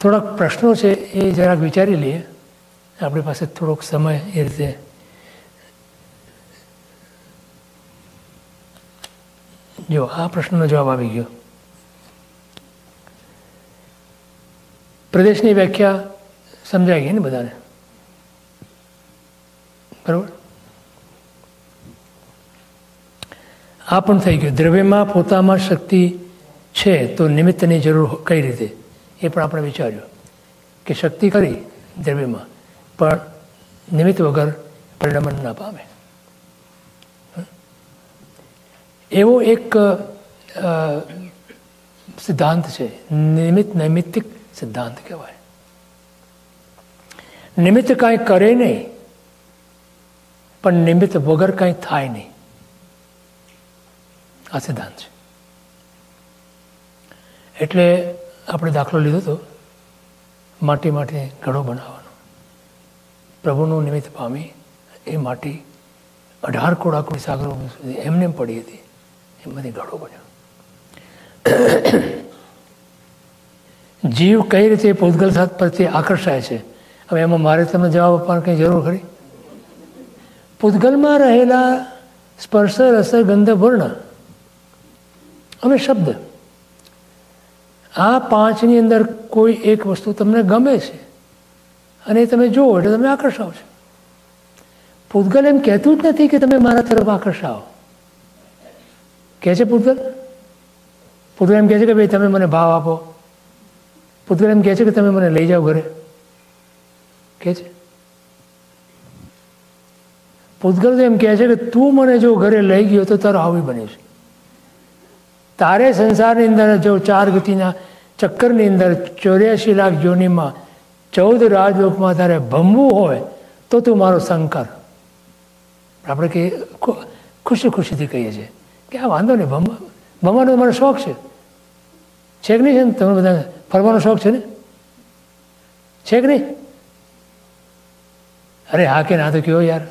થોડાક પ્રશ્નો છે એ જરાક વિચારી લઈએ. આપણી પાસે થોડોક સમય એ રીતે. જો, આ પ્રશ્નનો જવાબ આવી ગયો. પ્રદેશની વ્યાખ્યા સમજાઈ ગઈ ને બધાને? બરાબર? આ પણ થઈ ગયું. દ્રવ્યમાં પોતામાં શક્તિ છે તો નિમિત્તની જરૂર કઈ રીતે? એ પણ આપણે વિચાર્યું કે શક્તિ કરી દ્રવ્યમાં, પણ નિમિત્ત વગર પરિણમન ના પામે. એવો એક સિદ્ધાંત છે, નિમિત્ત નૈમિત્તિક સિદ્ધાંત કહેવાય. નિમિત્ત કાંઈ કરે નહીં, પણ નિમિત્ત વગર કાંઈ થાય નહીં. આ સિદ્ધાંત છે. એટલે આપણે દાખલો લીધો હતો માટી માટે ઘડો બનાવવાનો. પ્રભુનું નિમિત્ત પામી એ માટી અઢાર કોડાકોડી સાગરો સુધી એમને પડી હતી, એમાંથી ઘડો બન્યો. જીવ કઈ રીતે પૂતગલ સાથ પ્રત્યે આકર્ષાય છે? હવે એમાં મારે તમને જવાબ આપવાની કંઈ જરૂર ખરી? પૂતગલમાં રહેલા સ્પર્શ, રસ, ગંધ, વર્ણ અને શબ્દ આ પાંચની અંદર કોઈ એક વસ્તુ તમને ગમે છે અને એ તમે જુઓ એટલે તમે આકર્ષાવ છો. પૂતગલ એમ કહેતું જ નથી કે તમે મારા તરફ આકર્ષાવો. કહે છે પૂતગલ? પૂતગલ એમ કહે છે કે ભાઈ તમે મને ભાવ આપો. પૂતગલ એમ કહે છે કે તમે મને લઈ જાઓ ઘરે. કહે છે? પૂતગલ તો એમ કહે છે કે તું મને જો ઘરે લઈ ગયો તો તારો આવી બને છે. તારે સંસારની અંદર જો ચાર ગતિના ચક્કરની અંદર ચોર્યાસી લાખ જોનીમાં ચૌદ રાજલોકમાં તારે ભમવું હોય, તો તું મારો શંકર આપણે કહીએ ખુશી ખુશીથી કહીએ છીએ કે આ વાંધો નહીં ભમવા ભમવાનો મને શોખ છે. છે કે નહીં છે ને? તમે બધા ફરવાનો શોખ છે ને? છે કે નહીં? અરે હા કે ના તો કયો યાર?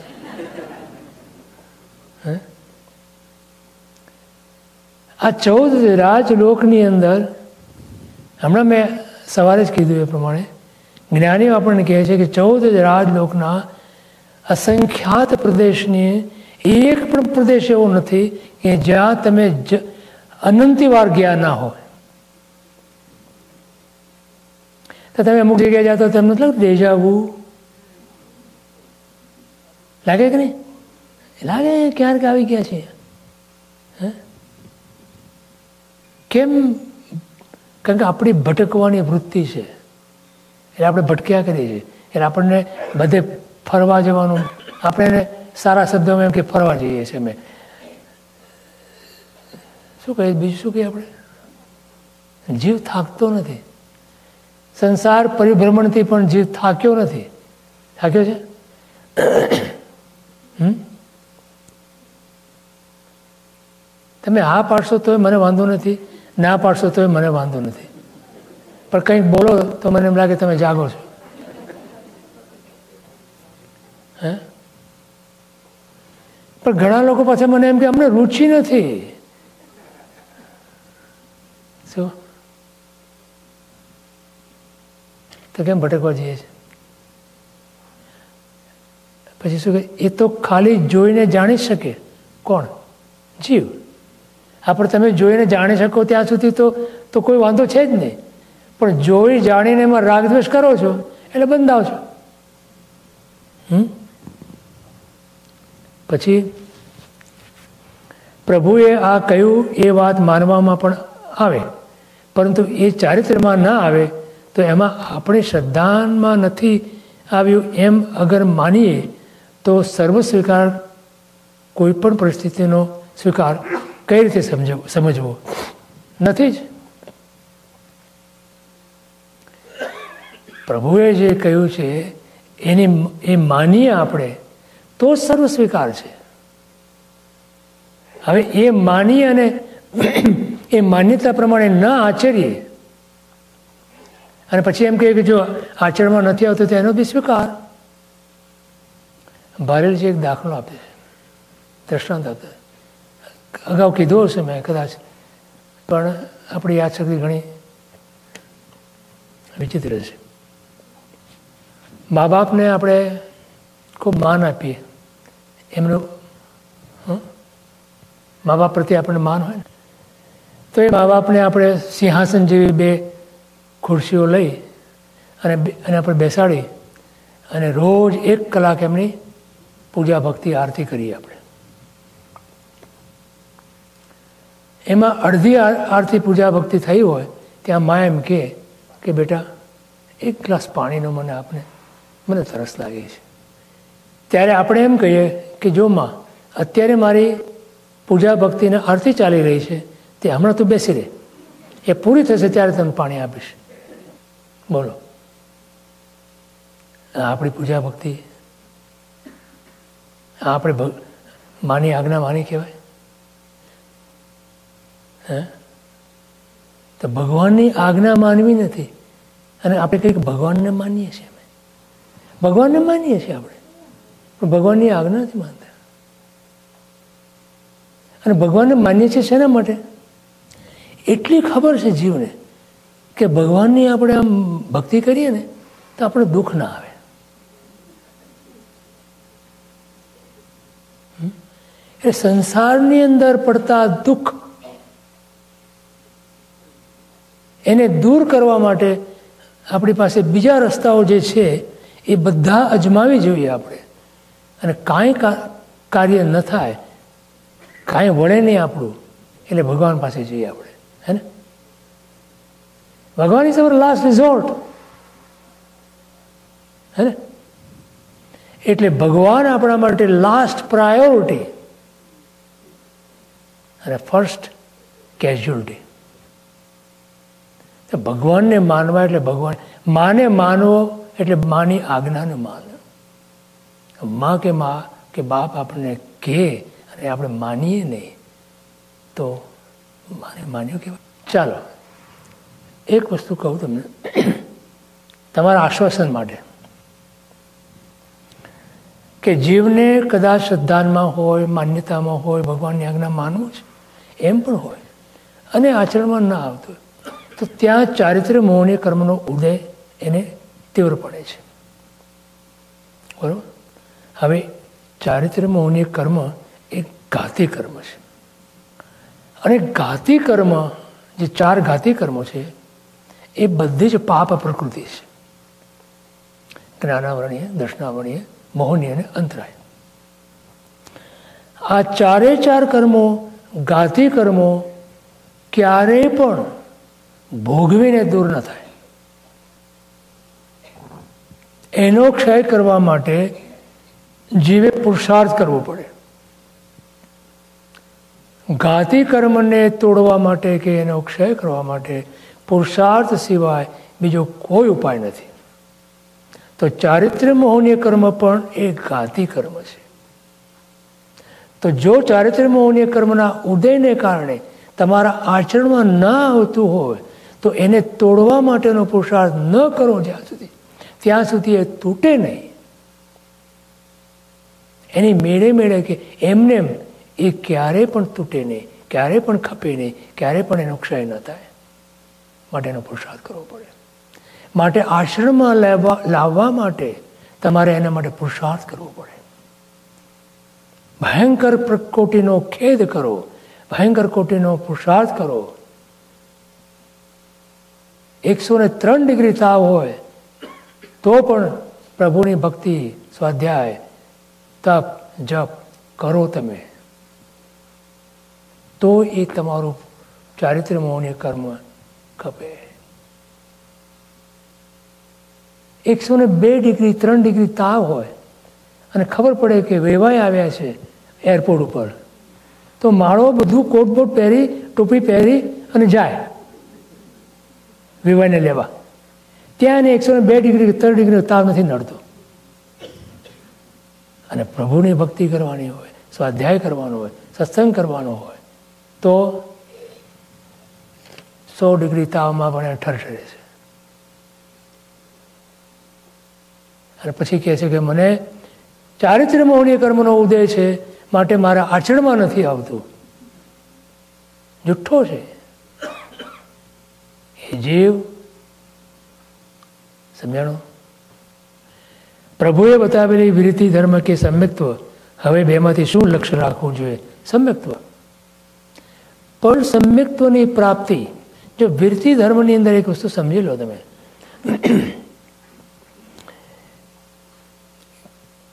આ ચૌદ રાજલોકની અંદર, હમણાં મેં સવારે જ કીધું એ પ્રમાણે, જ્ઞાનીઓ આપણને કહે છે કે ચૌદ રાજલોકના અસંખ્યાત પ્રદેશની એક પણ પ્રદેશ એવો નથી કે જ્યાં તમે અનંતી વાર ગયા ના હોય. તો તમે અમુક જગ્યાએ જાઓ તો તમને મતલબ દેજાવું લાગે કે નહીં? લાગે? ક્યારેક આવી ગયા છે કેમ? કારણ કે આપણી ભટકવાની વૃત્તિ છે. એટલે આપણે ભટક્યા કરીએ છીએ. એટલે આપણને બધે ફરવા જવાનું આપણે સારા શબ્દોમાં એમ કે ફરવા જઈએ છીએ અમે. શું કહીએ? બીજું શું કહીએ આપણે? જીવ થાકતો નથી. સંસાર પરિભ્રમણથી પણ જીવ થાક્યો નથી. થાક્યો છે? તમે હા પાડશો તોય મને વાંધો નથી. ના પાડશો તો મને વાંધો નથી. પણ કંઈક બોલો તો મને એમ લાગે તમે જાગો છો. હે? પણ ઘણા લોકો પાછા મને એમ કે અમને રુચિ નથી. શું? તો કેમ ભટકવા જઈએ છે? પછી શું કે, એ તો ખાલી જોઈને જાણી શકે. કોણ? જીવ. આપણે તમે જોઈને જાણી શકો ત્યાં સુધી તો તો કોઈ વાંધો છે જ નહીં. પણ જોઈ જાણીને એમાં રાગદ્વેષ કરો છો, એટલે બંધાવ છો પછી, પ્રભુએ આ કહ્યું, એ વાત માનવામાં પણ આવે. પરંતુ એ ચારિત્ર્યમાં ના આવે, તો એમાં આપણી શ્રદ્ધામાં નથી આવ્યું એમ અગર માનીએ, તો સર્વ સ્વીકાર કોઈ પણ પરિસ્થિતિનો સ્વીકાર કઈ રીતે સમજવો સમજવો? નથી જ. પ્રભુએ જે કહ્યું છે, એની એ માનીએ આપણે, તો સર્વ સ્વીકાર છે. હવે એ માની અને એ માન્યતા પ્રમાણે ન આચરીએ, અને પછી એમ કહીએ કે જો આચરણમાં નથી આવતો તો એનો બી સ્વીકાર. ભારેલજી એક દાખલો આપે છે. દ્રષ્ટાંત આપે અગાઉ કીધો હશે મેં કદાચ. પણ આપણી યાદશક્તિ ઘણી વિચિત્ર છે. મા બાપને આપણે ખૂબ માન આપીએ. એમનું મા બાપ પ્રત્યે આપણને માન હોય ને. તો એ મા બાપને આપણે સિંહાસન જેવી બે ખુરશીઓ લઈ અને એના પર બેસાડી અને રોજ એક કલાક એમની પૂજા ભક્તિ, આરતી કરીએ આપણે. એમાં અડધી આરતી પૂજા ભક્તિ થઈ હોય, ત્યાં મા એમ કહે કે બેટા, એક ગ્લાસ પાણીનો મને આપને. મને તરસ લાગે છે. ત્યારે આપણે એમ કહીએ કે જો માં, અત્યારે મારી પૂજા ભક્તિને આરતી ચાલી રહી છે, તે હમણાં તું બેસી રહે એ પૂરી થશે ત્યારે તને પાણી આપીશ. બોલો. આપણી પૂજા ભક્તિ આપણે માની આજ્ઞા માની કહેવાય. તો ભગવાનની આજ્ઞા માનવી નથી. અને આપણે કંઈક ભગવાનને માનીએ છીએ અમે. ભગવાનને માનીએ છીએ આપણે. પણ ભગવાનની આજ્ઞા નથી માનતા. અને ભગવાનને માનીએ છીએ શેના માટે? એટલી ખબર છે જીવને કે ભગવાનની આપણે આમ ભક્તિ કરીએ ને, તો આપણે દુઃખ ના આવે? એટલે સંસારની અંદર પડતા દુઃખ એને દૂર કરવા માટે આપણી પાસે બીજા રસ્તાઓ જે છે, એ બધા અજમાવી જોઈએ આપણે. અને કાંઈ કાર્ય ન થાય, કાંઈ વળે નહીં આપણું, એટલે ભગવાન પાસે જઈએ આપણે. હે ને? ભગવાન ઇઝ અવર લાસ્ટ રિઝોર્ટ હે ને? એટલે ભગવાન આપણા માટે લાસ્ટ પ્રાયોરિટી અને ફર્સ્ટ કેઝ્યુઅલિટી ભગવાનને માનવા એટલે ભગવાન. માને માનવો એટલે માની આજ્ઞાને માન. માં કે મા કે બાપ આપણને કહે અને આપણે માનીએ નહીં તો માને માન્યું કહેવાય ચાલો એક વસ્તુ કહું તમને. તમારા આશ્વાસન માટે કે જીવને કદાચ શ્રદ્ધાનમાં હોય માન્યતામાં હોય ભગવાનની આજ્ઞા માનવું છે એમ પણ હોય અને આચરણમાં ના આવતું હોય, તો ત્યાં ચારિત્ર્ય મોહનીય કર્મનો ઉદય એને તીવ્ર પડે છે. બરોબર? હવે ચારિત્ર્ય મોહની કર્મ એ ઘાતી કર્મ છે. અને ઘાતી કર્મ, જે ચાર ઘાતી કર્મો છે, એ બધી જ પાપ પ્રકૃતિ છે. જ્ઞાનાવરણીય, દર્શનાવરણીય, મોહની અને અંતરાય. આ ચારે ચાર કર્મો, ઘાતી કર્મો ક્યારેય પણ ભોગવીને દૂર ન થાય. એનો ક્ષય કરવા માટે જીવે પુરુષાર્થ કરવો પડે. ઘાતી કર્મને તોડવા માટે કે એનો ક્ષય કરવા માટે પુરુષાર્થ સિવાય બીજો કોઈ ઉપાય નથી. તો ચારિત્ર્ય મોહનીય કર્મ પણ એ ઘાતી કર્મ છે. તો જો ચારિત્ર્ય મોહનીય કર્મના ઉદયને કારણે તમારા આચરણમાં ન આવતું હોય તો એને તોડવા માટેનો પુરુષાર્થ ન કરો જ્યાં સુધી. ત્યાં સુધી એ તૂટે નહીં. એની મેળે મેળે કે એમને એ ક્યારે પણ તૂટે નહીં, ક્યારે પણ ખપે નહીં, ક્યારે પણ એનો ક્ષય ન થાય. માટેનો પુરુષાર્થ કરવો પડે. માટે આશ્રમમાં લેવા, લાવવા માટે તમારે એના માટે પુરુષાર્થ કરવો પડે. ભયંકર પ્ર- કોટીનો ખેદ કરો. ભયંકર કોટીનો પુરુષાર્થ કરો. એકસો ને ત્રણ ડિગ્રી તાવ હોય, તો પણ પ્રભુની ભક્તિ સ્વાધ્યાય, તપ, જપ કરો તમે. તો એ તમારું ચારિત્ર્ય મૌન્ય કર્મ ખપે. એકસો ને બે ડિગ્રી, ત્રણ ડિગ્રી તાવ હોય, અને ખબર પડે કે વેવાઈ આવ્યા છે એરપોર્ટ ઉપર, તો માળો બધું કોટ બોટ પહેરી, ટોપી પહેરી અને જાય. વેવાઈને લેવા. ત્યાં એને એકસો બે ડિગ્રી ત્રણ ડિગ્રી તાવ નથી નડતો. અને પ્રભુની ભક્તિ કરવાની હોય, સ્વાધ્યાય કરવાનો હોય, સત્સંગ કરવાનો હોય, તો સો ડિગ્રી તાવમાં પણ એને ઠરઠરે છે. અને પછી કહે છે કે મને ચારિત્ર્ય મોહનીય કર્મનો ઉદય છે, માટે મારા આચરણમાં નથી આવતું. જુઠ્ઠો છે. એ જીવ, સમજાણું? પ્રભુએ બતાવેલી વિરતિ ધર્મ કે સમ્યક્ત્વ હવે બેમાંથી શું લક્ષ્ય રાખવું જોઈએ? સમ્યક્ત્વ પણ સમ્યક્ત્વની પ્રાપ્તિ, જો વિરતિ ધર્મની અંદર એક વસ્તુ સમજી લો તમે.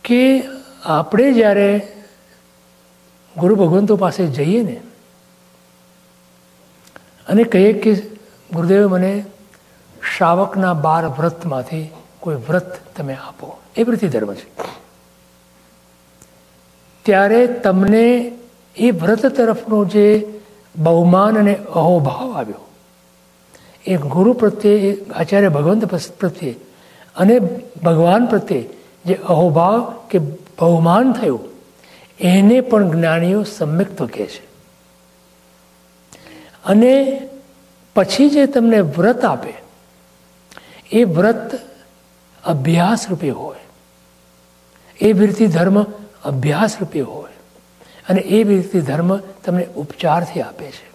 કે આપણે જ્યારે ગુરુ ભગવંતો પાસે જઈએ ને, અને કહીએ કે ગુરુદેવ, મને શ્રાવકના બાર વ્રતમાંથી કોઈ વ્રત તમે આપો. એ વૃત્તિ ધર્મ છે. ત્યારે તમને એ વ્રત તરફનો જે બહુમાન અને અહોભાવ આવ્યો, એ ગુરુ પ્રત્યે આચાર્ય ભગવંત પ્રત્યે અને ભગવાન પ્રત્યે જે અહોભાવ કે બહુમાન થયું, એને પણ જ્ઞાનીઓ સમ્યક્ત કહે છે. અને પછી જે તમને વ્રત આપે, એ વ્રત અભ્યાસ રૂપે હોય. એ વૃત્તિ ધર્મ અભ્યાસ રૂપે હોય. અને એ વૃત્તિ ધર્મ તમને ઉપચારથી આપે છે.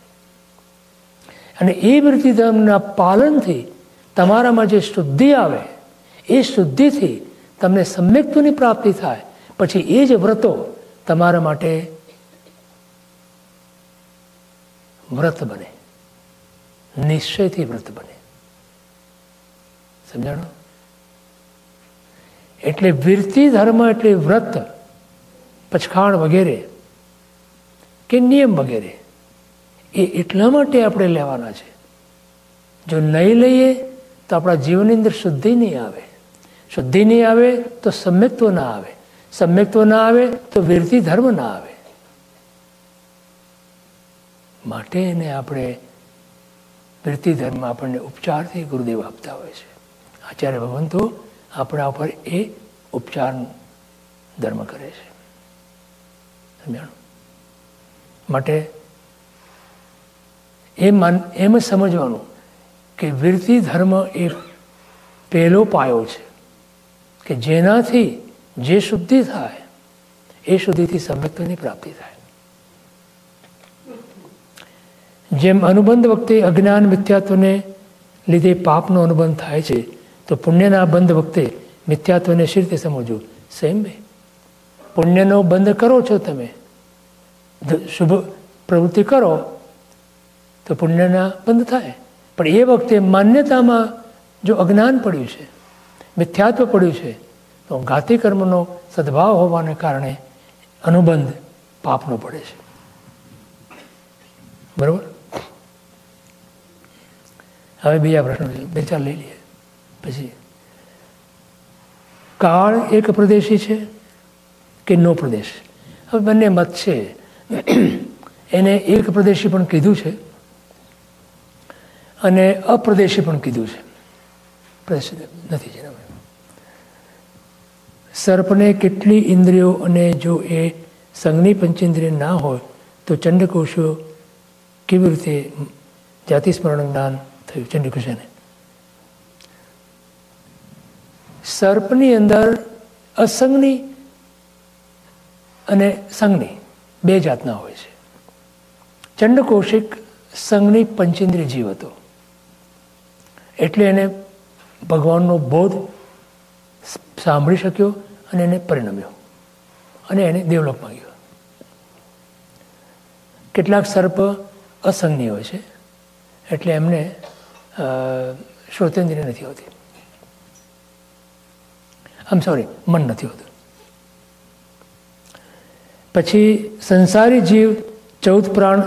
અને એ વૃત્તિ ધર્મના પાલનથી તમારામાં જે શુદ્ધિ આવે, એ શુદ્ધિથી તમને સમ્યક્ત્વની પ્રાપ્તિ થાય. પછી એ જ વ્રતો તમારા માટે વ્રત બને. નિશ્ચયથી વ્રત બને. સમજાણો? એટલે વિરતી ધર્મ એટલે વ્રત, પછખાણ વગેરે કે નિયમ વગેરે, એ એટલા માટે આપણે લેવાના છે. જો નહીં લઈએ તો આપણા જીવનની અંદર શુદ્ધિ નહીં આવે. શુદ્ધિ નહીં આવે તો સમ્યક્ત્વ ના આવે. સમ્યક્ત્વ ના આવે તો વિરતી ધર્મ ના આવે. માટે એને આપણે વિરતી ધર્મ આપણને ઉપચારથી ગુરુદેવ આપતા હોય છે. આચાર્ય ભગવંતો આપણા ઉપર એ ઉપચારનું ધર્મ કરે છે. સમજાણું? માટે એ માન, એમ સમજવાનું કે વિરતિ ધર્મ એ પહેલો પાયો છે કે જેનાથી જે શુદ્ધિ થાય, એ શુદ્ધિથી સમ્યક્તની પ્રાપ્તિ થાય. જેમ અનુબંધ વખતે અજ્ઞાન મિથ્યાત્વને લીધે પાપનો અનુબંધ થાય છે, તો પુણ્યના બંધ વખતે મિથ્યાત્વને શી રીતે સમજવું? સેમ વે પુણ્યનો બંધ કરો છો તમે શુભ પ્રવૃત્તિ કરો, તો પુણ્યના બંધ થાય. પણ એ વખતે માન્યતામાં જો અજ્ઞાન પડ્યું છે, મિથ્યાત્વ પડ્યું છે, તો ઘાતી કર્મનો સદભાવ હોવાને કારણે અનુબંધ પાપનો પડે છે. બરાબર? હવે બીજા પ્રશ્નો બે ચાર લઈ લઈએ. પછી કાળ એક પ્રદેશી છે કે નો પ્રદેશ? હવે બંને મત છે. એને એક પ્રદેશી પણ કીધું છે અને અપ્રદેશી પણ કીધું છે. પ્રદેશ નથી જેના સર્પને કેટલી ઇન્દ્રિયો અને જો એ સંઘની પંચેન્દ્રિય ના હોય તો ચંડકોષો કેવી રીતે જાતિ સ્મરણ જ્ઞાન થયું ચંડીકૃષ્ણને સર્પની અંદર અસંગની અને સંગની બે જાતના હોય છે. ચંડકૌશિક સંગની પંચેન્દ્રિય જીવ હતો. એટલે એને ભગવાનનો બોધ સાંભળી શક્યો અને એને પરિણમ્યો અને એને દેવલોકમાં ગયો. કેટલાક સર્પ અસંગની હોય છે, એટલે એમને શ્રોતેન્દ્રિય નથી હોતી. આમ સોરી મન નથી હોતું. પછી સંસારી જીવ ચૌદ પ્રાણ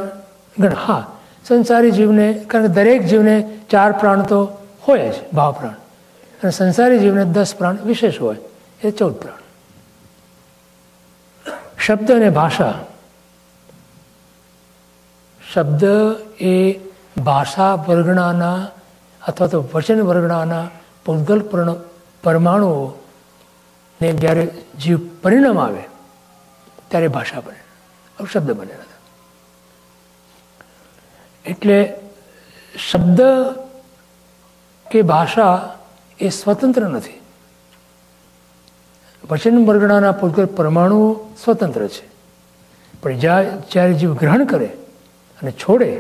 ગણ, હા, સંસારી જીવને, કારણ કે દરેક જીવને ચાર પ્રાણ તો હોય જ, ભાવ પ્રાણ. અને સંસારી જીવને દસ પ્રાણ વિશેષ હોય, એ ચૌદ પ્રાણ. શબ્દ અને ભાષા. શબ્દ એ ભાષા વર્ગણાના અથવા તો વચન વર્ગણાના પૂતગલ પરમાણુઓ ને જ્યારે જીવ પરિણામ આવે, ત્યારે ભાષા બને શબ્દ બને. એટલે શબ્દ કે ભાષા એ સ્વતંત્ર નથી. વચન વર્ગણાના પૂતગલ પરમાણુઓ સ્વતંત્ર છે. પણ જ્યારે જીવ ગ્રહણ કરે અને છોડે,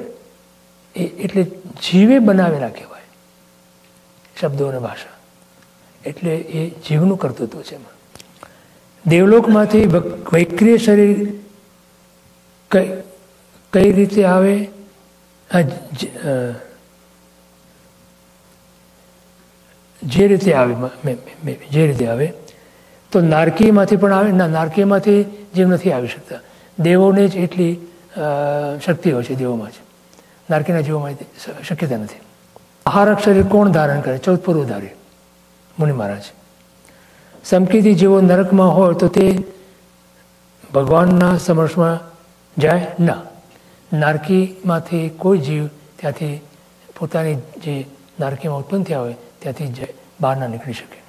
એ એટલે જીવે બનાવેલા કહેવાય. શબ્દો અને ભાષા. એટલે એ જીવનું કર્તૃત્વ છે એમાં. દેવલોકમાંથી વૈક્રિય શરીર કઈ કઈ રીતે આવે? જ- રીતે આવે જે રીતે આવે, તો નારકીયમાંથી પણ આવે? ના, નારકીયમાંથી જીવ નથી આવી શકતા. દેવોને જ એટલી શક્તિ હોય છે, દેવોમાં જ. નારકીના જીવોમાં શક્યતા નથી. આહારક શરીર કોણ ધારણ કરે? ચૌદ ધાર્યું મુનિ મહારાજ. સમકીથી જેવો નરકમાં હોય તો તે ભગવાનના સમર્શમાં જાય? ના. નારકીમાંથી કોઈ જીવ ત્યાંથી પોતાની જે નારકીમાં ઉત્પન્ન થયા હોય, ત્યાંથી બહાર ના નીકળી શકે.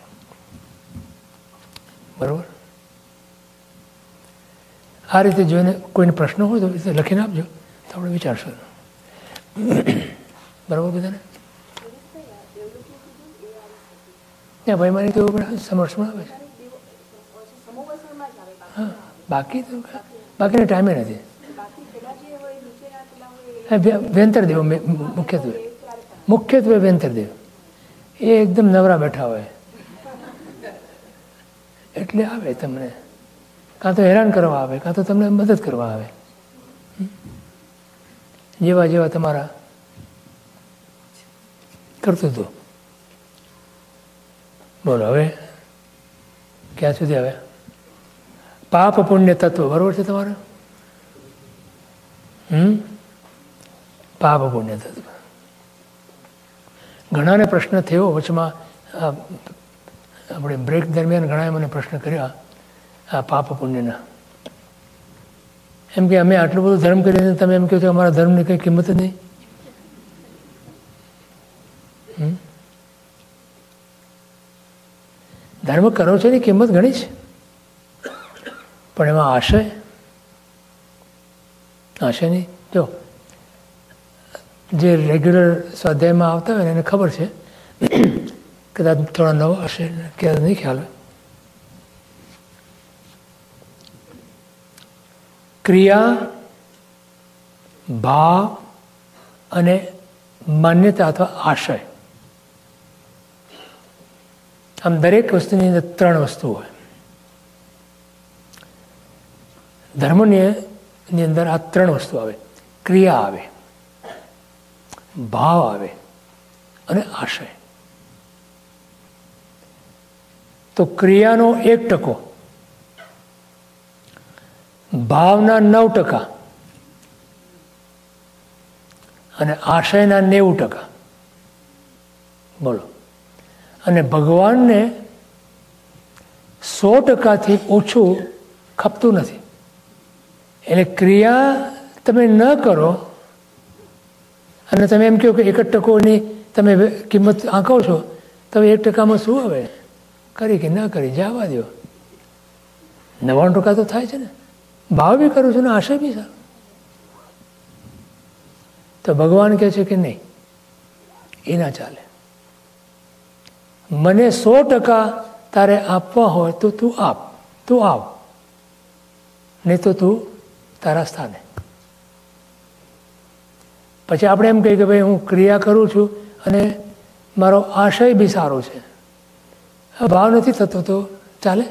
બરાબર? આ રીતે જોઈને કોઈને પ્રશ્ન હોય તો લખીને આપજો. તો આપણે વિચારશું. બરાબર બધાને? ત્યાં ભાઈ મારી તો સમર્થમાં આવે છે. હા, બાકી તો બાકીના ટાઈમે નથી. વ્ય- દેવ મુખ્યત્વે. મુખ્યત્વે વેંતર દેવ એ એકદમ નવરા બેઠા હોય. એટલે આવે તમને. કાં તો હેરાન કરવા આવે, કાં તો તમને મદદ કરવા આવે. જેવા જેવા તમારા કરતૂતો બોલો હવે. ક્યાં સુધી હવે? પાપ પુણ્ય તત્વ, બરોબર છે તમારું? હમ? પાપ પુણ્ય તત્વ. ઘણાને પ્રશ્ન થયો, વચમાં આપણે બ્રેક દરમિયાન ઘણાએ મને પ્રશ્ન કર્યા, આ પાપ પુણ્યના. એમ કે અમે આટલું બધું ધર્મ કરીને તમે એમ કહો કે અમારા ધર્મની કંઈ કિંમત જ નહીં? હમ? ધર્મ કરો છો એની કિંમત ઘણી છે. પણ એમાં આશય? આશય નહીં. જો, જે રેગ્યુલર સ્વાધ્યાયમાં આવતા હોય ને એને ખબર છે. કદાચ થોડા નવા હશે કે નહીં, ખ્યાલ હોય. ક્રિયા, ભાવ અને માન્યતા અથવા આશય. આમ દરેક વસ્તુની અંદર ત્રણ વસ્તુ હોય. ધર્મની ની અંદર આ ત્રણ વસ્તુ આવે. ક્રિયા આવે, ભાવ આવે અને આશય. તો ક્રિયાનો એક ટકો, ભાવના નવ ટકા અને આશયના નેવું ટકા. બોલો. અને ભગવાનને સો ટકાથી ઓછું ખપતું નથી. એટલે ક્રિયા તમે ન કરો અને તમે એમ કહો કે એક જ ટકોની તમે કિંમત આંકો છો તો એક ટકામાં શું આવે? કરી કે ન કરી, જવા દો. નવ્વાણું ટકા તો થાય છે ને. ભાવ બી કરું છું ને આશય બી સારું. તો ભગવાન કહે છે કે નહીં, એ ના ચાલે. મને સો ટકા તારે આપવા હોય તો તું આપ, તું આવ. નહીં તો તું તારા સ્થાને. પછી આપણે એમ કહીએ કે ભાઈ હું ક્રિયા કરું છું અને મારો આશય બી સારો છે. ભાવ નથી થતો તો ચાલે?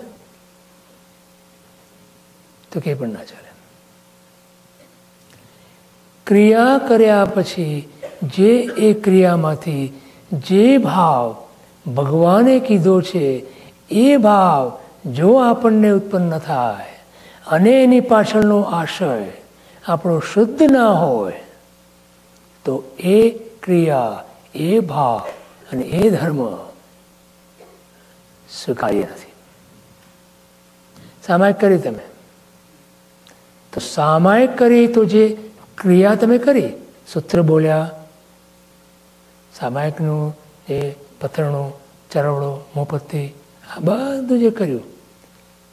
તો કે પણ ના ચાલે. ક્રિયા કર્યા પછી જે એ ક્રિયામાંથી જે ભાવ ભગવાને કીધો છે, એ ભાવ જો આપણને ઉત્પન્ન થાય અને એની પાછળનો આશય આપણો શુદ્ધ ના હોય, તો એ ક્રિયા, એ ભાવ અને એ ધર્મ સ્વીકાર્ય નથી. સામાયિક કરી તમે? તો સામાયિક કરી તો જે ક્રિયા તમે કરી, સૂત્ર બોલ્યા, સામાયિકનું એ પત્રનો ચરવડો મોપત્તી, આ બધું જે કર્યું.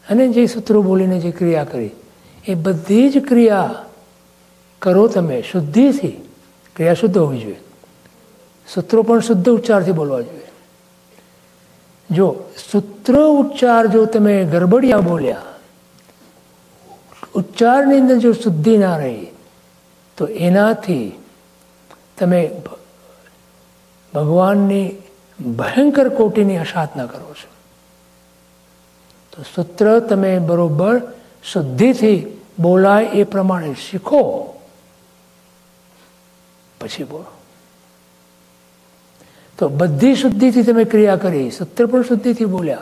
અને જે સૂત્રો બોલીને જે ક્રિયા કરી, એ બધી જ ક્રિયા કરો તમે, શુદ્ધિથી. ક્રિયા શુદ્ધ હોવી જોઈએ. સૂત્રો પણ શુદ્ધ ઉચ્ચારથી બોલવા જોઈએ. જો સૂત્ર ઉચ્ચાર જો તમે ગરબડિયા બોલ્યા, ઉચ્ચારની અંદર જો શુદ્ધિ ના રહી, તો એનાથી તમે ભગવાનની ભયંકર કોટીની અસાધના કરો છો. તો સૂત્ર તમે બરોબર શુદ્ધિથી બોલાય એ પ્રમાણે શીખો. પછી બોલો. તો બધી શુદ્ધિથી તમે ક્રિયા કરી, સૂત્ર પણ શુદ્ધિથી બોલ્યા.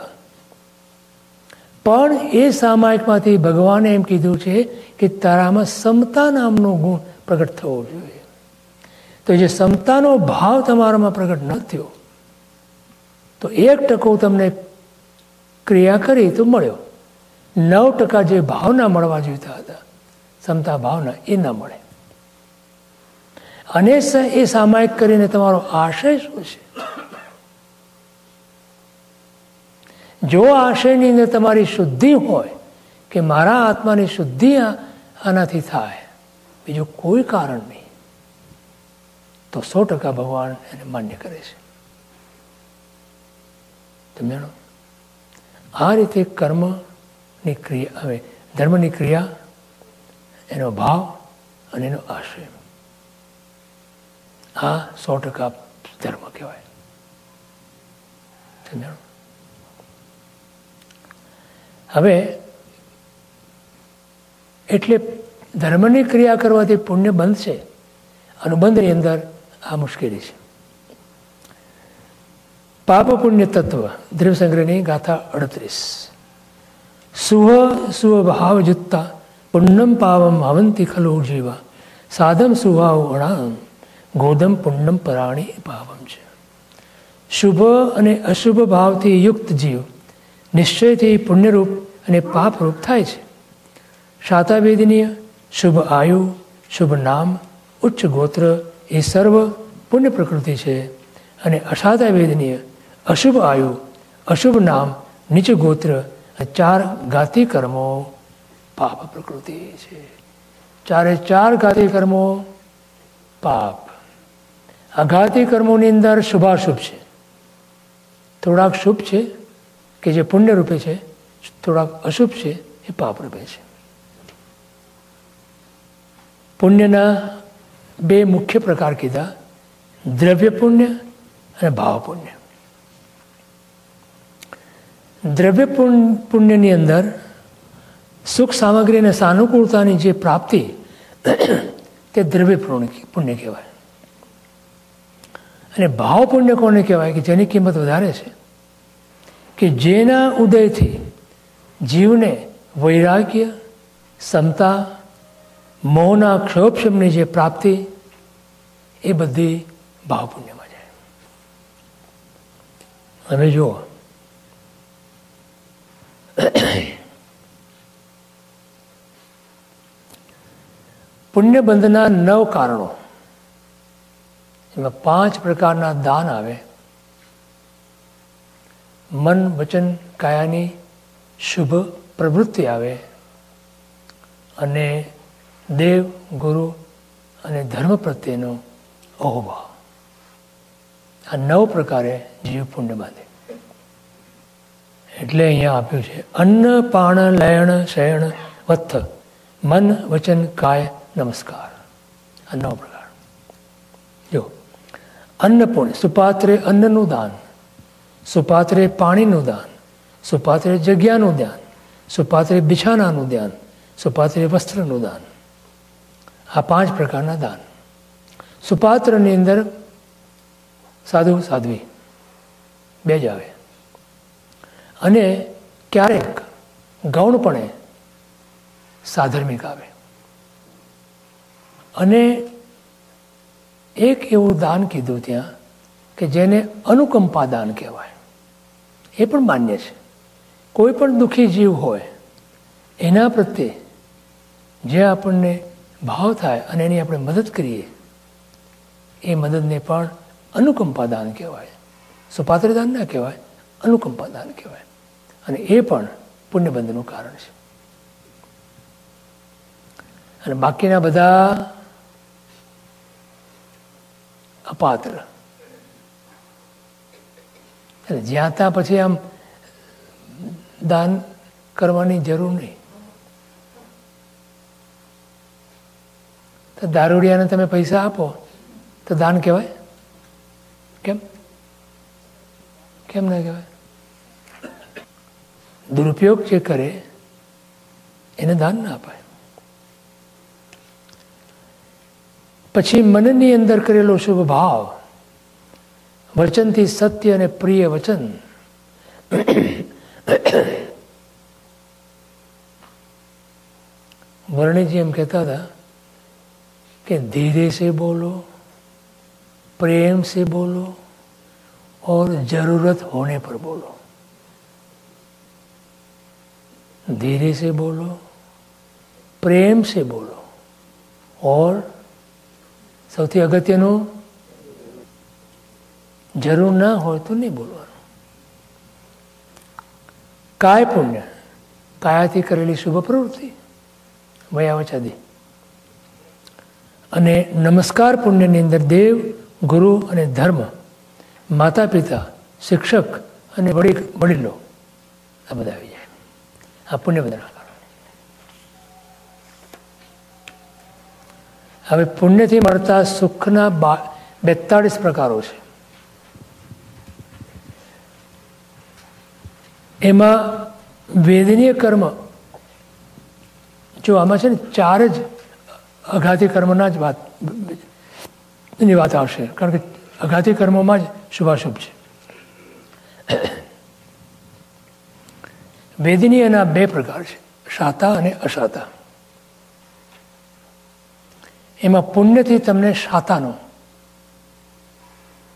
પણ એ સામાયિકમાંથી ભગવાને એમ કીધું છે કે તારામાં સમતા નામનો ગુણ પ્રગટ થવો જોઈએ. તો જે સમતાનો ભાવ તમારામાં પ્રગટ ન થયો તો એક ટકો તમને ક્રિયા કરી તો મળ્યો. નવ ટકા જે ભાવના મળવા જોઈતા હતા, સમતા ભાવના એ ન મળે. અને એ સામાયિક કરીને તમારો આશય શું છે? જો આશયની અંદર તમારી શુદ્ધિ હોય કે મારા આત્માની શુદ્ધિ આનાથી થાય, બીજું કોઈ કારણ નહીં. તો સો ટકા ભગવાન એને માન્ય કરે છે. તમે આ રીતે કર્મની ક્રિયા, હવે ધર્મની ક્રિયા, એનો ભાવ અને એનો આશય આ સો ટકા ધર્મ કહેવાય. સમજાણું હવે, એટલે ધર્મની ક્રિયા કરવાથી પુણ્ય બંધ છે અનુબંધની અંદર આ મુશ્કેલી છે. પાપ પુણ્ય તત્વ દ્રવ્યસંગ્રહની ગાથા અડત્રીસ સુહ સુભાવ જુત્તા પુણ્યમ પાવમ હવંતી ખલો જીવા સાધમ સુહાવ અણામ ગોદમ પુણ્યમ પરાણી પાવમ છે શુભ અને અશુભ ભાવથી યુક્ત જીવ નિશ્ચયથી પુણ્યરૂપ અને પાપરૂપ થાય છે શાતાવેદનીય શુભ આયુ શુભ નામ ઉચ્ચ ગોત્ર એ સર્વ પુણ્ય પ્રકૃતિ છે અને અસાધા વેદનીય અશુભ આયુ, અશુભ નામ, નીચ ગોત્ર, ચાર ગાતી કર્મો. પાપ પ્રકૃતિ છે. ચારે ચાર ગાતી કર્મો, પાપ. અઘાતી કર્મોની અંદર શુભાશુભ છે. થોડાક શુભ છે કે જે પુણ્ય રૂપે છે, થોડાક અશુભ છે, એ પાપ રૂપે છે. પુણ્યના બે મુખ્ય પ્રકાર કીધા દ્રવ્ય પુણ્ય અને ભાવ પુણ્ય દ્રવ્ય પુણ્યની અંદર સુખ સામગ્રી અને સાનુકૂળતાની જે પ્રાપ્તિ તે દ્રવ્ય પુણ્ય કહેવાય. અને ભાવ પુણ્ય કોને કહેવાય કે જેની કિંમત વધારે છે? કે જેના ઉદયથી જીવને વૈરાગ્ય, સમતા મોહના ક્ષોભશમની જે પ્રાપ્તિ એ બધી ભાવ પુણ્યમાં જાય. હવે જુઓ પુણ્યબંધના નવ કારણો. એમાં પાંચ પ્રકારના દાન આવે. મન, વચન, કાયાની શુભ પ્રવૃત્તિ આવે. અને દેવ, ગુરુ અને ધર્મ પ્રત્યેનો અહોભાવ. આ નવ પ્રકારે જીવ પુણ્ય બાંધે. એટલે અહીંયા આપ્યું છે, અન્ન, પાણ, લયણ, શયણ, વત્થ, મન, વચન, કાય, નમસ્કાર. આ પ્રકાર. જો, અન્ન પુણ્ય, સુપાત્રે અન્નનું દાન, સુપાત્રે પાણીનું દાન, સુપાત્રે જગ્યાનું ધ્યાન સુપાત્રે બિછાનાનું ધ્યાન સુપાત્રે વસ્ત્રનું દાન. આ પાંચ પ્રકારના દાન. સુપાત્રની અંદર સાધુ, સાધ્વી, બે જ આવે. અને ક્યારેક ગૌણપણે સાધર્મિક આવે. અને એક એવું દાન કીધું ત્યાં કે જેને અનુકંપા દાન કહેવાય. એ પણ માન્ય છે. કોઈ પણ દુઃખી જીવ હોય, એના પ્રત્યે જે આપણને ભાવ થાય અને એની આપણે મદદ કરીએ, એ મદદને પણ અનુકંપા દાન કહેવાય. સુપાત્ર દાન ના કહેવાય, અનુકંપા દાન કહેવાય. અને એ પણ પુણ્યબંધનું કારણ છે. અને બાકીના બધા અપાત્ર. એટલે જ્યાં ત્યાં પછી આમ દાન કરવાની જરૂર નહીં. તો દારૂડિયાને તમે પૈસા આપો, તો દાન કહેવાય? કેમ? કેમ ના કહેવાય? દુરુપયોગ જે કરે, એને દાન ના અપાય. પછી મનની અંદર કરેલો શુભ ભાવ, વચનથી સત્ય અને પ્રિય વચન વર્ણિજી એમ કહેતા હતા કે ધીરે સે બોલો, પ્રેમ સે બોલો, ઓર જરૂરત હોને પર બોલો. धीरे से बोलो પ્રેમ से બોલો और સૌથી અગત્યનું જરૂર ના હોય તો નહીં બોલવાનું કાય પુણ્ય કાયાથી કરેલી શુભ પ્રવૃત્તિ વયાવચાદી અને નમસ્કાર પુણ્યની અંદર દેવ ગુરુ અને ધર્મ માતા પિતા શિક્ષક અને વડી વડીલો આ બધા આવી જાય આ પુણ્ય બધાના કારણે હવે પુણ્યથી મળતા સુખના બા બેતાળીસ પ્રકારો છે. એમાં વેદનીય કર્મ, જો આમાં છે ને ચાર જ અઘાતી કર્મના જ વાત એની વાત આવશે. કારણ કે અઘાતી કર્મોમાં જ શુભાશુભ છે. વેદની એના બે પ્રકાર છે શાતા અને અશાતા એમાં પુણ્યથી તમને શાતાનો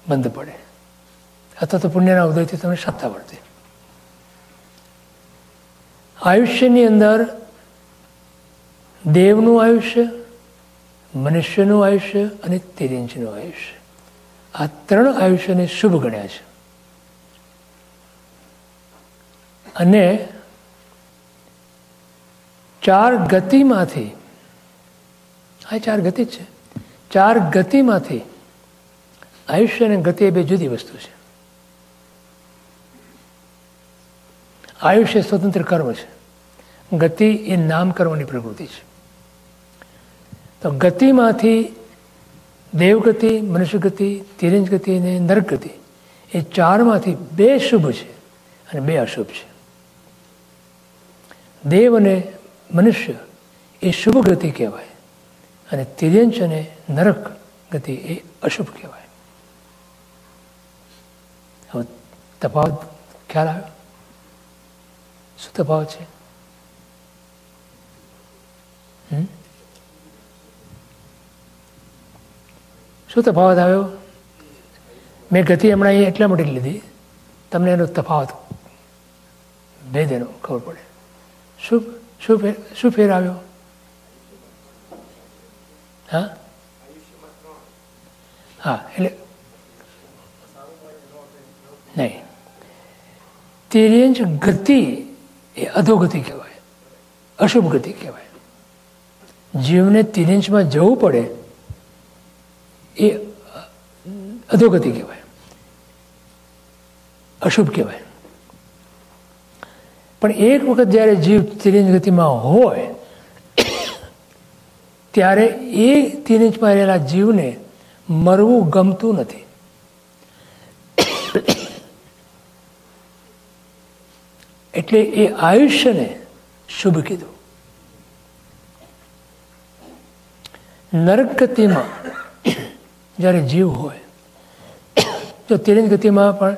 બંધ પડે. અથવા તો પુણ્યના ઉદયથી તમને સત્તા વર્તે આયુષ્યની અંદર દેવનું આયુષ્ય, મનુષ્યનું આયુષ્ય અને તિરિંજનું આયુષ્ય. આ ત્રણ આયુષ્યને શુભ ગણ્યા છે. અને ચાર ગતિમાંથી, આ ચાર ગતિ છે. ચાર ગતિમાંથી આયુષ્ય અને ગતિ એ બે જુદી વસ્તુ છે. આયુષ્ય સ્વતંત્ર કર્મ છે. ગતિ એ નામ કર્મની પ્રવૃત્તિ છે. તો ગતિમાંથી દેવગતિ મનુષ્ય ગતિ તિરંજ ગતિ અને નરક ગતિ એ ચારમાંથી બે શુભ છે અને બે અશુભ છે. દેવ અને મનુષ્ય એ શુભ ગતિ કહેવાય અને તિર્યંશ અને નરક ગતિ એ અશુભ કહેવાય. હવે તફાવત ખ્યાલ આવ્યો? શું તફાવત છે? શું તફાવત આવ્યો? મેં ગતિ હમણાં અહીં એટલા માટે લીધી. તમને એનો તફાવત ભેદ એનો ખબર પડે. શું શું ફેર શું ફેર આવ્યો? હા? હા, એટલે નહીં. તિર્યંશ ગતિ એ અધોગતિ કહેવાય. અશુભ ગતિ કહેવાય. જીવને તિર્યંશમાં જવું પડે એ અધોગતિ કહેવાય. અશુભ કહેવાય. પણ એક વખત જ્યારે જીવ તિરંજ ગતિમાં હોય, ત્યારે એ તિરંજમાં રહેલા જીવને મરવું ગમતું નથી. એટલે એ આયુષ્યને શુભ કીધું. નરક ગતિમાં જ્યારે જીવ હોય, તો તિરંજ ગતિમાં પણ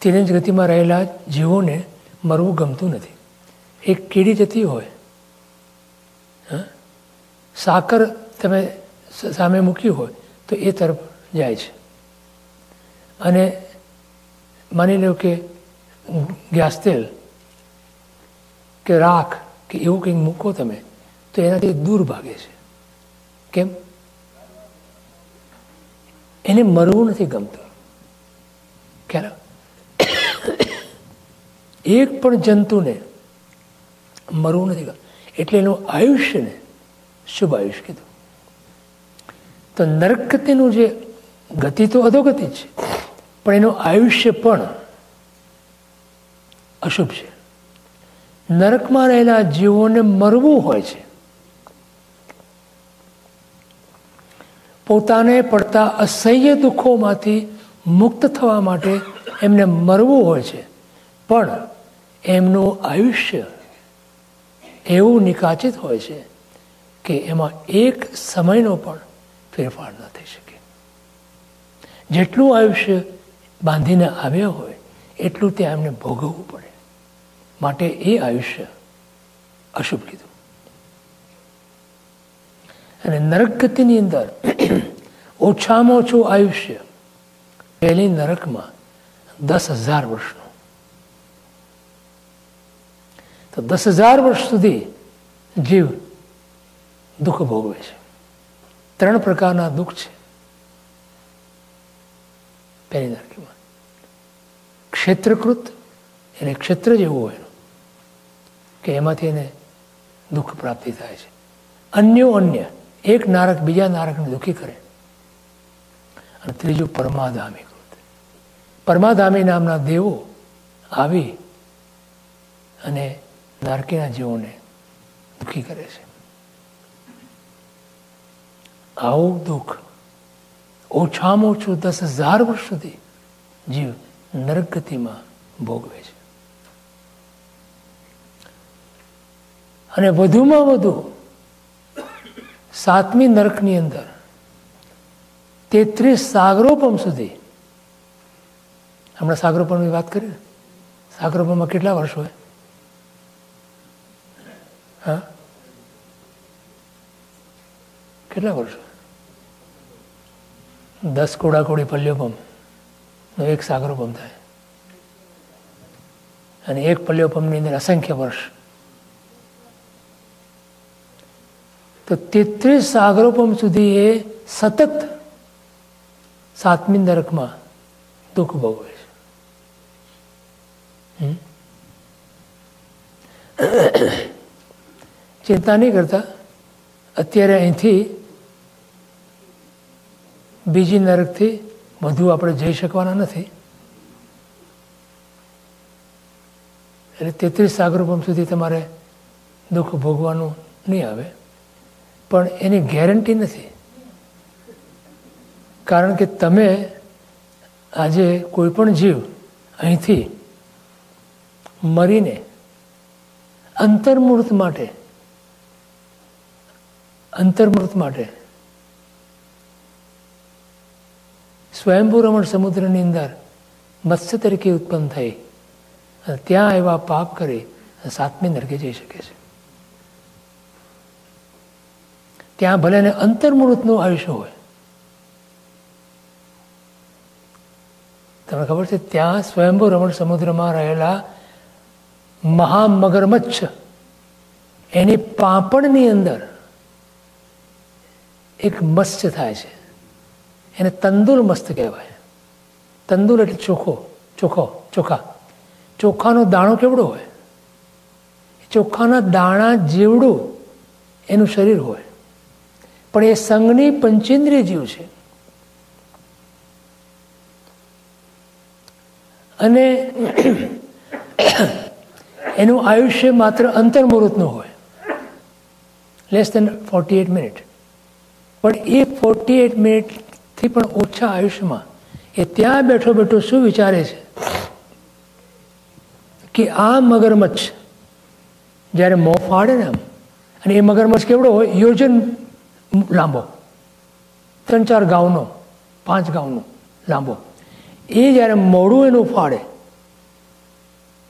તિરંજ ગતિમાં રહેલા જીવોને મરવું ગમતું નથી. એક કીડી જતી હોય સાકર તમે સામે મૂકી હોય, તો એ તરફ જાય છે. અને માની લો કે ગેસ તેલ કે રાખ કે એવું કંઈક મૂકો તમે, તો એનાથી દૂર ભાગે છે. કેમ? એને મરવું નથી ગમતું. ખ્યાલ એક પણ જંતુને મરવું નથી એટલે એનું આયુષ્યને શુભ આયુષ્ય કીધું. તો નરક ગતિનું જે ગતિ તો અધોગતિ છે, પણ એનું આયુષ્ય પણ અશુભ છે. નરકમાં રહેલા જીવોને મરવું હોય છે. પોતાને પડતા અસહ્ય દુઃખોમાંથી મુક્ત થવા માટે એમને મરવું હોય છે. પણ એમનું આયુષ્ય એવું નિકાચિત હોય છે કે એમાં એક સમયનો પણ ફેરફાર ન થઈ શકે. જેટલું આયુષ્ય બાંધીને આવ્યા હોય, એટલું ત્યાં એમને ભોગવવું પડે. માટે એ આયુષ્ય અશુભ કીધું. અને નરક ગતિની અંદર ઓછામાં ઓછું આયુષ્ય પહેલી નરકમાં દસ હજાર વર્ષનું તો દસ હજાર વર્ષ સુધી જીવ દુઃખ ભોગવે છે. ત્રણ પ્રકારના દુઃખ છે. પહેલી નરકીમાં ક્ષેત્રકૃત એને ક્ષેત્ર જેવું હોય કે એમાંથી એને દુઃખ પ્રાપ્તિ થાય છે. અન્યો અન્ય, એક નારક બીજા નારકને દુઃખી કરે. અને ત્રીજું પરમાધામી કૃત. પરમાધામી નામના દેવો આવી અને નારકીના જીવોને દુઃખી કરે છે. આવું દુઃખ ઓછામાં ઓછું દસ હજાર વર્ષ સુધી જીવ નરક ગતિમાં ભોગવે છે. અને વધુમાં વધુ સાતમી નરકની અંદર તેત્રીસ સાગરોપમ સુધી, હમણાં સાગરોપમની વાત કરી, સાગરોપમમાં કેટલા વર્ષ હોય? હા કેટલા વર્ષો? દસ કોડાકોડી પલ્યોપમ નો એક સાગરોપમ થાય. અને એક પલ્યોપમની અંદર અસંખ્ય વર્ષ. તો તેત્રીસ સાગરોપમ સુધી એ સતત સાતમી નરકમાં દુઃખ ભોગવે છે. ચિંતા નહીં કરતા. અત્યારે અહીંથી બીજી નરકથી વધુ આપણે જઈ શકવાના નથી. એટલે તેત્રીસ સાગરોપમ સુધી તમારે દુઃખ ભોગવાનું નહીં આવે. પણ એની ગેરંટી નથી. કારણ કે તમે આજે કોઈ પણ જીવ અહીંથી મરીને અંતર્મૂર્ત માટે અંતર્મૃત માટે. સ્વયંભૂ રમણ સમુદ્રની અંદર મત્સ્ય તરીકે ઉત્પન્ન થઈ અને ત્યાં એવા પાપ કરી સાતમી નરકે જઈ શકે છે. ત્યાં ભલે ને અંતર્મૃતનું આયુષ્ય હોય. તમને ખબર છે ત્યાં સ્વયંભૂ રમણ સમુદ્રમાં રહેલા મહામગરમચ્છ એની પાપણની અંદર એક મસ્ત થાય છે. એને તંદુર મસ્ત કહેવાય. તંદુર એટલે ચોખ્ખો ચોખ્ખો ચોખા. ચોખાનો દાણો કેવડો હોય? ચોખાના દાણા જેવડું એનું શરીર હોય. પણ એ સંઘની પંચેન્દ્રિય જીવ છે. અને એનું આયુષ્ય માત્ર અંતર્મુહૂર્તનું હોય. Less than forty eight minute પણ એ ફોર્ટી એટ મિનિટથી પણ ઓછા આયુષ્યમાં. એ ત્યાં બેઠો બેઠો શું વિચારે છે? કે આ મગરમચ્છ જ્યારે મોં ફાડે ને આમ, અને એ મગરમચ્છ કેવડો હોય? યોજન લાંબો. ત્રણ ચાર ગાઉનો, પાંચ ગાઉનો લાંબો. એ જ્યારે મોડું એનું ફાડે,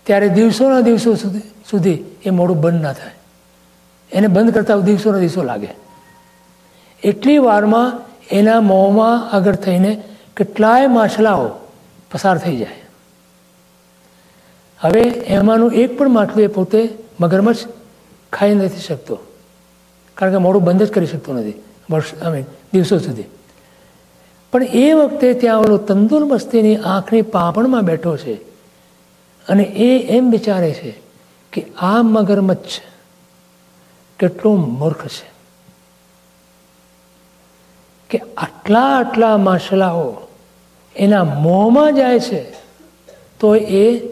ત્યારે દિવસોના દિવસો સુધી સુધી એ મોડું બંધ ના થાય. એને બંધ કરતા દિવસોના દિવસો લાગે. એટલી વારમાં એના મોંમાં આગળ થઈને કેટલાય માછલાઓ પસાર થઈ જાય. હવે એમાંનું એક પણ માટલું એ પોતે મગરમચ્છ ખાઈ નથી શકતો. કારણ કે મોડું બંધ જ કરી શકતો નથી વર્ષ અમે દિવસો સુધી. પણ એ વખતે ત્યાં ઓલો તંદુર મસ્તીની આંખની પાપણમાં બેઠો છે અને એ એમ વિચારે છે કે આ મગરમચ્છ કેટલો મૂર્ખ છે. કે આટલા આટલા માછલાઓ એના મોંમાં જાય છે, તો એ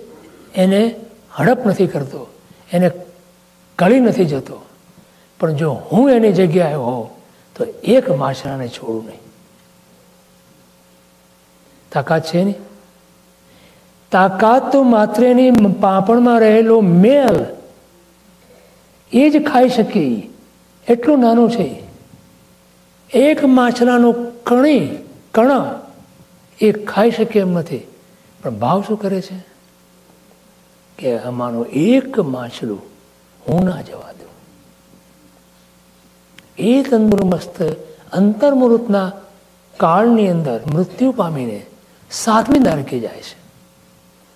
એને હડપ નથી કરતો, એને કળી નથી જતો. પણ જો હું એની જગ્યાએ હોઉં, તો એક માછલાને છોડું નહીં. તાકાત છે નહીં તાકાત તો માત્ર એની પાપણમાં રહેલો મેલ એ જ ખાઈ શકે એટલું નાનું છે. એક માછલાનો કણી, કણા એ ખાઈ શકે એમ નથી. પણ ભાવ શું કરે છે? કે અમારું એક માછલું હું ના જવા દઉં એ તંદુરમસ્ત અંતર્મૃતના કાળની અંદર મૃત્યુ પામીને સાતમી તારીખે જાય છે.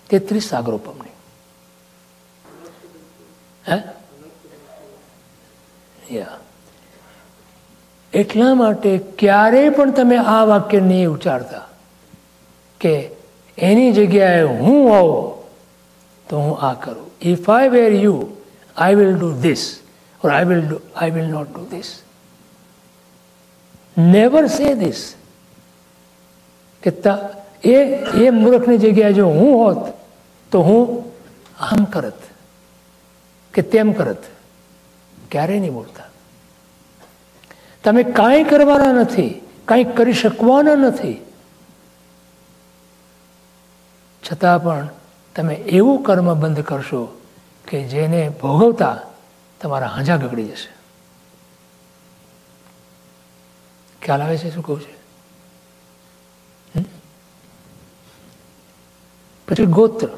તેત્રીસ સાગરોપમની હે? યા. એટલા માટે ક્યારેય પણ તમે આ વાક્ય નહીં ઉચ્ચારતા કે એની જગ્યાએ હું આવો તો હું આ કરું. If I were you I will do this or I will do I will not do this never say this કે એ મૂર્ખની જગ્યાએ જો હું હોત તો હું આમ કરત, કે તેમ કરત. ક્યારેય નહીં બોલતા. તમે કાંઈ કરવાના નથી, કાંઈ કરી શકવાના નથી. છતાં પણ તમે એવું કર્મ બંધ કરશો કે જેને ભોગવતા તમારા હાંજા ગગડી જશે. ખ્યાલ આવે છે શું કહું છે? પછી ગોત્ર.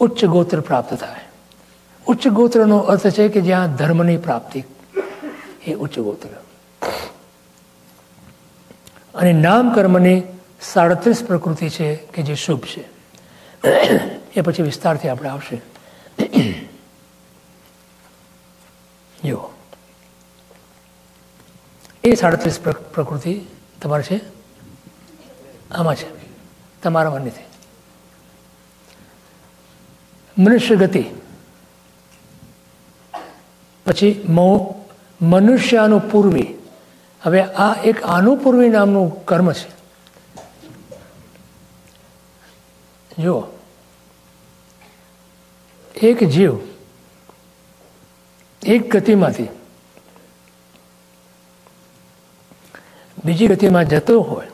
ઉચ્ચ ગોત્ર પ્રાપ્ત થાય. ઉચ્ચ ગોત્રનો અર્થ છે કે જ્યાં ધર્મની પ્રાપ્તિ એ ઉચ્ચ ગોત્ર. અને નામ કર્મની સાડત્રીસ પ્રકૃતિ છે કે જે શુભ છે. એ પછી વિસ્તારથી આપણે આવશે. એ સાડત્રીસ પ્રકૃતિ તમારે છે? આમાં છે. તમારામાં નથી. મનુષ્ય ગતિ પછી મો- મનુષ્યાનું પૂર્વી હવે આ એક આનુપૂર્વી નામનું કર્મ છે. જુઓ. એક જીવ એક ગતિમાંથી બીજી ગતિમાં જતો હોય,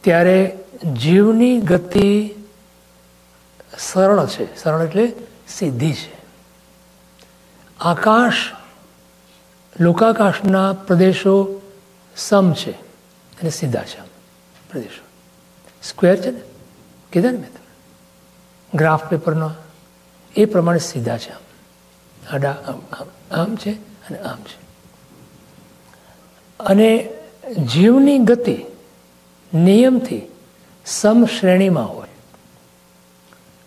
ત્યારે જીવની ગતિ સરળ છે. સરળ એટલે સીધી છે. આકાશ, લોકાકાશના પ્રદેશો સમ છે અને સીધા છે પ્રદેશો. સ્ક્વેર છે ને? કીધા ને મેં તમને? ગ્રાફ પેપરનો એ પ્રમાણે સીધા છે આમ. આડા આમ છે અને આમ છે. અને જીવની ગતિ નિયમથી સમશ્રેણીમાં હોય.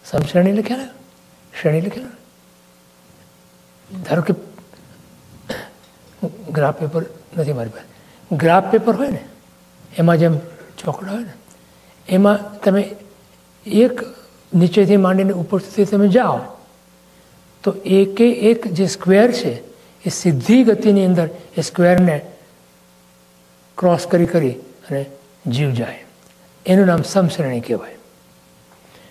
સમશ્રેણી લખ્યા ને? શ્રેણી લખ્યા ધારો કે ગ્રાફ પેપર નથી મારી પાસે. ગ્રાફ પેપર હોય ને, એમાં જેમ ચોકડા હોય ને, એમાં તમે એક નીચેથી માંડીને ઉપર સુધી તમે જાઓ, તો એકે એક જે સ્ક્વેર છે, એ સીધી ગતિની અંદર એ સ્ક્વેરને ક્રોસ કરી કરી અને જીવ જાય. એનું નામ સમશ્રેણી કહેવાય.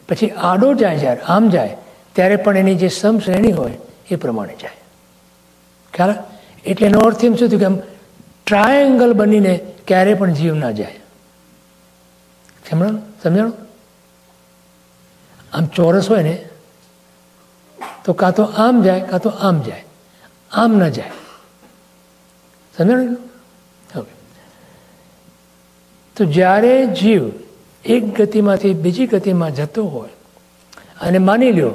પછી આડો જાય જ્યારે, આમ જાય, ત્યારે પણ એની જે સમશ્રેણી હોય એ પ્રમાણે જાય. ખ્યાલ એટલે એનો અર્થ એમ શું થયું કે આમ ટ્રાયેંગલ બનીને ક્યારે પણ જીવ ના જાય. સમજાણું? સમજાણું? આમ ચોરસ હોય ને, તો કાં તો આમ જાય, કાં તો આમ જાય. આમ ન જાય. સમજાણું તો જ્યારે જીવ એક ગતિમાંથી બીજી ગતિમાં જતો હોય, અને માની લ્યો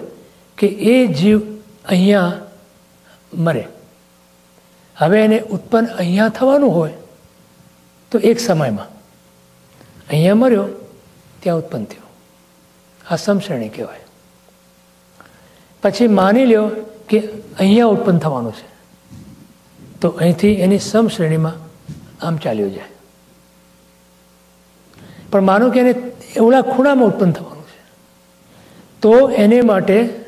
કે એ જીવ અહીંયા મરે. હવે એને ઉત્પન્ન અહીંયા થવાનું હોય તો એક સમયમાં અહીંયા મર્યો, ત્યાં ઉત્પન્ન થયો. આ સમશ્રેણી કહેવાય. પછી માની લ્યો કે અહીંયા ઉત્પન્ન થવાનું છે. તો અહીંથી એની સમશ્રેણીમાં આમ ચાલ્યો જાય. પણ માનો કે એને એવડા ખૂણામાં ઉત્પન્ન થવાનું છે. તો એને માટે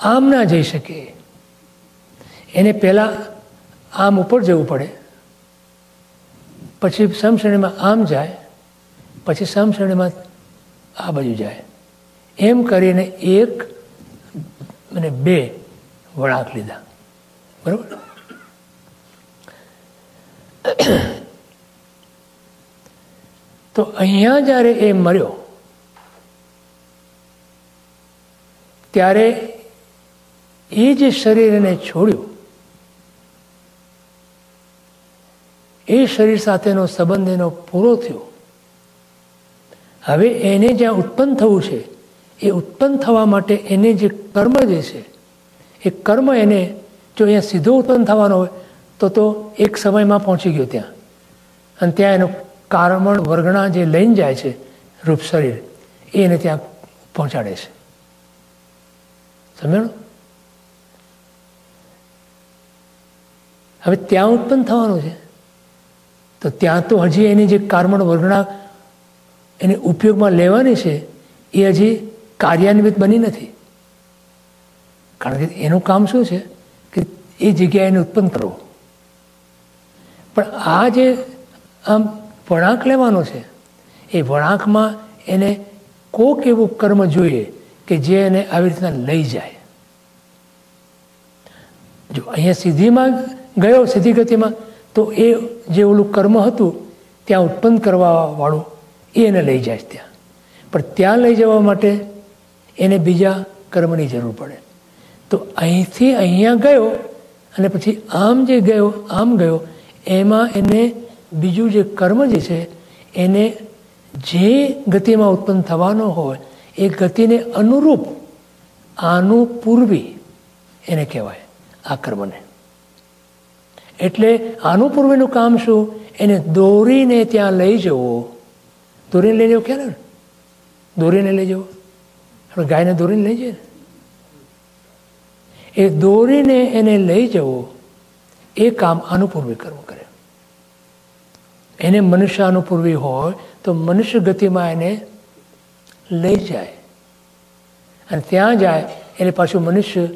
આમ ના જઈ શકે. એને પહેલાં આમ ઉપર જવું પડે. પછી સમશ્રેણીમાં આમ જાય, પછી સમશ્રેણીમાં આ બાજુ જાય. એમ કરીને એક અને બે વળાંક લીધા. બરાબર? તો અહીંયા જ્યારે એ મર્યો, ત્યારે એ જે શરીર એને છોડ્યું, એ શરીર સાથેનો સંબંધ એનો પૂરો થયો. હવે એને જ્યાં ઉત્પન્ન થવું છે, એ ઉત્પન્ન થવા માટે એને જે કર્મ જે છે, એ કર્મ એને જો અહીંયા સીધો ઉત્પન્ન થવાનો હોય, તો તો એક સમયમાં પહોંચી ગયો ત્યાં. અને ત્યાં એનો કારમણ, વર્ગણા જે લઈને જાય છે રૂપ શરીર એને ત્યાં પહોંચાડે છે. સમજણ હવે ત્યાં ઉત્પન્ન થવાનું છે. તો ત્યાં તો હજી એની જે કારમણ વર્ગણા એને ઉપયોગમાં લેવાની છે, એ હજી કાર્યાન્વિત બની નથી. કારણ કે એનું કામ શું છે કે એ જગ્યાએ એને ઉત્પન્ન કરવું. પણ આ જે આમ વળાંક લેવાનો છે, એ વળાંકમાં એને કોક એવું કર્મ જોઈએ કે જે એને આવી રીતના લઈ જાય. જો અહીંયા સીધીમાં ગયો સીધી ગતિમાં, તો એ જે ઓલું કર્મ હતું, ત્યાં ઉત્પન્ન કરવાવાળું, એ એને લઈ જાય ત્યાં. પણ ત્યાં લઈ જવા માટે એને બીજા કર્મની જરૂર પડે. તો અહીંથી અહીંયા ગયો, અને પછી આમ જે ગયો, આમ ગયો, એમાં એને બીજું જે કર્મ જે છે, એને જે ગતિમાં ઉત્પન્ન થવાનો હોય, એ ગતિને અનુરૂપ આનું પૂર્વી એને કહેવાય આ કર્મને. એટલે આનું પૂર્વીનું કામ શું? એને દોરીને ત્યાં લઈ જવો. દોરીને લઈ જવો ક્યારે દોરીને લઈ જવો. આપણે ગાયને દોરીને લઈ જઈએ એ દોરીને એને લઈ જવો. એ કામ અનુપૂર્વી કર્મ કરે. એને મનુષ્ય અનુપૂર્વી હોય તો મનુષ્ય ગતિમાં એને લઈ જાય. અને ત્યાં જાય એટલે પાછું મનુષ્ય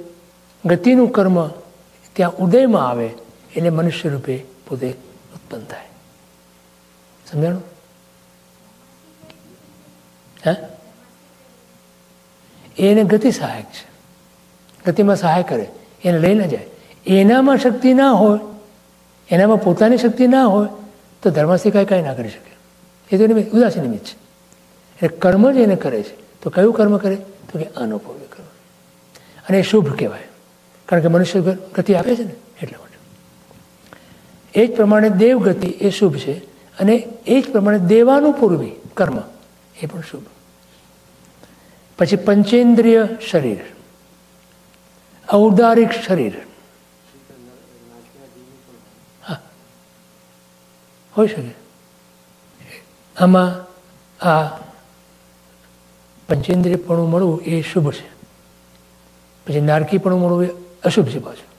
ગતિનું કર્મ ત્યાં ઉદયમાં આવે. એટલે મનુષ્ય રૂપે પોતે ઉત્પન્ન થાય. સમજાણું? હે? એને ગતિ સહાયક છે. ગતિમાં સહાય કરે, એને લઈ ન જાય. એનામાં શક્તિ ના હોય, એનામાં પોતાની શક્તિ ના હોય, તો ધર્માસ્તિકાય કાંઈ ના કરી શકે. એ તો નિમિત્ત, ઉદાસી નિમિત્ત છે. એટલે કર્મ જ એને કરે છે. તો કયું કર્મ કરે? તો કે અનુભવ્ય કર્મ. અને એ શુભ કહેવાય. કારણ કે મનુષ્ય ગતિ આપે છે ને? એ જ પ્રમાણે દેવ ગતિ એ શુભ છે અને એ જ પ્રમાણે દેવાનું પૂર્વી કર્મ એ પણ શુભ. પછી પંચેન્દ્રિય શરીર, ઔદારિક શરીર. હા. હોઈ શકે. આમાં આ પંચેન્દ્રિયપણું મળવું એ શુભ છે. પછી નારકીપણું મળવું એ અશુભ છે પાછું.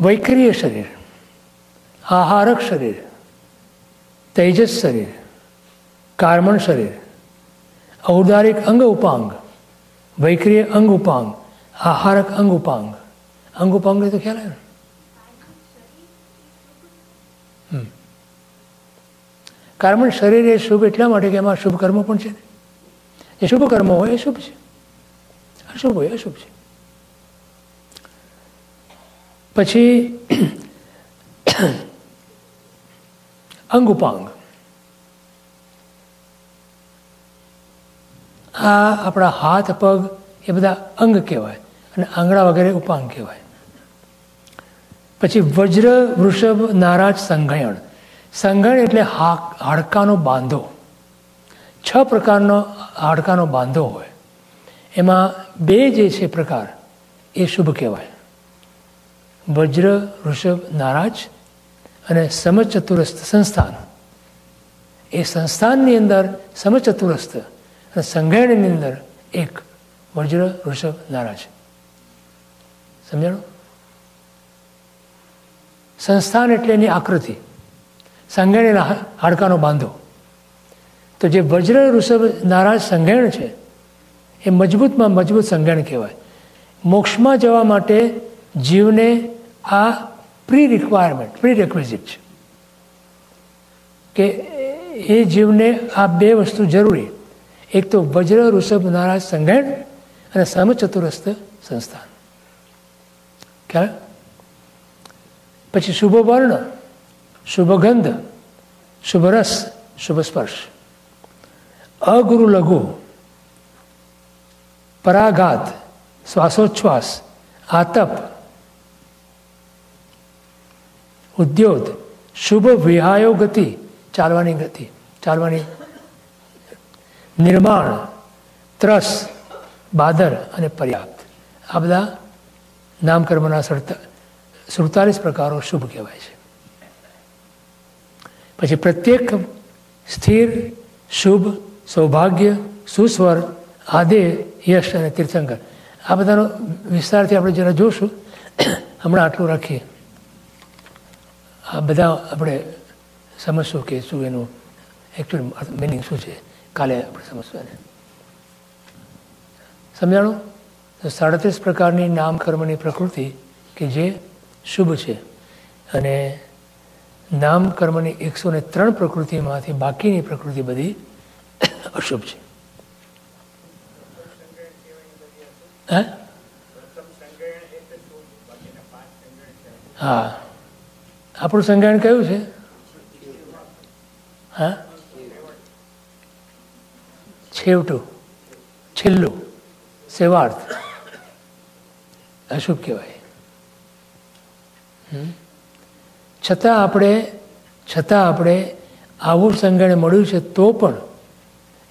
વૈકરીય શરીર, આહારક શરીર, તેજસ શરીર, કાર્મણ શરીર, ઔદારિક અંગ ઉપાંગ, વૈક્રિય અંગ ઉપાંગ, આહારક અંગ ઉપાંગ. અંગ ઉપાંગ તો ખ્યાલ આવે ને કાર્મણ શરીર એ શુભ એટલા માટે કે એમાં શુભ કર્મો પણ છે જે શુભ કર્મ હોય એ શુભ છે. અશુભ હોય અશુભ છે. પછી અંગ ઉપાંગ આ આપણા હાથ, પગ એ બધા અંગ કહેવાય અને આંગળા વગેરે ઉપાંગ કહેવાય. પછી વજ્ર, વૃષભ, નારાજ, સંઘયણ. સંઘયણ એટલે હાડકાનો બાંધો. છ પ્રકારનો હાડકાનો બાંધો હોય. એમાં બે જે છે પ્રકાર એ શુભ કહેવાય. વજ્ર, ઋષભ, નારાજ અને સમચતુરસ્થ સંસ્થાન. એ સંસ્થાનની અંદર સમચતુરસ્થ અને સંઘાયણની અંદર એક વજ્ર, ઋષભ, નારાજ. સમજાણું? સંસ્થાન એટલે એની આકૃતિ. સંઘરણીના હાડકાનો બાંધો. તો જે વજ્ર, ઋષભ, નારાજ સંઘાયણ છે, એ મજબૂતમાં મજબૂત સંઘાયણ કહેવાય. મોક્ષમાં જવા માટે જીવને આ પ્રી રિક્વાયરમેન્ટ પ્રી રેક્વિઝિટ છે કે એ જીવને આ બે વસ્તુ જરૂરી. એક તો વજ્ર, ઋષભ, નારાજ સંઘાણ અને સમચતુરસ્થ સંસ્થાન. ખ્યાલ? પછી શુભ વર્ણ, શુભ ગંધ શુભરસ શુભ સ્પર્શ. અગુરુ લઘુ, પરાઘાત, શ્વાસોચ્છ્વાસ, આતપ ઉદ્યોગ, શુભ વિહાયો ગતિ, ચાલવાની ગતિ, ચાલવાની નિર્માણ, ત્રસ, બાદર અને પર્યાપ્ત. આ બધા નામકર્મના સુડતાલીસ પ્રકારો શુભ કહેવાય છે. પછી પ્રત્યેક સ્થિર, શુભ, સૌભાગ્ય, સુસ્વર આદે યશ અને તીર્થંકર. આ બધાનો વિસ્તારથી આપણે જરા જોશું. હમણાં આટલું રાખીએ. આ બધા આપણે સમજશું કે શું એનું એકચ્યુઅલ મિનિંગ શું છે? કાલે આપણે સમજશું એને. સમજાણું? તો સાડત્રીસ પ્રકારની નામ કર્મની પ્રકૃતિ કે જે શુભ છે. અને નામ કર્મની એકસો ને ત્રણ પ્રકૃતિમાંથી બાકીની પ્રકૃતિ બધી અશુભ છે. હે. આપણું સંજ્ઞાન કયું છે? હા? છેવટું. છેલ્લું. સેવાર્થ. અશુભ કહેવાય? છતાં આપણે છતાં આપણે આવું સંજ્ઞાને મળ્યું છે તો પણ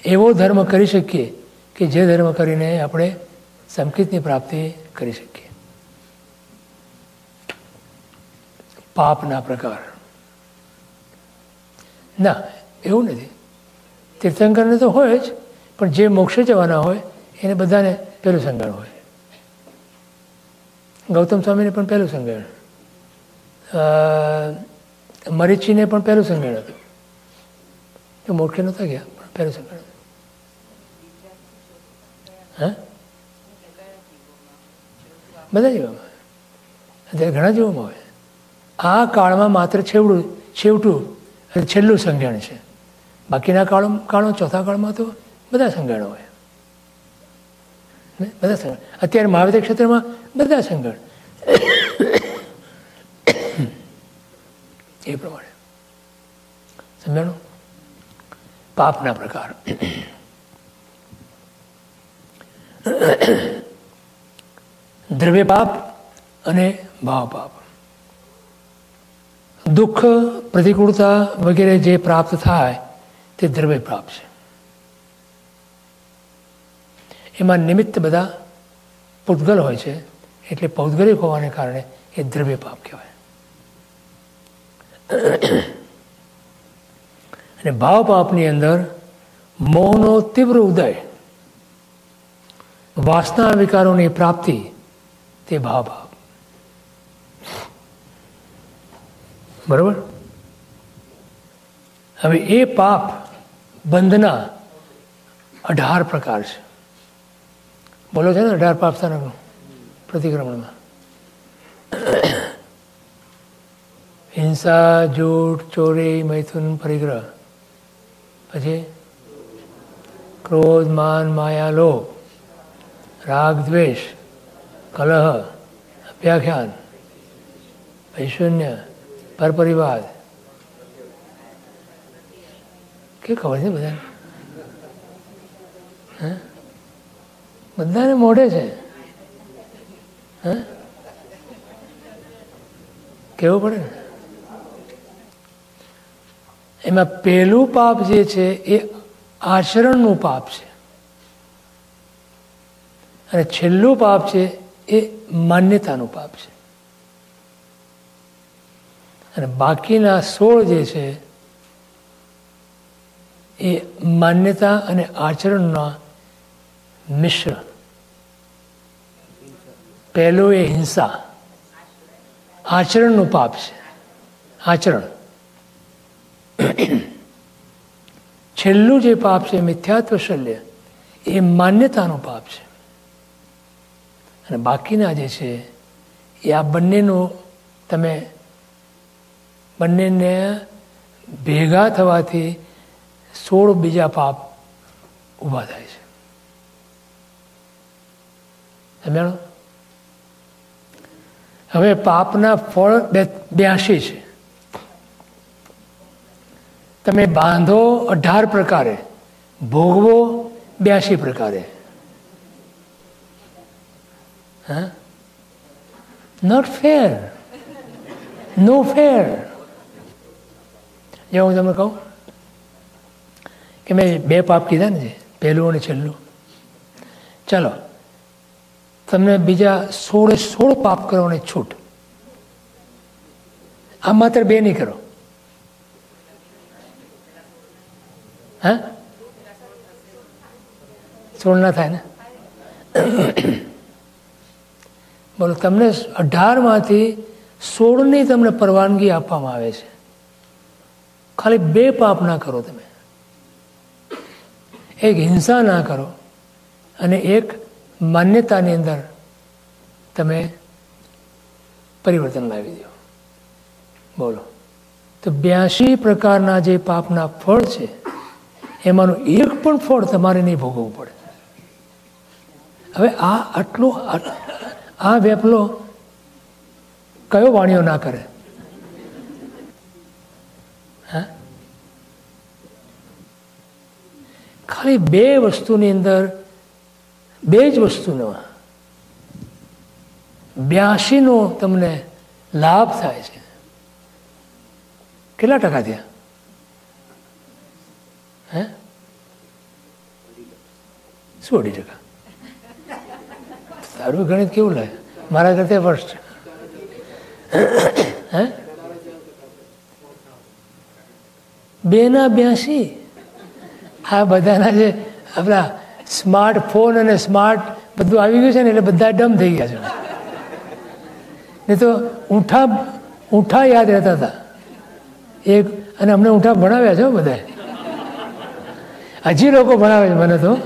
એવો ધર્મ કરી શકીએ કે જે ધર્મ કરીને આપણે સંકિતની પ્રાપ્તિ કરી શકીએ. પાપના પ્રકાર. ના, એવું નથી. તીર્થંકરને તો હોય જ, પણ જે મોક્ષે જવાના હોય, એને બધાને પહેલું સંગણ હોય. ગૌતમ સ્વામીને પણ પહેલું સંગણ. મરીચીને પણ પહેલું સંગણ હતું. તો મોક્ષે નહોતા ગયા, પણ પહેલું સંગણ હા? બધા જીવોમાં. અત્યારે ઘણા જીવોમાં હોય. આ કાળમાં માત્ર છેવડું, છેવટું છેલ્લું સંજ્ઞાન છે. બાકીના કાળો કાળો ચોથા કાળમાં તો બધા સંગણ હોય. બધા સંગણ. અત્યારે મહાવિદ્ય ક્ષેત્રમાં બધા સંગણ. એ પ્રમાણે. સમજાણું? પાપના પ્રકાર. દ્રવ્ય પાપ અને ભાવ પાપ દુઃખ, પ્રતિકૂળતા વગેરે જે પ્રાપ્ત થાય, તે દ્રવ્ય પ્રાપ્ત છે. એમાં નિમિત્ત બધા પૂતગલ હોય છે, એટલે પૌદગલિક હોવાને કારણે એ દ્રવ્ય પાપ કહેવાય. અને ભાવ પાપની અંદર મોહનો તીવ્ર ઉદય, વાસના વિકારોની પ્રાપ્તિ, તે ભાવ ભાવ બરાબર? હવે એ પાપ બંધના અઢાર પ્રકાર છે. બોલો છે ને, અઢાર પાપ સ્થાનકનું પ્રતિક્રમણમાં. હિંસા, જૂઠ, ચોરી, મૈથુન, પરિગ્રહ. પછી? ક્રોધ, માન, માયા લો રાગ, દ્વેષ, કલહ, અભ્યાખ્યાન વૈશૂન્ય પરપરિવાદ કે ખબર છે બધાને? હે? બધાને મોઢે છે. હે? કેવું પડે? ને એમાં પહેલું પાપ જે છે એ આચરણનું પાપ છે. અને છેલ્લું પાપ છે એ માન્યતાનું પાપ છે. અને બાકીના સોળ જે છે, એ માન્યતા અને આચરણના મિશ્ર. પહેલું એ હિંસા. આચરણનું પાપ છે. આચરણ. છેલ્લું જે પાપ છે, મિથ્યાત્વ શલ્ય, એ માન્યતાનું પાપ છે. અને બાકીના જે છે, એ આ બંનેનું તમે બંનેને ભેગા થવાથી સોળ બીજા પાપ ઊભા થાય છે. સમજાણો? હવે પાપના ફળ બ્યાસી છે. તમે બાંધો અઢાર પ્રકારે, ભોગવો બ્યાસી પ્રકારે. હા? નોટ ફેર નો ફેર જો હું તમને કહું કે મેં બે પાપ કીધા ને પહેલું અને છેલ્લું ચાલો તમને બીજા સોળે સોળ પાપ કરવાની છૂટ આ માત્ર બે નહીં કરો હા સોળ થાય ને બોલો તમને અઢારમાંથી સોળની તમને પરવાનગી આપવામાં આવે છે ખાલી બે પાપ ના કરો તમે. એક હિંસા ના કરો અને એક માન્યતાની અંદર તમે પરિવર્તન લાવી દો. બોલો. તો બ્યાસી પ્રકારના જે પાપના ફળ છે, એમાંનું એક પણ ફળ તમારે નહીં ભોગવવું પડે. હવે આ આટલું આ વેપલો કયો વાણીઓ ના કરે? ખાલી બે વસ્તુની અંદર, બે જ વસ્તુનો બ્યાસીનો તમને લાભ થાય છે. કેટલા ટકા થયા? હે? શું અઢી ટકા? તારું ગણિત કેવું લાગે? મારા કરતા ફર્સ્ટ હે? બેના બ્યાસી આ બધાના જે આપણા સ્માર્ટ ફોન અને સ્માર્ટ બધું આવી ગયું છે ને એટલે બધા ડમ થઈ ગયા છે. નહીં તો ઊંઠા ઊંઠા યાદ રહેતા હતા. એક, અને અમને ઊંઠા ભણાવ્યા છે બધા હજી લોકો ભણાવે છે મને તો.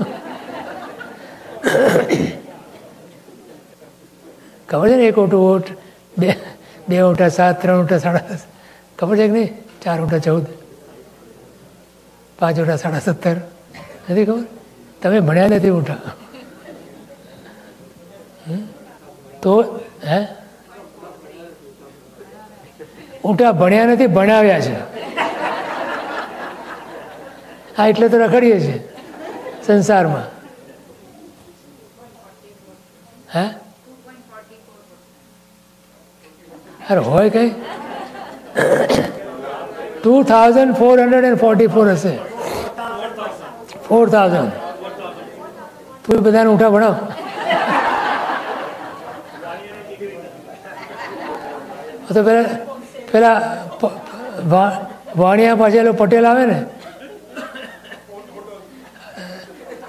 ખબર છે ને એક ઓટું ઓટ, બે બે ઓટા સાત, ત્રણ ઓટા સાડા ખબર છે કે નહીં? ચાર ઓટા ચૌદ. પાંચ સાડા સત્તર. નથી ખબર? તમે ભણ્યા નથી ઉઠા તો, હે? ઊંટા ભણ્યા નથી, ભણાવ્યા છે. હા, એટલે તો રખડીએ છીએ સંસારમાં. હે? અરે, હોય કઈ? Two thousand four hundred and forty four હશે. ફોર થાઉઝન્ડ તું બધાને ઉઠા ભણાવ. તો પેલા પેલા વાણિયા પાછળ પટેલ આવે ને.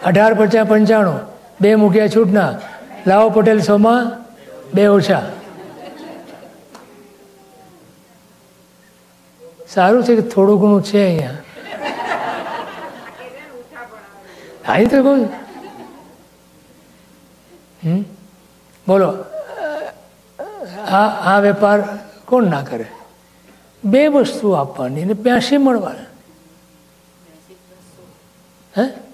અઢાર પચાસ પંચાણું. બે મૂક્યા છૂટના. લાવો પટેલ સોમાં, બે ઓછા. સારું છે કે થોડું ઘણું છે અહીંયા? હા, એ તો કહું હમ? બોલો. આ આ વેપાર કોણ ના કરે? બે વસ્તુ આપવાની અને બ્યાસી મળવાની. હે?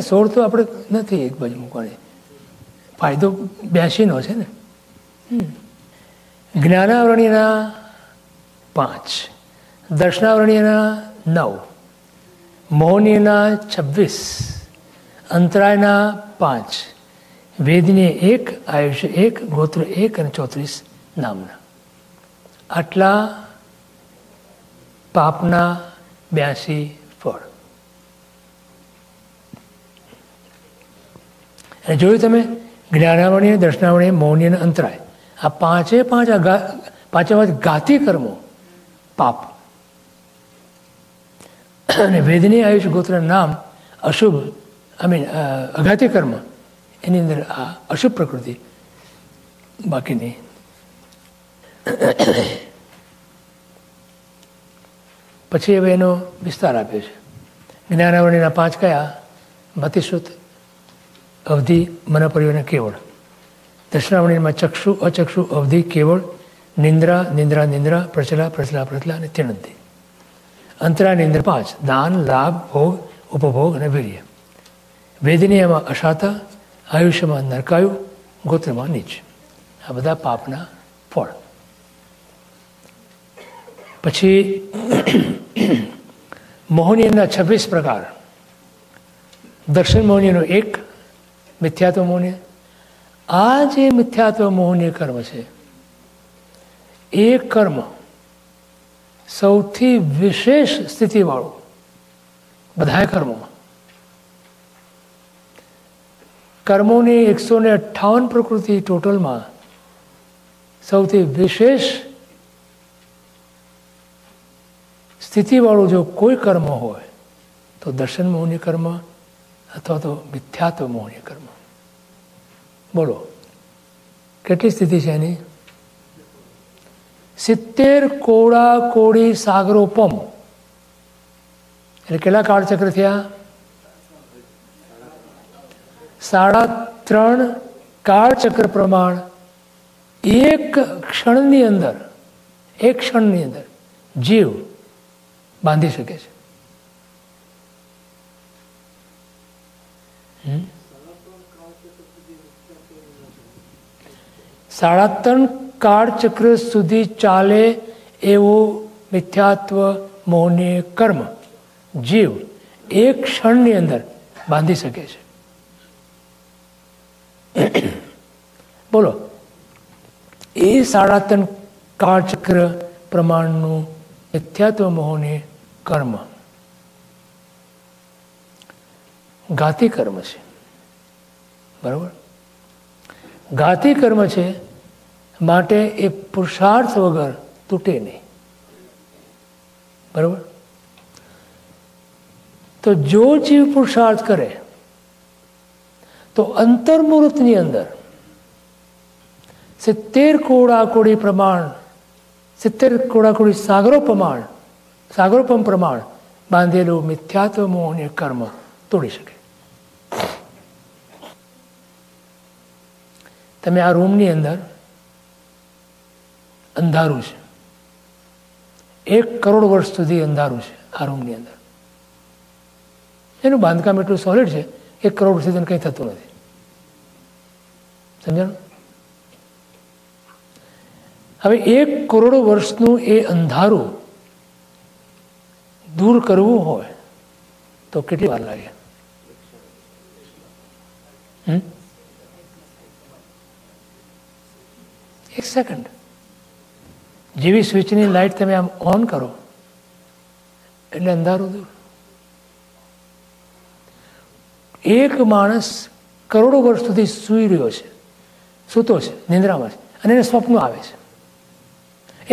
સોળ તો આપણે નથી એક બાજુ મૂકવાની. ફાયદો બ્યાસીનો છે ને. જ્ઞાનાવરણીના પાંચ, દર્શનાવરણીના નવ મૌનીના છવ્વીસ, અંતરાયના પાંચ, વેદની એક આયુષ્ય એક, ગોત્ર એક અને ચોત્રીસ નામના. આટલા પાપના બ્યાસી ફળ. જોયું તમે જ્ઞાનાવરણીય દર્શનાવણીય મૌની અને અંતરાય. આ પાંચે પાંચ પાંચે પાંચ ઘાતી કર્મો, પાપ. અને વેદની આયુષ ગોત્ર નામ અશુભ આઈ મીન અઘાતી કર્મ. એની અંદર આ અશુભ પ્રકૃતિ બાકીની. પછી હવે એનો વિસ્તાર આપ્યો છે. જ્ઞાનાવણીના પાંચ કયા? મતિશ્રુત અવધિ મનપરિવારના કેવળ. દર્શનાવણીમાં ચક્ષુ, અચક્ષુ અવધિ કેવળ નિંદ્રા નિંદ્રા નિંદ્રા, પ્રચલા પ્રચલા પ્રચલા અને તિણંતી. અંતરા, નિંદ્ર પાંચ, દાન, લાભ, ભોગ, ઉપભોગ અને વીર્ય. વેદની એમાં અશાતા આયુષ્યમાં નરકાયું, ગોત્રમાં નીચ. આ બધા પાપના ફળ. પછી મોહનીયના છવ્વીસ પ્રકાર. દર્શન મોહનીયનો એક, મિથ્યાત્વ મોહનીય આ જે મિથ્યાત્વ મોહનીય કર્મ છે, એ કર્મ સૌથી વિશેષ સ્થિતિવાળું બધાય કર્મોમાં. કર્મોની એકસો ને અઠ્ઠાવન પ્રકૃતિ ટોટલમાં સૌથી વિશેષ સ્થિતિવાળું જો કોઈ કર્મ હોય, તો દર્શન મોહની કર્મ અથવા તો મિથ્યાત્વ મોહની કર્મ. બોલો. કેટલી સ્થિતિ છે એની? સિત્તેર કોડા કોડી સાગરોપમ એટલે કેટલા કાળચક્ર થયા? સાડા ત્રણ કાળચક્ર પ્રમાણ એક ક્ષણની અંદર, એક ક્ષણની અંદર જીવ બાંધી શકે છે. સાડા ત્રણ કાળચક્ર સુધી ચાલે એવું મિથ્યાત્વ મોહની કર્મ. જીવ એક ક્ષણની અંદર બાંધી શકે છે. બોલો. એ સાડા ત્રણ કાળચક્ર પ્રમાણનું મિથ્યાત્વ મોહને કર્મ. ઘાતી કર્મ છે. બરાબર? ઘાતી કર્મ છે, માટે એ પુરુષાર્થ વગર તૂટે નહીં. બરાબર? તો જો જીવ પુરુષાર્થ કરે, તો અંતર્મુહૂર્તની અંદર સિત્તેર કોડાકોડી પ્રમાણ, સિત્તેર કોડાકોડી સાગરો પ્રમાણ, સાગરોપમ પ્રમાણ બાંધેલું મિથ્યાત્વ, મોહને કર્મ તોડી શકે. તમે આ રૂમની અંદર અંધારું છે. એક કરોડ વર્ષ સુધી અંધારું છે આ રૂમની અંદર. એનું બાંધકામ એટલું સોલિડ છે એક કરોડ તેને કંઈ થતું નથી. સમજણ? હવે એક કરોડ વર્ષનું એ અંધારું દૂર કરવું હોય તો કેટલી વાર લાગે? હમ? એક સેકન્ડ જેવી સ્વિચની લાઇટ તમે આમ ઓન કરો, એટલે અંધારું દૂર એક માણસ કરોડો વર્ષ સુધી સૂઈ રહ્યો છે, સૂતો છે, નિંદ્રામાં છે, અને એને સ્વપ્ન આવે છે.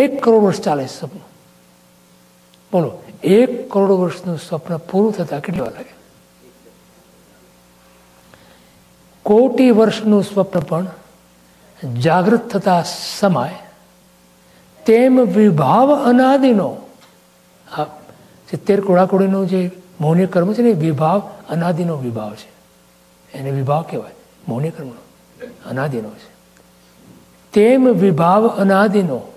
એક કરોડ વર્ષ ચાલે છે સપનું બોલો, એક કરોડ વર્ષનું સ્વપ્ન પૂરું થતાં કેટલી વાર લાગે? કોટી વર્ષનું સ્વપ્ન પણ જાગૃત થતા સમાય. તેમ વિભાવ અનાદિનો. આ સિત્તેર કોડાકોડીનો જે મૌન્ય કર્મ છે ને વિભાવ અનાદિનો વિભાવ છે. એને વિભાવ કહેવાય. મૌન્ય કર્મનો અનાદિનો છે. તેમ વિભાવ અનાદિનો.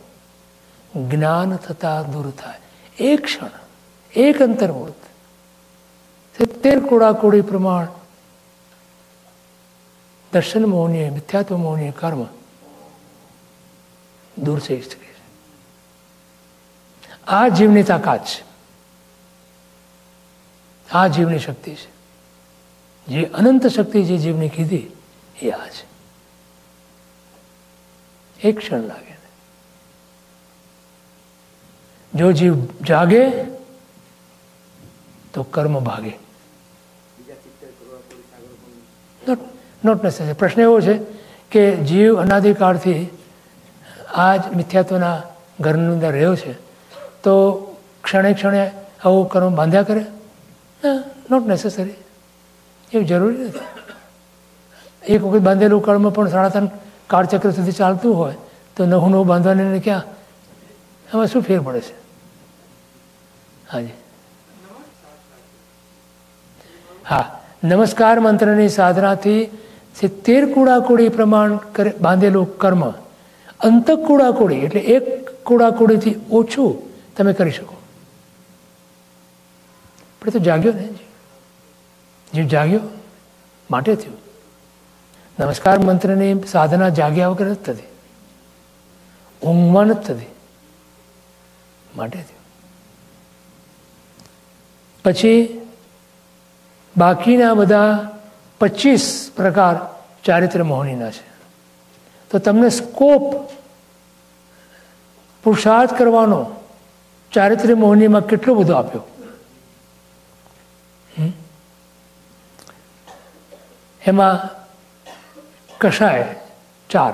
જ્ઞાન થતા દૂર થાય. એક ક્ષણ, એક અંતર્મૂર્ત. સિત્તેર કોડાકોડી પ્રમાણ. દર્શન મૌન્ય મિથ્યાત્વ મૌન્ય કર્મ દૂર થઈ શકે છે. આ જીવની તાકાત છે. આ જીવની શક્તિ છે. જે અનંત શક્તિ જે જીવની કીધી, એ આ છે. એક ક્ષણ લાગે જો જીવ જાગે, તો કર્મ ભાગે. નોટ નેસેસરી પ્રશ્ન એવો છે કે જીવ અનાદિકાળથી આ જ મિથ્યાત્વના ઘરની અંદર રહ્યો છે, તો ક્ષણે ક્ષણે આવું કર્મ બાંધ્યા કરે? નોટ નેસેસરી એવું જરૂરી નથી. એક વખત બાંધેલું કર્મ પણ સાડા કાળચક્ર સુધી ચાલતું હોય, તો નવું નવું બાંધવાને ક્યાં? એમાં શું ફેર પડે છે? હાજી. હા, નમસ્કાર મંત્રની સાધનાથી સિત્તેર કુડાકુડી પ્રમાણ કરે, બાંધેલું કર્મ અંતક કુડાકુડી એટલે એક કુડાકુડીથી ઓછું તમે કરી શકો. પણ તો જાગ્યો ને જીવ જાગ્યો? માટે થયું. નમસ્કાર મંત્રની સાધના જાગ્યા વગર જ થતી. ઊંઘમાં નથી થતી. માટે થયું. પછી બાકીના બધા પચીસ પ્રકાર ચારિત્ર મોહનીના છે. તો તમને સ્કોપ પુરુષાર્થ કરવાનો ચારિત્ર્ય મોહનીમાં કેટલો બધો આપ્યો? એમાં કષાય ચાર,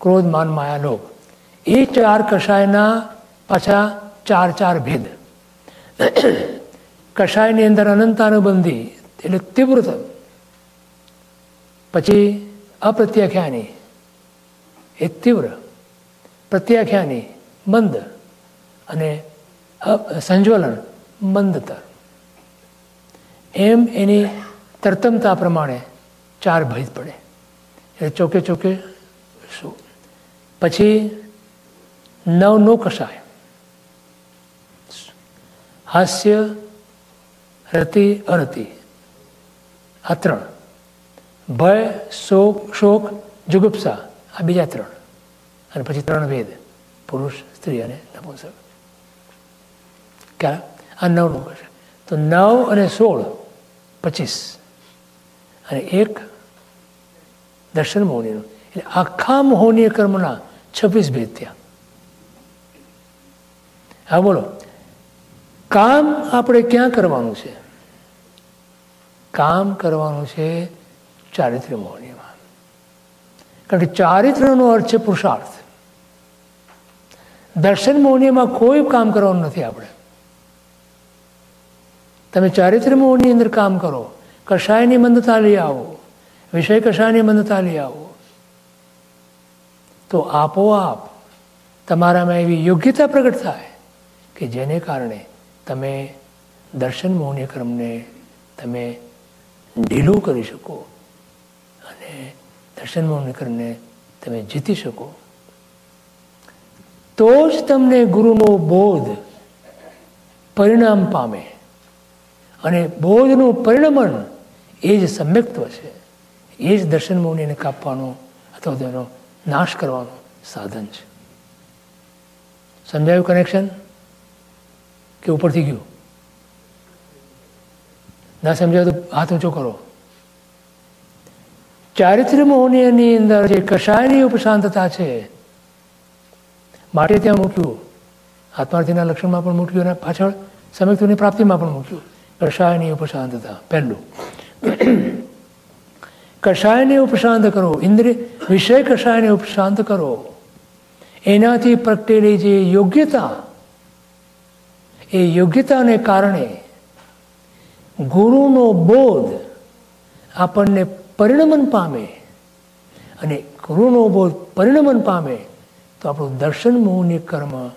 ક્રોધ, માન, માયા, લોભ. એ ચાર કષાયના પાછા ચાર ચાર ભેદ. કષાયની અંદર અનંતાનુબંધી એટલે તીવ્રત. પછી અપ્રત્યાખ્યાની. એ તીવ્ર, પ્રત્યાખ્યાની મંદ અને સંજ્વલન મંદતર એમ એની તરતમતા પ્રમાણે ચાર ભેદ પડે. એટલે ચોકે ચોકે શું? પછી નવનો નો કષાય હાસ્ય, રતિ, અરતિ. આ ત્રણ. ભય, શોક શોક, જુગુપ્સા. આ બીજા ત્રણ. અને પછી ત્રણ વેદ પુરુષ, સ્ત્રી અને નપુંસક. ક્યાં આ નવનું કશે તો નવ અને સોળ, પચીસ. અને એક દર્શન મોહનીનું. એટલે આખા મોહનીય કર્મના છવ્વીસ ભેદ ત્યાં હા, બોલો. કામ આપણે ક્યાં કરવાનું છે? કામ કરવાનું છે ચારિત્ર્ય મૌનીમાં કારણ કે ચારિત્રનો અર્થ છે પુરુષાર્થ. દર્શન મૌનીમાં કોઈ કામ કરવાનું નથી આપણે. તમે ચારિત્ર્ય મૌનની અંદર કામ કરો. કશાયની મંદતા લઈ આવો. વિષય કશાયની મંદતા લઈ આવો. તો આપોઆપ તમારામાં એવી યોગ્યતા પ્રગટ થાય કે જેને કારણે તમે દર્શન મૌન્ય ક્રમને તમે ઢીલું કરી શકો અને દર્શન મૌન્ય કરીને તમે જીતી શકો. તો જ તમને ગુરુનો બોધ પરિણામ પામે. અને બોધનું પરિણમન એ જ સમ્યક્ત્વ છે. એ જ દર્શન મૌનીને કાપવાનો અથવા તેનો નાશ કરવાનો સાધન છે. સમજાયું કનેક્શન કે ઉપરથી ગયું? ના સમજાયું તો હાથ ઊંચો કરો. ચારિત્ર્ય મોહનીયની અંદર જે કષાયની ઉપશાંતતા છે, માટે ત્યાં મૂક્યું. આત્માર્થીના લક્ષણમાં પણ મૂક્યું અને પાછળ સમ્યક્તની પ્રાપ્તિમાં પણ મૂક્યું. કષાયની ઉપશાંતતા, પહેલું. કષાયને ઉપશાંત કરો ઇન્દ્રિય વિષય કષાયને ઉપશાંત કરો. એનાથી પ્રગટેલી જે યોગ્યતા, એ યોગ્યતાને કારણે ગુરુનો બોધ આપણને પરિણમન પામે અને ગુરુનો બોધ પરિણમન પામે, તો આપણું દર્શન મોહની કર્મ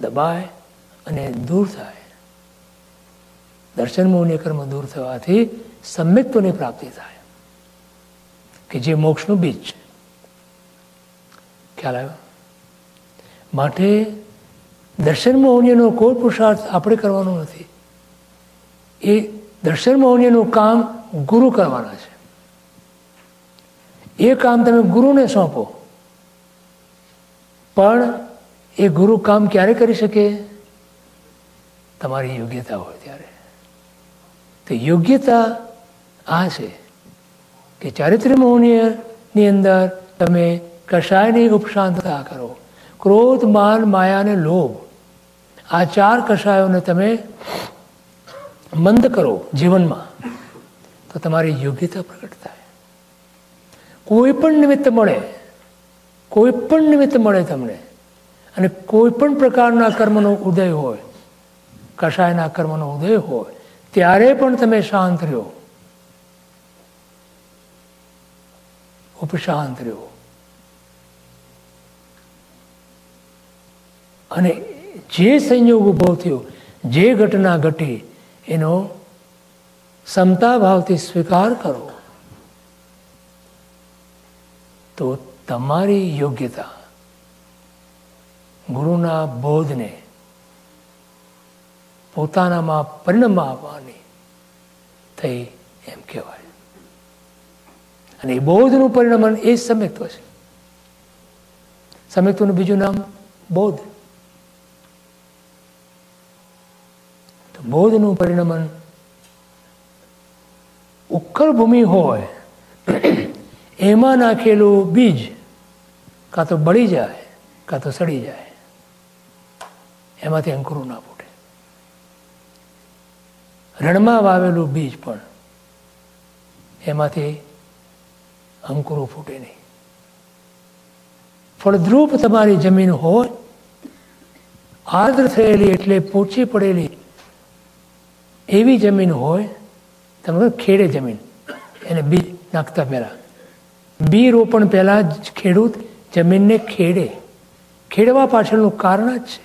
દબાય અને દૂર થાય. દર્શન મોહની કર્મ દૂર થવાથી સમ્યક્ત્વની પ્રાપ્તિ થાય. કે જે મોક્ષનું બીજ છે. ખ્યાલ આવ્યો? માટે દર્શન મોહનીયનો કોઈ પુરુષાર્થ આપણે કરવાનો નથી. એ દર્શન મોહનીયનું કામ ગુરુ કરવાના છે. એ કામ તમે ગુરુને સોંપો. પણ એ ગુરુ કામ ક્યારે કરી શકે? તમારી યોગ્યતા હોય ત્યારે. તો યોગ્યતા આ છે કે મૌન્યની અંદર તમે કશાયની ઉપશાંતતા કરો. ક્રોધ, માન, માયા અને લોભ આ ચાર કશાયોને તમે મંદ કરો જીવનમાં. તો તમારી યોગ્યતા પ્રગટ થાય. કોઈ પણ નિમિત્ત મળે કોઈ પણ નિમિત્ત મળે તમને અને કોઈ પણ પ્રકારના કર્મનો ઉદય હોય, કશાયના કર્મનો ઉદય હોય, ત્યારે પણ તમે શાંત રહ્યો. ઉપશાંત રહ્યો. અને જે સંયોગ ઊભો થયો, જે ઘટના ઘટી, એનો ક્ષમતા ભાવથી સ્વીકાર કરો. તો તમારી યોગ્યતા ગુરુના બોધને પોતાનામાં પરિણમ આવવાની થઈ એમ કહેવાય. અને એ બોધનું પરિણમન એ જ સમ્યક્ત્વ છે. સમ્યક્ત્વનું બીજું નામ બોધ. બોધનું પરિણમન ઉક્કર ભૂમિ હોય એમાં નાખેલું બીજ કાં તો બળી જાય, કાં તો સડી જાય. એમાંથી અંકુરું ના ફૂટે. રણમાં વાવેલું બીજ પણ એમાંથી અંકુરો ફૂટે નહીં. ફળદ્રુપ તમારી જમીન હોય, આર્દ્ર થયેલી એટલે પોચી પડેલી એવી જમીન હોય, તમે ખેડે જમીન, એને બીજ નાખતા પહેલાં. બી રોપણ પહેલાં જ ખેડૂત જમીનને ખેડે. ખેડવા પાછળનું કારણ જ છે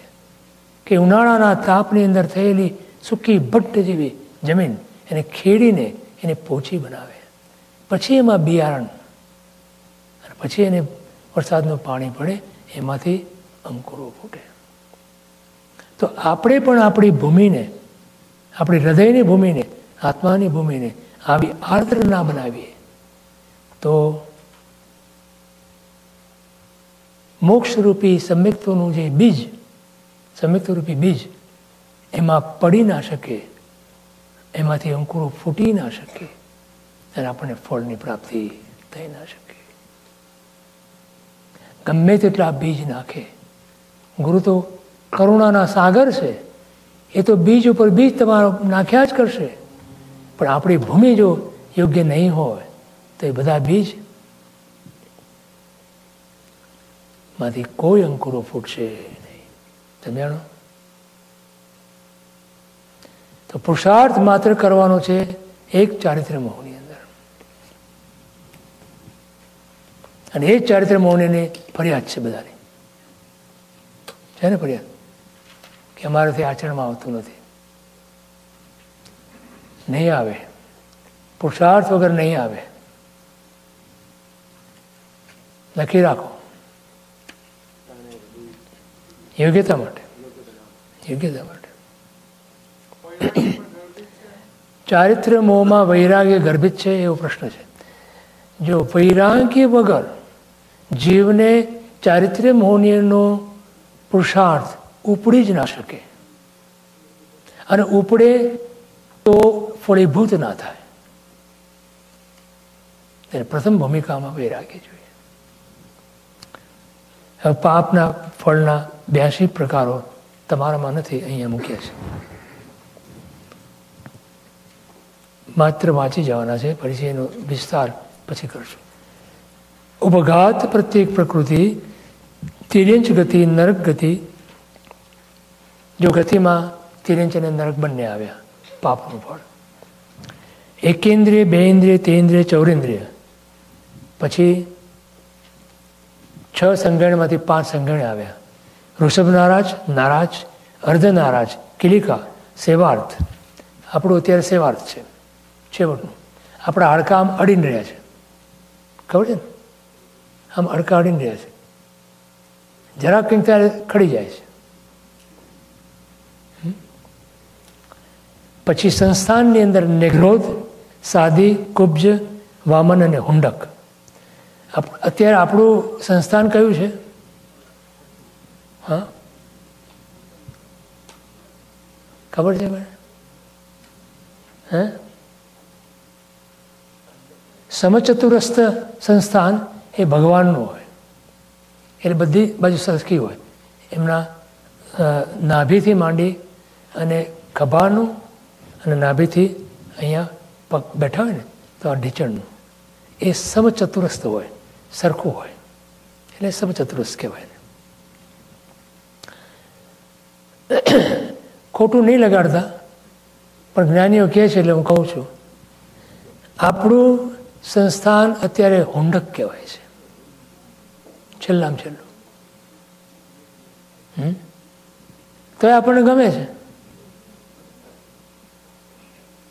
કે ઉનાળાના તાપની અંદર થયેલી સૂકી ભટ્ટ જેવી જમીન એને ખેડીને એને પોચી બનાવે. પછી એમાં બિયારણ અને પછી એને વરસાદનું પાણી પડે, એમાંથી અંકુરો ફૂટે. તો આપણે પણ આપણી ભૂમિને, આપણી હૃદયની ભૂમિને, આત્માની ભૂમિને આવી આર્દ્ર ના બનાવીએ. તો મોક્ષરૂપી સમ્યક્તોનું જે બીજ સમ્યક્તરૂપી બીજ, એમાં પડી ના શકે, એમાંથી અંકુરો ફૂટી ના શકે અને આપણને ફળની પ્રાપ્તિ થઈ ના શકે. ગમે તેટલા બીજ નાખે. ગુરુ તો કરુણાના સાગર છે. એ તો બીજ ઉપર બીજ તમારો નાખ્યા જ કરશે. પણ આપણી ભૂમિ જો યોગ્ય નહીં હોય, તો એ બધા બીજ માંથી કોઈ અંકુરો ફૂટશે નહીં. સમજાણો? તો પુરુષાર્થ માત્ર કરવાનો છે એક ચારિત્ર મોહની અંદર. અને એ ચારિત્ર મોહનીની ફરિયાદ છે બધાની. છે ને ફરિયાદ? કે અમારાથી આચરણમાં આવતું નથી. નહીં આવે. પુરુષાર્થ વગર નહીં આવે. લખી રાખો. યોગ્યતા માટે. યોગ્યતા માટે. ચારિત્ર મોહમાં વૈરાગ્ય ગર્ભિત છે એવો પ્રશ્ન છે. જો વૈરાગ્ય વગર જીવને ચારિત્ર્ય મોહનીયનો પુરુષાર્થ ઉપડી જ ના શકે અને ઉપડે તો ફળીભૂત ના થાય. ત્યારે પ્રથમ ભૂમિકામાં વૈરાગ્ય જોઈએ. પાપના ફળના બ્યાસી પ્રકારો તમારામાં નથી, અહીંયા મૂક્યા છે. માત્ર વાંચી જવાના છે, પછી એનો વિસ્તાર પછી કરશું. ઉપઘાત પ્રત્યેક પ્રકૃતિ, તિર્યંચ ગતિ, નરક ગતિ, જો ગતિમાં તિર્યંચ અને નરક બંને આવ્યા, પાપનું ફળ. એકેન્દ્રિય બે ઇન્દ્રિય તેન્દ્રિય ચૌરેન્દ્રિય. પછી છ સંગણમાંથી પાંચ સંગણ આવ્યા. ઋષભ નારાજ નારાજ, અર્ધ નારાજ, કિલિકા, સેવાર્થ. આપણું અત્યારે સેવાર્થ છે. છેવટનું. આપણા હાડકા આમ અડીને રહ્યા છે. ખબર છે ને? આમ હાડકા અડીને રહ્યા છે. જરાક કંઈક ત્યારે ખડી જાય છે. પછી સંસ્થાનની અંદર નિગ્રોધ સાદી કુબ્જ, વામન અને હુંડક. અત્યારે આપણું સંસ્થાન કયું છે? હા? ખબર છે મને? હે? સમચતુરસ્ત સંસ્થાન એ ભગવાનનું હોય. એટલે બધી બાજુ સરખી હોય. એમના નાભીથી માંડી અને ખભાનું અને નાભીથી અહીંયા પગ બેઠા હોય ને, તો આ ઢીચણનું. એ સમચતુરસ્ત હોય. સરખું હોય. એટલે સમચતુરસ્ત કહેવાય ખોટું નહીં લગાડતા, પણ જ્ઞાનીઓ કહે છે, એટલે હું કહું છું, આપણું સંસ્થાન અત્યારે હુંડક કહેવાય છે. છેલ્લામાં છેલ્લું. તો એ આપણને ગમે છે.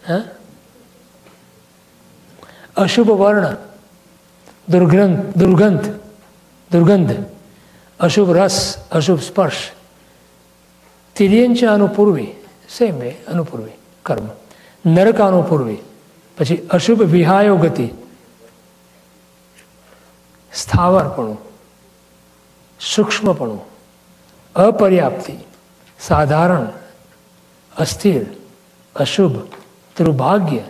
હા? અશુભ વર્ણ દુર્ગંધ દુર્ગંધ દુર્ગંધ અશુભ રસ અશુભ સ્પર્શ તિર્યંચ અનુપૂર્વી સેમ વે અનુપૂર્વી કર્મ નરક અનુપૂર્વી પછી અશુભ વિહાયો ગતિ સ્થાવરપણું સૂક્ષ્મપણું અપર્યાપ્તિ સાધારણ અસ્થિર અશુભ દુર્ભાગ્ય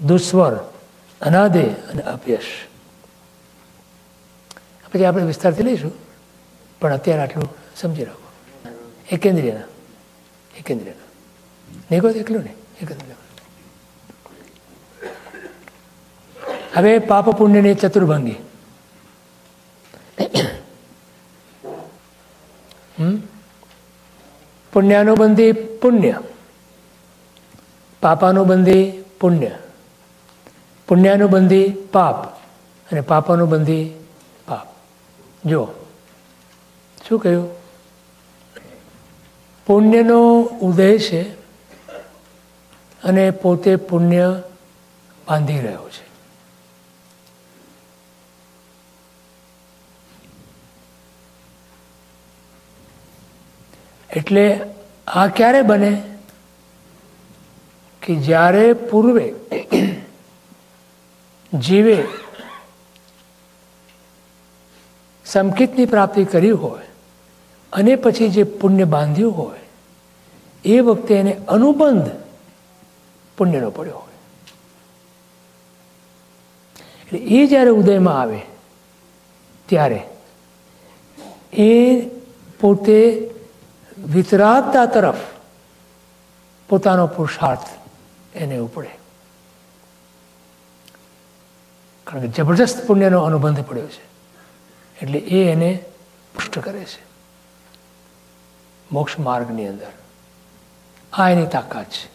દુસ્વર અનાદે અને અપયશ પછી આપણે વિસ્તારથી લઈશું. પણ અત્યારે આટલું સમજી રાખો. એકેન્દ્રિયના. એકેન્દ્રિયના. નહીં કહો એટલું ને. એકેન્દ્રિય હવે પાપ પુણ્યની ચતુર્ભંગી? પુણ્યાનુબંધી પુણ્ય. પાપાનુબંધી પુણ્ય. પુણ્યાનુબંધી પાપ. અને પાપાનુબંધી પાપ જો, શું કહ્યું? પુણ્યનો ઉદય છે અને પોતે પુણ્ય બાંધી રહ્યો છે. એટલે આ ક્યારે બને? કે જ્યારે પૂર્વે જીવે સંકિતની પ્રાપ્તિ કરી હોય અને પછી જે પુણ્ય બાંધ્યું હોય, એ વખતે એને અનુબંધ પુણ્યનો પડ્યો હોય. એટલે એ જ્યારે ઉદયમાં આવે, ત્યારે એ પોતે વિતરાગતા તરફ પોતાનો પુરુષાર્થ એને ઉપડે. કારણ કે જબરજસ્ત પુણ્યનો અનુબંધ પડ્યો છે. એટલે એ એને પુષ્ટ કરે છે. મોક્ષ માર્ગની અંદર. આ એની તાકાત છે.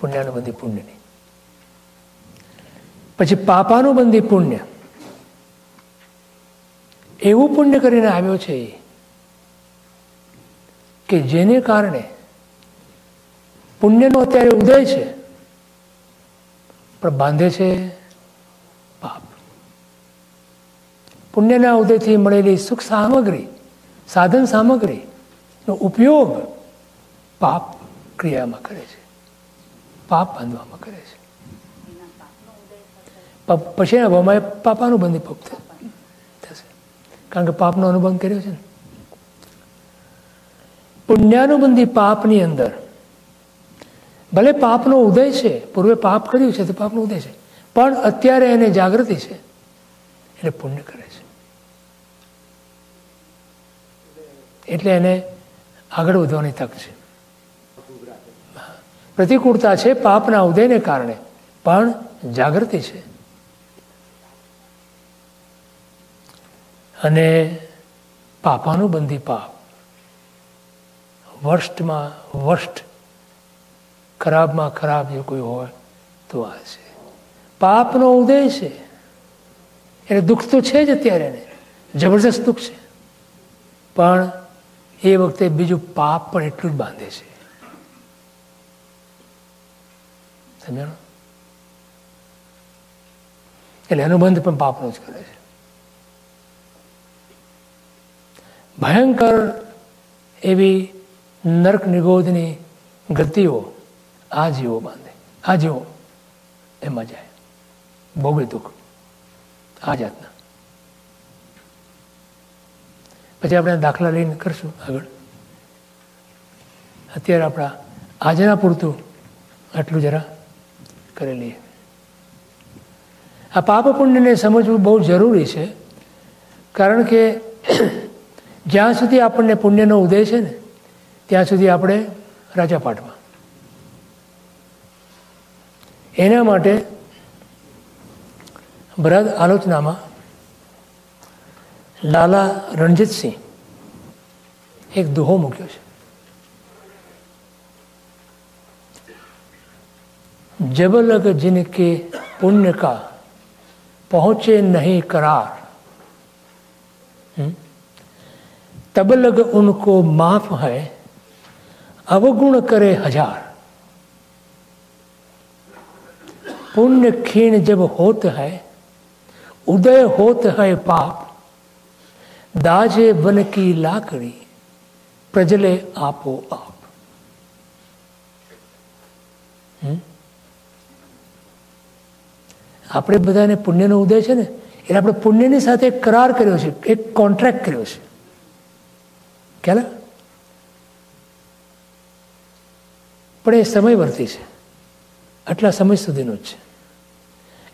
પુણ્યાનુબંધી પુણ્યની. પછી પાપાનુબંધી પુણ્ય. એવું પુણ્ય કરીને આવ્યો છે એ, કે જેને કારણે પુણ્યનો અત્યારે ઉદય છે, પણ બાંધે છે પાપ પુણ્યના ઉદયથી મળેલી સુખ સામગ્રી, સાધન સામગ્રીનો ઉપયોગ પાપ ક્રિયામાં કરે છે. પાપ બાંધવામાં કરે છે. પછી પછીના ભાવમાં પાપાનું બંધી પપ થશે. કારણ કે પાપનો અનુભવ કર્યો છે ને. પુણ્યાનુબંધી પાપની અંદર ભલે પાપનો ઉદય છે, પૂર્વે પાપ કર્યું છે, તો પાપનો ઉદય છે. પણ અત્યારે એને જાગૃતિ છે. એટલે પુણ્ય કરે છે. એટલે એને આગળ વધવાની તક છે. પ્રતિકૂળતા છે પાપના ઉદયને કારણે, પણ જાગૃતિ છે. અને પાપાનું બંધી પાપ વર્સ્ટમાં વર્સ્ટ ખરાબમાં ખરાબ જો કોઈ હોય તો આ છે. પાપનો ઉદય છે. એટલે દુઃખ તો છે જ અત્યારે જબરજસ્ત દુઃખ છે. પણ એ વખતે બીજું પાપ પણ એટલું જ બાંધે છે. એટલે અનુબંધ પણ પાપનો જ કરે છે. ભયંકર એવી નર્ક નિગોધની ગતિઓ આ જીવો બાંધે. આ જીવો એમાં જાય. ભોગવે દુઃખ. આ જાતના. પછી આપણે દાખલા લઈને કરશું આગળ. અત્યારે આપણા આજના પૂરતું આટલું જરા કરી લઈએ. આ પાપ પુણ્યને સમજવું બહુ જરૂરી છે, કારણ કે જ્યાં સુધી આપણને પુણ્યનો ઉદય છે ને, ત્યાં સુધી આપણે રાજાપાઠમાં એના માટે બૃહદ આલોચનામાં લાલા રણજીતસિંહ એક દુહો મૂક્યો છે जब लग जिनके पुण्य का पहुंचे नहीं करार हम्म? तब लग उनको माफ है अवगुण करे हजार पुण्य क्षीण जब होत है उदय होत है पाप દાજે વન કી લાકડી પ્રજલે આપો આપ. આપણે બધાને પુણ્યનો ઉદય છે ને, એટલે આપણે પુણ્યની સાથે એક કરાર કર્યો છે, એક કોન્ટ્રાક્ટ કર્યો છે. ખ્યાલ? પણ એ સમય વર્તી છે. આટલા સમય સુધીનો જ છે.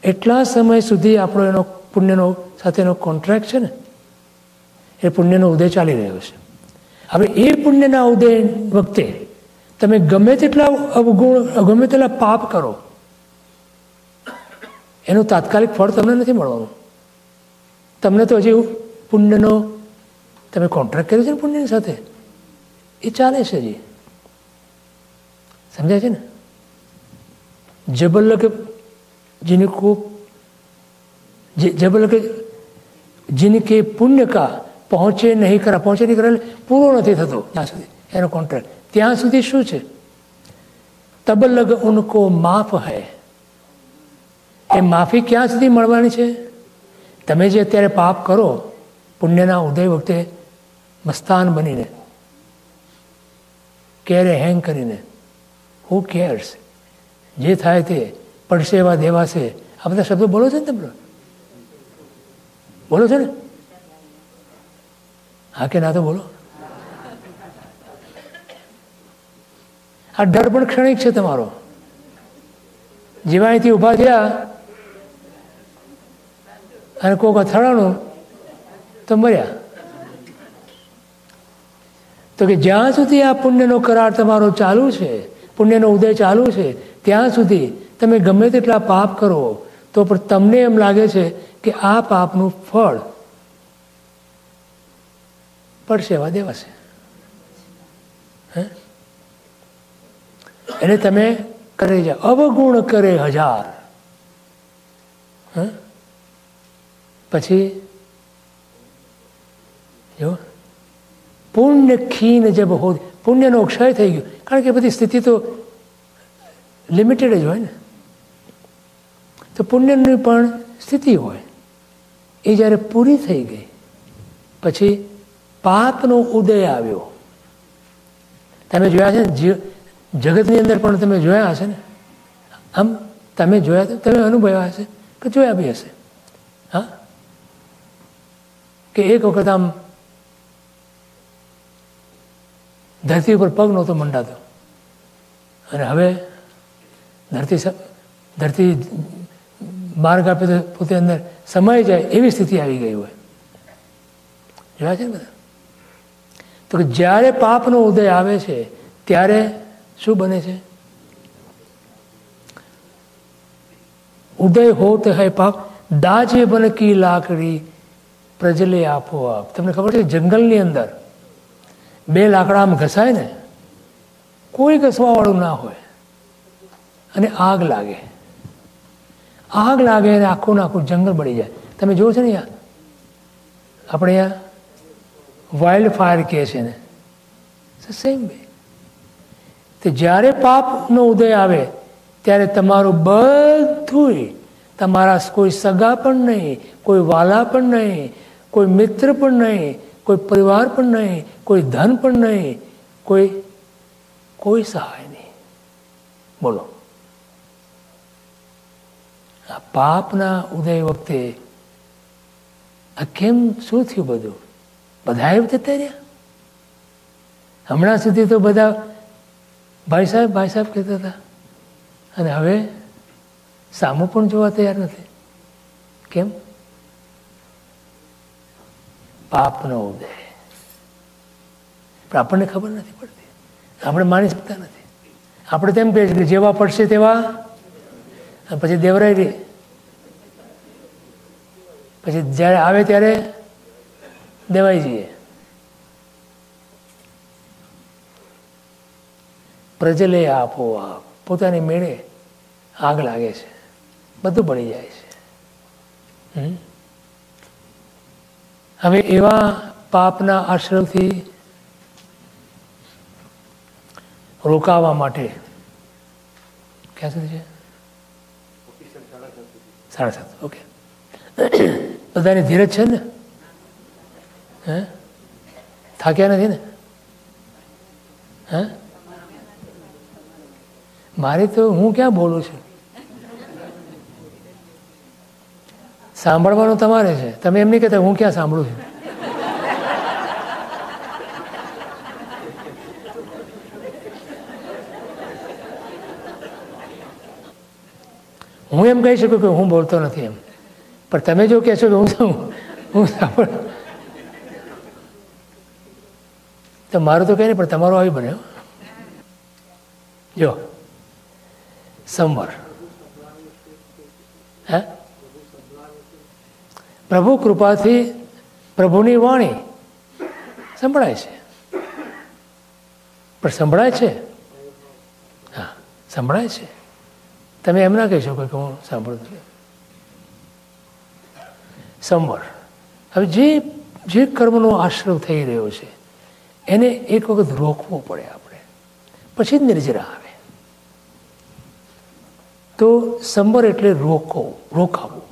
એટલા સમય સુધી આપણો એનો પુણ્યનો સાથેનો કોન્ટ્રાક્ટ છે ને એ પુણ્યનો ઉદય ચાલી રહ્યો છે હવે એ પુણ્યના ઉદય વખતે તમે ગમે તેટલા અવગુણ ગમે તેટલા પાપ કરો એનું તાત્કાલિક ફળ તમને નથી મળવાનું તમને તો હજી પુણ્યનો તમે કોન્ટ્રાક્ટ કર્યો છે ને પુણ્યની સાથે એ ચાલે છે હજી समझा છે ને जब लग जिनको जब लग जिनके પુણ્ય કા પહોંચે નહીં કરા, પહોંચે નહીં કરેલ પૂરો નથી થતો. ત્યાં સુધી એનો કોન્ટ્રાક્ટ ત્યાં સુધી શું છે? તબલગ ઉનકો માફ હૈ. એ માફી ક્યાં સુધી મળવાની છે? તમે જે અત્યારે પાપ કરો, પુણ્યના ઉદય વખતે મસ્તાન બનીને ક્યારે હેંગ કરીને હુ કેર્સ જે થાય તે પડશે એવા દેવાશે. આ બધા શબ્દો બોલો છો ને તમે? બોલો છો ને? હા કે ના તો બોલો. આ ડર પણ ક્ષણિક છે તમારો. જેવા અહીંથી ઊભા થયા અને કોઈક અથડાણું તો મર્યા. તો કે જ્યાં સુધી આ પુણ્યનો કરાર તમારો ચાલુ છે, પુણ્યનો ઉદય ચાલુ છે, ત્યાં સુધી તમે ગમે તેટલા પાપ કરો, તો પણ તમને એમ લાગે છે કે આ પાપનું ફળ પડશે, એવા દેવાશે એને તમે કરે જા અવગુણ કરે હજાર. પછી, જો, પુણ્ય ખીન જબ હો, પુણ્યનો ક્ષય થઈ ગયો. કારણ કે બધી સ્થિતિ તો લિમિટેડ જ હોય ને. તો પુણ્યની પણ સ્થિતિ હોય. એ જ્યારે પૂરી થઈ ગઈ, પછી પાપનો ઉદય આવ્યો. તમે જોયા છે ને જગતની અંદર પણ તમે જોયા હશે ને? આમ તમે જોયા તમે અનુભવ્યા હશે કે જોયા બી હશે? હા? કે એક વખત આમ ધરતી ઉપર પગ નહોતો મંડાતો. અને હવે ધરતી ધરતી માર્ગ આપે તો પોતે અંદર સમાઈ જાય એવી સ્થિતિ આવી ગઈ હોય. જોયા છે ને બધા? તો કે જ્યારે પાપનો ઉદય આવે છે, ત્યારે શું બને છે? ઉદય હોત હૈ પાપ, દાજે બનકી લાકડી પ્રજલે આપોઆપ તમને ખબર છે, જંગલની અંદર બે લાકડા આમ ઘસાય ને, કોઈ ઘસવાવાળું ના હોય અને આગ લાગે. આગ લાગે અને આખું ને આખું જંગલ બળી જાય. તમે જોવો છો ને અહીંયા? આપણે અહીંયા વાઇલ્ડ ફાયર કહે છે ને સેમ વે તો જ્યારે પાપનો ઉદય આવે, ત્યારે તમારું બધું તમારા કોઈ સગા પણ નહીં, કોઈ વાલા પણ નહીં, કોઈ મિત્ર પણ નહીં, કોઈ પરિવાર પણ નહીં, કોઈ ધન પણ નહીં, કોઈ કોઈ સહાય નહીં. બોલો. આ પાપના ઉદય વખતે આ કેમ શું થયું બધું? બધા એમ જતા રહ્યા હમણાં સુધી તો બધા ભાઈ સાહેબ ભાઈ સાહેબ કહેતા હતા. અને હવે સામું પણ જોવા તૈયાર નથી. કેમ? પાપનો ઉદય. પણ આપણને ખબર નથી પડતી. આપણે માની શકતા નથી. આપણે તેમ કહીએ કે જેવા પડશે તેવા. પછી દેવરાઈ રહી પછી જ્યારે આવે ત્યારે દેવાઈ જઈએ. પ્રજલે આપો આપ. પોતાની મેળે આગ લાગે છે. બધું બળી જાય છે. હવે એવા પાપના આશ્રમથી રોકાવા માટે ક્યાં સુધી છે? સાડા સાત, ઓકે. બધાની ધીરજ છે ને? હે થાક્યા નથી ને હે મારી તો હું ક્યાં બોલું છું સાંભળવાનું તમારે છે તમે એમ નહીં કહેતા હું ક્યાં સાંભળું છું હું એમ કહી શકું કે હું બોલતો નથી એમ પણ તમે જો કહેશો કે હું હું સાંભળ તો મારું તો કંઈ નહીં, પણ તમારો આવી બન્યો જો. સંવર. હે? પ્રભુ કૃપાથી પ્રભુની વાણી સંભળાય છે. પણ સંભળાય છે? હા, સંભળાય છે. તમે એમ ના કહી શકો કે હું સાંભળું સંવર. હવે જે જે કર્મનો આશ્રમ થઈ રહ્યો છે એને એક વખત રોકવો પડે આપણે. પછી જ નિર્જરા આવે. તો સંબર એટલે રોકો, રોકાવું.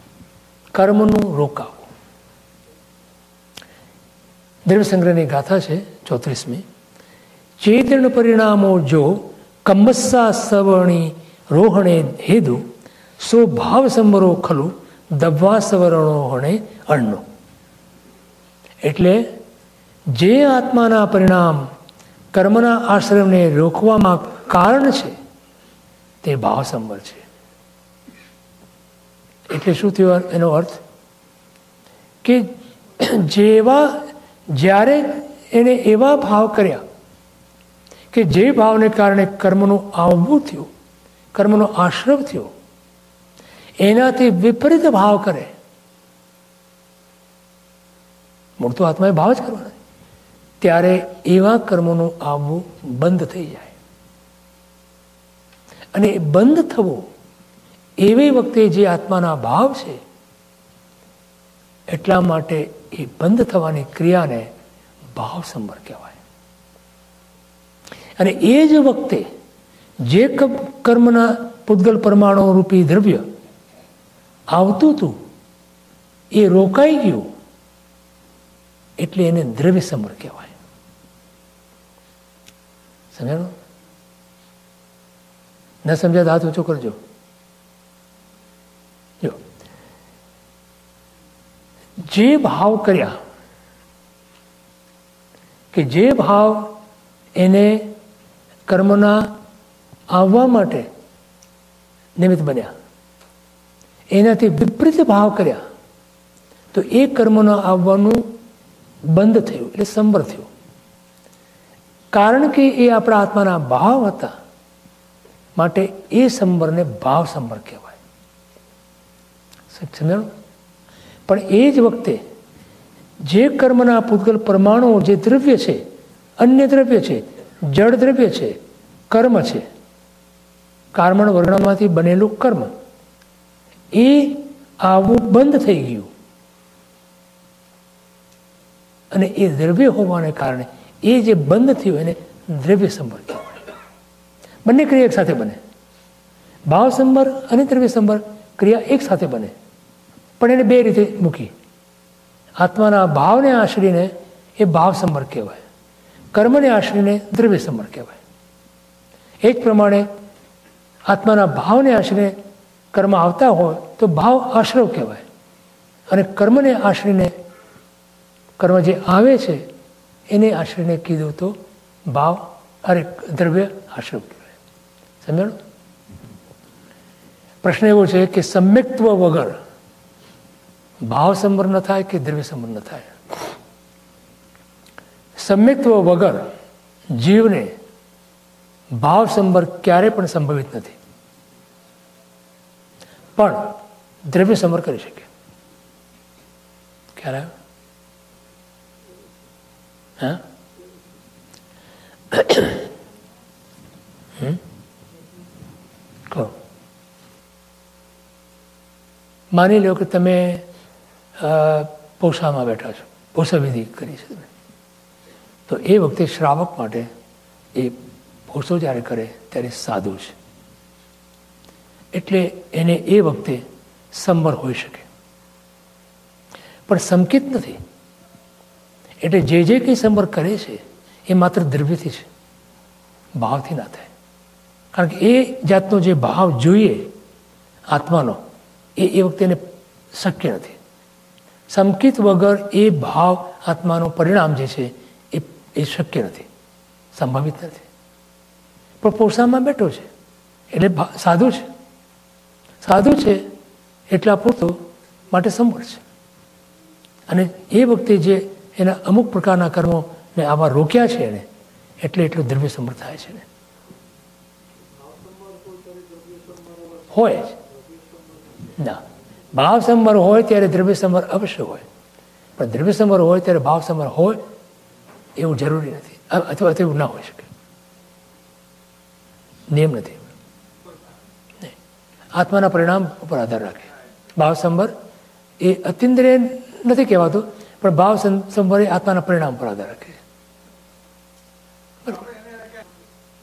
કર્મનું રોકાવું. ધર્મસંગ્રહની સંગ્રહની ગાથા છે ચોત્રીસમી. ચેતન પરિણામો જો કંબસ્સા સવર્ણી રોહણે હેદુ, સો ભાવ સંબરો ખલું દબ્વા સવરણો હણે અણનો એટલે જે આત્માના પરિણામ કર્મના આશ્રમને રોકવામાં કારણ છે, તે ભાવ સંબર છે. એટલે શું થયું એનો અર્થ? કે જેવા, જ્યારે એને એવા ભાવ કર્યા, કે જે ભાવને કારણે કર્મનું આવવું થયું, કર્મનો આશ્રમ થયો, એનાથી વિપરીત ભાવ કરે. મૂળ તો આત્માએ ભાવ જ કરવાના ત્યારે એવા કર્મોનું આવવું બંધ થઈ જાય. અને બંધ થવો એવી વખતે જે આત્માના ભાવ છે, એટલા માટે એ બંધ થવાની ક્રિયાને ભાવ સંબર કહેવાય. અને એ જ વખતે જે કર્મના પૂતગલ પરમાણુ રૂપી દ્રવ્ય આવતું હતું, એ રોકાઈ ગયું, એટલે એને દ્રવ્ય સમર કહેવાય. સમજાણું? ન સમજાય હાથ ઊંચો કરજો. જો. જે ભાવ કર્યા, કે જે ભાવ એને કર્મના આવવા માટે નિમિત્ત બન્યા, એનાથી વિપરીત ભાવ કર્યા, તો એ કર્મના આવવાનું બંધ થયું, એટલે સંબર થયું. કારણ કે એ આપણા આત્માના ભાવ હતા. માટે એ સંબરને ભાવ સંબર કહેવાય. સમજાણું? પણ એ જ વખતે જે કર્મના પૂતગલ પરમાણુઓ જે દ્રવ્ય છે, અન્ય દ્રવ્ય છે, જળ દ્રવ્ય છે, કર્મ છે, કાર્મણ વર્ણમાંથી બનેલું કર્મ, એ આવવું બંધ થઈ ગયું. અને એ દ્રવ્ય હોવાને કારણે એ જે બંધ થયું એને દ્રવ્ય સંબર કહેવાય. બંને ક્રિયા એક સાથે બને. ભાવ સંબર અને દ્રવ્ય સંબર ક્રિયા એક સાથે બને. પણ એને બે રીતે મૂકી આત્માના ભાવને આશરીને એ ભાવ સંબર કહેવાય. કર્મને આશરીને દ્રવ્ય સંબર કહેવાય. એ જ પ્રમાણે આત્માના ભાવને આશરીને કર્મ આવતા હોય તો ભાવ આશ્રવ કહેવાય. અને કર્મને આશરીને કર્મ જે આવે છે એને આશ્રયને કીધું તો ભાવ અરે દ્રવ્ય આશ્રમ કહેવાય. સમજાણું? પ્રશ્ન એવો છે કે સમ્યક્ત્વ વગર ભાવ સંબર ન થાય કે દ્રવ્ય સંબર ન થાય? સમ્યક્ત્વ વગર જીવને ભાવ સંબર ક્યારે પણ સંભવિત નથી. પણ દ્રવ્ય સંબર કરી શકે. ક્યારે Hm? કહો. માની લો કે તમે પોષામાં બેઠા છો. પોષાવિધિ કરી છે તમે. તો એ વખતે શ્રાવક માટે એ પોષો જ્યારે કરે ત્યારે સાદું છે. એટલે એને એ વખતે સંબર હોઈ શકે. પણ સંકેત નથી. એટલે જે જે કંઈ સંપર્ક કરે છે, એ માત્ર દ્રવ્યથી છે. ભાવથી ના થાય. કારણ કે એ જાતનો જે ભાવ જોઈએ આત્માનો, એ એ વખતે એને શક્ય નથી. સંકિત વગર એ ભાવ આત્માનું પરિણામ જે છે, એ એ શક્ય નથી. સંભવિત નથી. પણ પોષામાં બેઠો છે. એટલે સાધુ છે. સાધુ છે એટલા પૂરતું માટે સંભળ છે. અને એ વખતે જે એના અમુક પ્રકારના કર્મોને આમાં રોક્યા છે એને, એટલે એટલું દ્રવ્ય સમર્થ થાય છે ને હોય જ. ના. ભાવ સંબર હોય ત્યારે દ્રવ્ય સંબર અવશ્ય હોય. પણ દ્રવ્ય સંબર હોય ત્યારે ભાવ સંબર હોય એવું જરૂરી નથી. અથવા એવું ના હોઈ શકે. નિયમ નથી. આત્માના પરિણામ ઉપર આધાર રાખે. ભાવ સંબર એ અતિન્દ્રિય નથી કહેવાતું. પણ ભાવ સંભાળે આત્માના પરિણામ પર આધાર રાખે.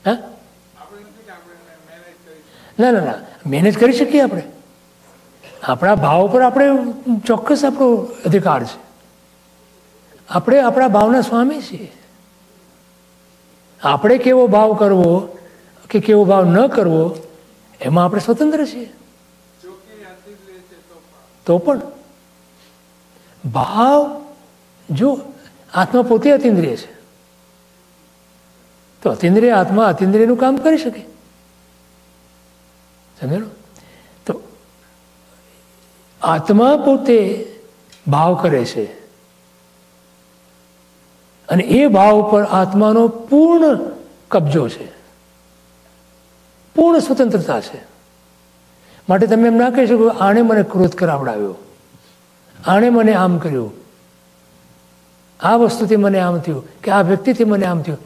હા? ના ના ના. મેનેજ કરી શકીએ આપણે. આપણા ભાવ પર આપણે ચોક્કસ આપણો અધિકાર છે. આપણે આપણા ભાવના સ્વામી છીએ. આપણે કેવો ભાવ કરવો કે કેવો ભાવ ન કરવો, એમાં આપણે સ્વતંત્ર છીએ. તો પણ ભાવ જો આત્મા પોતે અતિન્દ્રિય છે, તો અતિન્દ્રિય આત્મા અતિન્દ્રિયનું કામ કરી શકે. સમજ્યો તો આત્મા પોતે ભાવ કરે છે અને એ ભાવ ઉપર આત્માનો પૂર્ણ કબજો છે. પૂર્ણ સ્વતંત્રતા છે. માટે તમે એમ ના કહી શકો આણે મને ક્રોધ કરાવડાવ્યો આણે મને આમ કર્યું આ વસ્તુથી મને આમ થયું કે આ વ્યક્તિથી મને આમ થયું.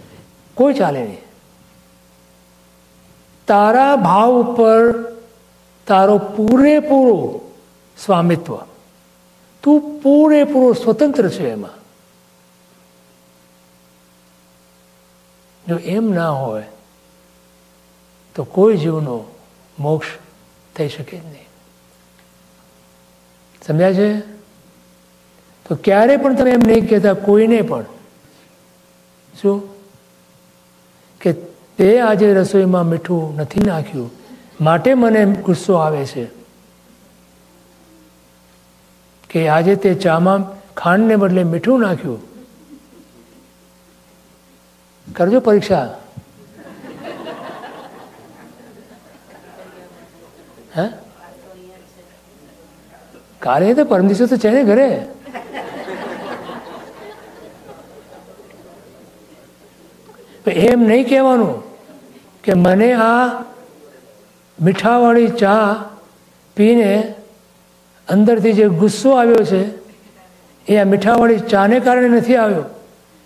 કોઈ ચાલે નહીં. તારા ભાવ ઉપર તારો પૂરેપૂરો સ્વામિત્વ. તું પૂરેપૂરો સ્વતંત્ર છે એમાં. જો એમ ના હોય, તો કોઈ જીવનો મોક્ષ થઈ શકે જ નહીં. સમજ્યા છે? તો ક્યારે પણ તમે એમ નહીં કહેતા, કોઈને પણ. શું? કે તે આજે રસોઈમાં મીઠું નથી નાખ્યું. માટે મને ગુસ્સો આવે છે. કે આજે તે ચામાં ખાંડને બદલે મીઠું નાખ્યું. કરજો પરીક્ષા. હે? કાલે તો પરમ તો છે ને ઘરે. એમ નહીં કહેવાનું કે મને આ મીઠાવાળી ચા પીને અંદરથી જે ગુસ્સો આવ્યો છે, એ આ મીઠાવાળી ચાને કારણે નથી આવ્યો,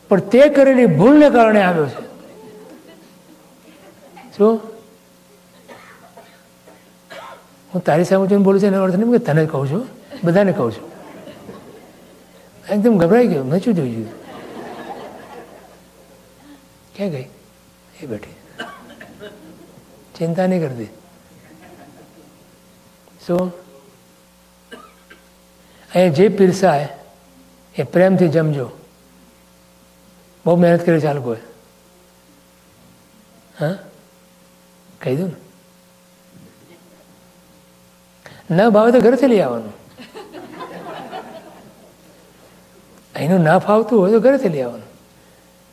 પણ તે કરેલી ભૂલને કારણે આવ્યો છે. શું? હું તારી સામે જોઈને બોલું છું, એનો અર્થ નહીં કે તને કહું છું, બધાને કહું છું. એકદમ ગભરાઈ ગયો મેં શું જોઈ ગયું. ક્યાં ગઈ? એ બેઠી ચિંતા નહીં કરતી. શું? અહીંયા જે પીરસાય, એ પ્રેમથી જમજો. બહુ મહેનત કરી છે આ લોકોએ. હા? કહી દઉં ને. ન ભાવે તો ઘરેથી લઈ આવવાનું. અહીંનું ના ફાવતું હોય તો ઘરેથી લઈ આવવાનું.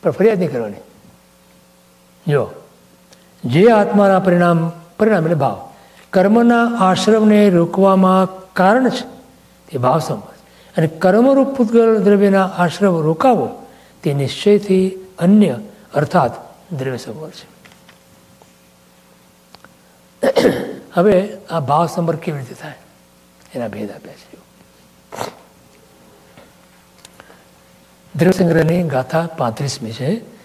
પણ ફરિયાદ નહીં કરવાની. જો જે આત્માના પરિણામ પરિણામ એટલે ભાવ. કર્મના આશ્રમને રોકવામાં કારણ છે. તે ભાવ સંબંધ. અને કર્મરૂપ પૂતગલ દ્રવ્યના આશ્રમ રોકાવો, તે નિશ્ચયથી અન્ય, અર્થાત દ્રવ્ય સંબંધ છે. હવે આ ભાવ સંપર્ક કેવી રીતે થાય? એના ભેદ આપ્યા છે. દ્રવ્ય સંગ્રહની ગાથા પાંત્રીસમી છે.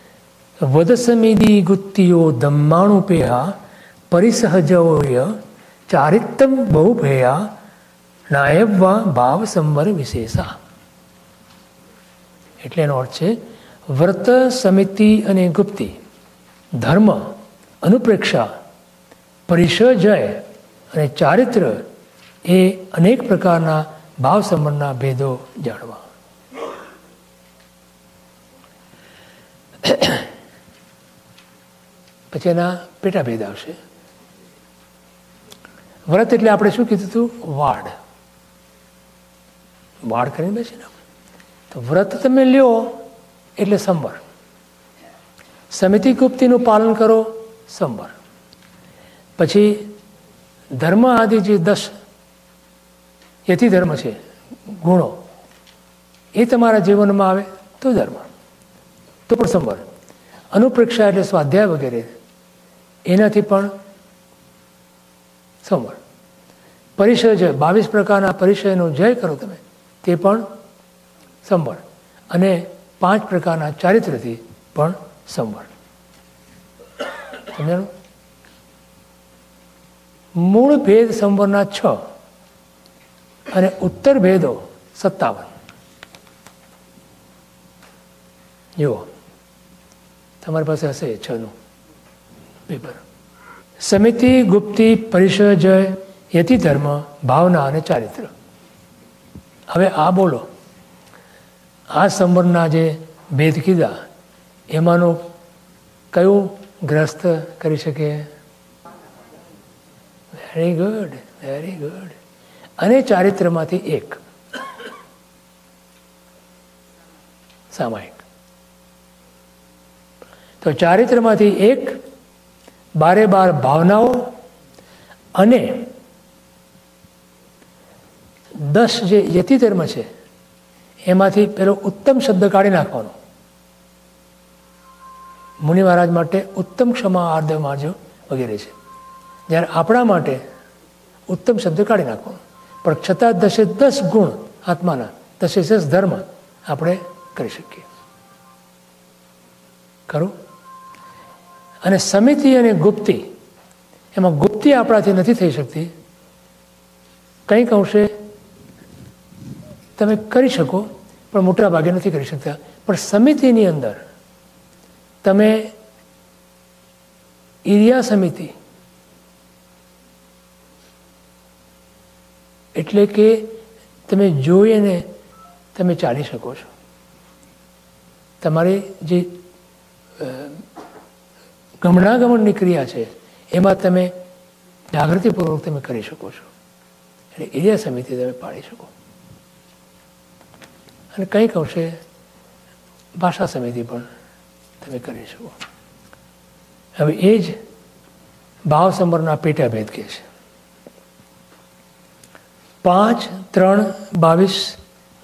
વદસમિદી ગુત્તિયો દમ્માણુપેહા પરિસહજોય ચારિત્તમ બહુભેયા નાયબવા ભાવ સંવર વિશેષા એટલે એનો અર્થ છે, વ્રત, સમિતિ અને ગુપ્તિ, ધર્મ, અનુપ્રેક્ષા પરિસજય અને ચારિત્ર એ અનેક પ્રકારના ભાવ સંબંધના ભેદો જાણવા. પછી એના પેટાભેદ આવશે. વ્રત એટલે આપણે શું કીધું હતું? વાડ. વાડ કરીને બેસીને તો વ્રત તમે લ્યો એટલે સંવર સમિતિ ગુપ્તિનું પાલન કરો સંવર પછી ધર્મ આદિ જે દસ યથી ધર્મ છે, ગુણો. એ તમારા જીવનમાં આવે તો ધર્મ. તો પણ સંવર અનુપ્રેક્ષા એટલે સ્વાધ્યાય વગેરે. એનાથી પણ સમળ. પરિચય જય બાવીસ પ્રકારના પરિચયનો જય કરો તમે, તે પણ સંભળ અને પાંચ પ્રકારના ચારિત્રથી પણ સંભળ સમજાણું? મૂળ ભેદ સંવરના છ અને ઉત્તર ભેદો સત્તાવન. જુઓ. તમારી પાસે હશે છનું. પેપર. સમિતિ, ગુપ્તિ, પરિષદ, જય, યતિ ધર્મ, ભાવના અને ચારિત્ર. હવે આ બોલો. આ સંવરના જે ભેદ કીધા, એમાંનો કયું ગ્રસ્ત કરી શકે? વેરી ગુડ વેરી ગુડ અને ચારિત્રમાંથી એક. સામાયિક. તો ચારિત્રમાંથી એક બારે બાર ભાવનાઓ અને દસ જે યતિ ધર્મ છે, એમાંથી પેલો ઉત્તમ શબ્દ કાઢી નાખવાનો. મુનિ મહારાજ માટે ઉત્તમ ક્ષમા આર્ધ માર્જો વગેરે છે. જ્યારે આપણા માટે ઉત્તમ શબ્દ કાઢી નાખવાનો. પણ છતાં દસે દસ ગુણ આત્માના, દસે દસ ધર્મ આપણે કરી શકીએ. ખરું? અને સમિતિ અને ગુપ્તિ, એમાં ગુપ્તિ આપણાથી નથી થઈ શકતી. કંઈક અંશે તમે કરી શકો, પણ મોટા ભાગે નથી કરી શકતા. પણ સમિતિની અંદર તમે ઇરિયા સમિતિ, એટલે કે તમે જોઈને તમે ચાલી શકો છો. તમારી જે ગમણાગમનની ક્રિયા છે, એમાં તમે જાગૃતિપૂર્વક તમે કરી શકો છો. એટલે એરિયા સમિતિ તમે પાડી શકો. અને કંઈક અંશે ભાષા સમિતિ પણ તમે કરી શકો. હવે એ જ ભાવ સમરના પેટાભેદ કહે છે. પાંચ, ત્રણ, બાવીસ,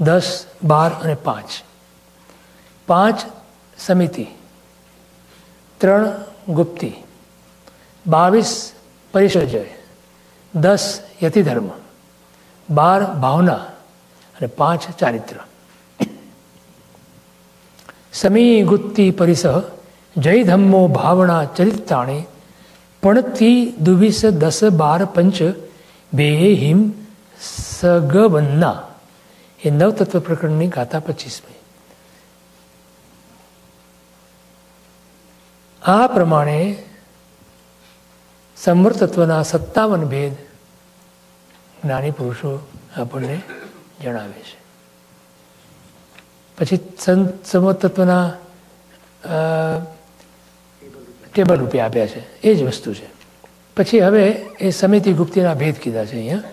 દસ, બાર અને પાંચ. પાંચ સમિતિ. ત્રણ ગુપ્તિ, બાવીસ પરિસર્જય દસ યતિધર્મ, બાર ભાવના અને પાંચ ચારિત્ર. સમી ગુત્તિ પરિસહ જય ધમ્મો ભાવના ચરિતાણી પણથી દુવિસ દસ બાર પંચ બે હિમ સગવન્ના. એ નવતત્વ પ્રકરણની ગાથા પચીસમી. આ પ્રમાણે સમૃતત્વના તત્વના સત્તાવન ભેદ જ્ઞાની પુરુષો આપણને જણાવે છે. પછી સંવર તત્વના ટેબલ રૂપે આપ્યા છે. એ જ વસ્તુ છે. પછી હવે એ સમિતિ ગુપ્તિના ભેદ કીધા છે અહીંયા.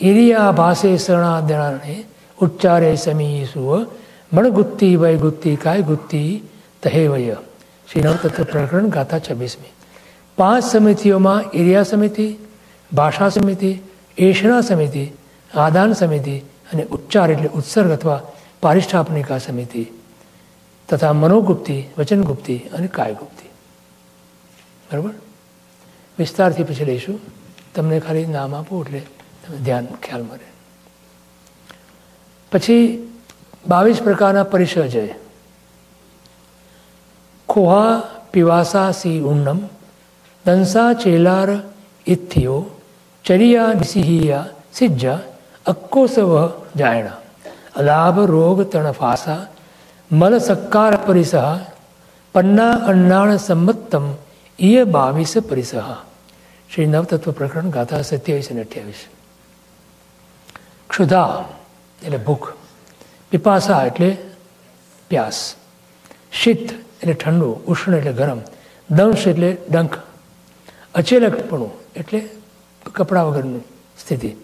ઇરિયા ભાષે શરણાદણાને ઉચ્ચારે સમી સુવ મણગુત્તી વય ગુત્તિ કાય ગુત્તિ તહે વય શ્રી નવતત્વ પ્રકરણ ગાથા છવ્વીસમી. પાંચ સમિતિઓમાં એરિયા સમિતિ, ભાષા સમિતિ એષણા સમિતિ, આદાન સમિતિ અને ઉચ્ચાર એટલે ઉત્સર્ગ અથવા પારિષ્ઠાપનિકા સમિતિ તથા મનોગુપ્તિ, વચનગુપ્તિ અને કાયગુપ્તિ. બરાબર? વિસ્તારથી પછી લઈશું. તમને ખાલી નામ આપું એટલે તમે ધ્યાન, ખ્યાલ મળે. પછી બાવીસ પ્રકારના પરિસર છે ખોહા પીવાસા સી ઉન્નમ દંસા ચેલાર ઇથિયો ચરિયા નિસિહિયા સિજ્જા અક્કોસવ જાયણા અલાભ રોગ તણફાસા મલ સક્કાર પરિસહ પન્ના અન્નાણ સંમત્તમ ઇય બાવીસ પરિસહ શ્રી નવતત્વ પ્રકરણ ગાથા સત્યાવીસ અને અઠ્યાવીસ ક્ષુધા એટલે ભૂખ પિપાસા એટલે પ્યાસ। શીત એટલે ઠંડુ, ઉષ્ણ એટલે ગરમ. દંશ એટલે ડંખ. અચેલકપણું એટલે કપડા વગરની સ્થિતિ.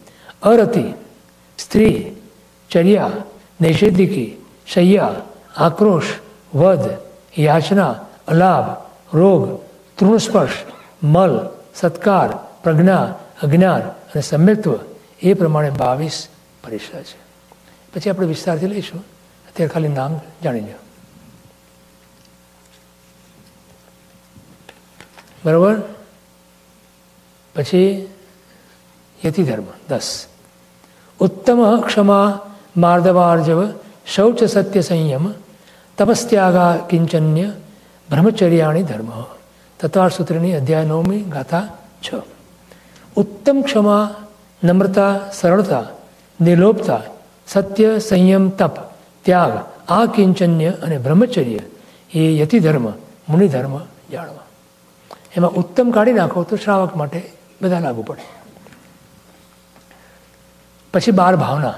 અરતિ, સ્ત્રી, ચર્યા નૈષેધિકી શૈયા, આક્રોશ, વધ, યાચના, અલાભ, રોગ, તૃણસ્પર્શ, મલ, સત્કાર, પ્રજ્ઞા, અજ્ઞાન અને સમ્યત્વ એ પ્રમાણે બાવીસ પરીક્ષા છે. પછી આપણે વિસ્તારથી લઈશું. અત્યારે ખાલી નામ જાણી લો બરાબર? પછી યતિ ધર્મ, દસ. ઉત્તમ ક્ષમા માર્દવાર્જવ શૌચ સત્ય સંયમ તપસ્ત્યાગા કિંચન્ય બ્રહ્મચર્યાણી ધર્મ. તત્વાર સૂત્રની અધ્યાય નવમી, ગાથા છ. ઉત્તમ ક્ષમા, નમ્રતા, સરળતા નિર્લોપતા સત્ય, સંયમ, તપ, ત્યાગ, આ કિંચન્ય અને બ્રહ્મચર્ય એ યતિધર્મ મુનિધર્મ જાણવા. એમાં ઉત્તમ કાઢી નાખો તો શ્રાવક માટે બધા લાગુ પડે. પછી બાર ભાવના.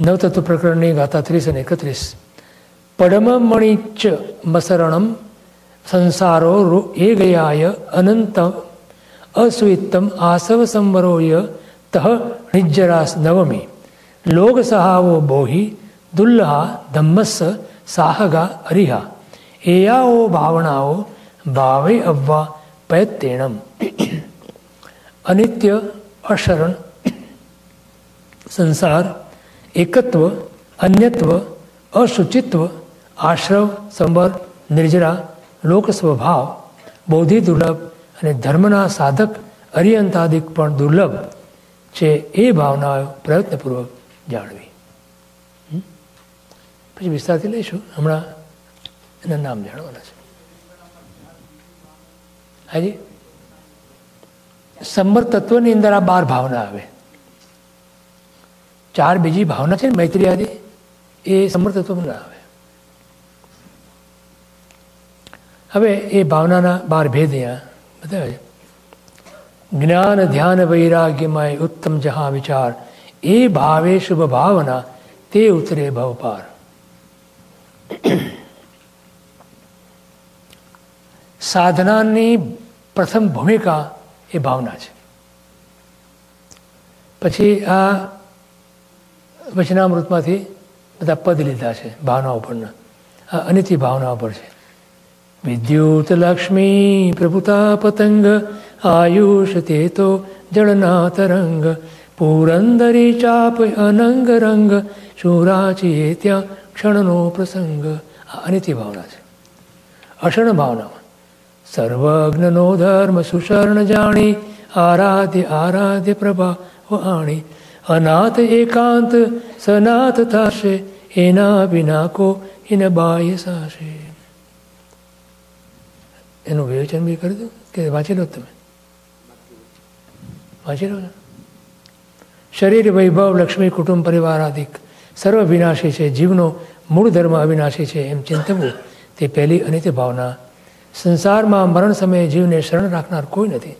નવતત્વ પ્રકરણની ગાથા ત્રીસ અને એકત્રીસ. પડમમણિચ મસરણમ સંસારો એ ગયાય અનંત અસ્વિત્તમ આસવ સંવરોય તહ નિજ્જરાસ નવમી. લોક સહાવો બોહી દુલ્હા ધમ્મસ સાહગા અરિહા. એયાઓ ભાવનાઓ ભાવે અવવા પૈતેણમ અનિત્ય, અશરણ, સંસાર, એકત્વ, અન્યત્વ, અશુચિત્વ, આશ્રવ, સંબર, નિર્જરા લોક સ્વભાવ બૌદ્ધિ દુર્લભ અને ધર્મના સાધક, અરિયંતાદિક પણ દુર્લભ છે એ ભાવનાઓ પ્રયત્નપૂર્વક જાણવી. પછી વિસ્તારથી લઈશું. હમણાં એના નામ જાણવાના છે હાજી? સંબર તત્વની અંદર આ બાર ભાવના આવે. ચાર બીજી ભાવના છે ને મૈત્રી આદિ, એ સંબર તત્વમાં ના આવે. હવે એ ભાવનાના બાર ભેદ અહીંયા બતાવે જ્ઞાન, ધ્યાન વૈરાગ્યમય ઉત્તમ જહા વિચાર, એ ભાવે શુભ ભાવના, તે ઉતરે ભવપાર સાધનાની પ્રથમ ભૂમિકા એ ભાવના છે. પછી આ વચનામૃતમાંથી બધા પદ લીધા છે ભાવના ઉપરના આ અનિતિ ભાવના ઉપર છે. વિદ્યુત લક્ષ્મી પ્રભુતા પતંગ, આયુષ તે તો જળના તરંગ પુરંદરી ચાપ અનંગ રંગ શુરાચીએ ત્યાં ક્ષણનો પ્રસંગ. આ અનિતિ ભાવના છે. અષણ ભાવનામાં સર્વજ્ઞનો ધર્મ સુશર્ણ જાણી આરાધ્ય આરાધ્ય પ્રભા વાણી અનાથ એકાંત સનાથ થશે એના વિના કો એને બાહ્ય સાશે એનું વિવેચન બી કરી દો, કે વાંચી લો તમે. વાંચી લો શરીર વૈભવ લક્ષ્મી કુટુંબ પરિવાર આદિક સર્વ વિનાશી છે, જીવનો મૂળ ધર્મ અવિનાશી છે, એમ ચિંતવું તે પહેલી અનિત્ય ભાવના સંસારમાં મરણ સમયે જીવને શરણ રાખનાર કોઈ નથી.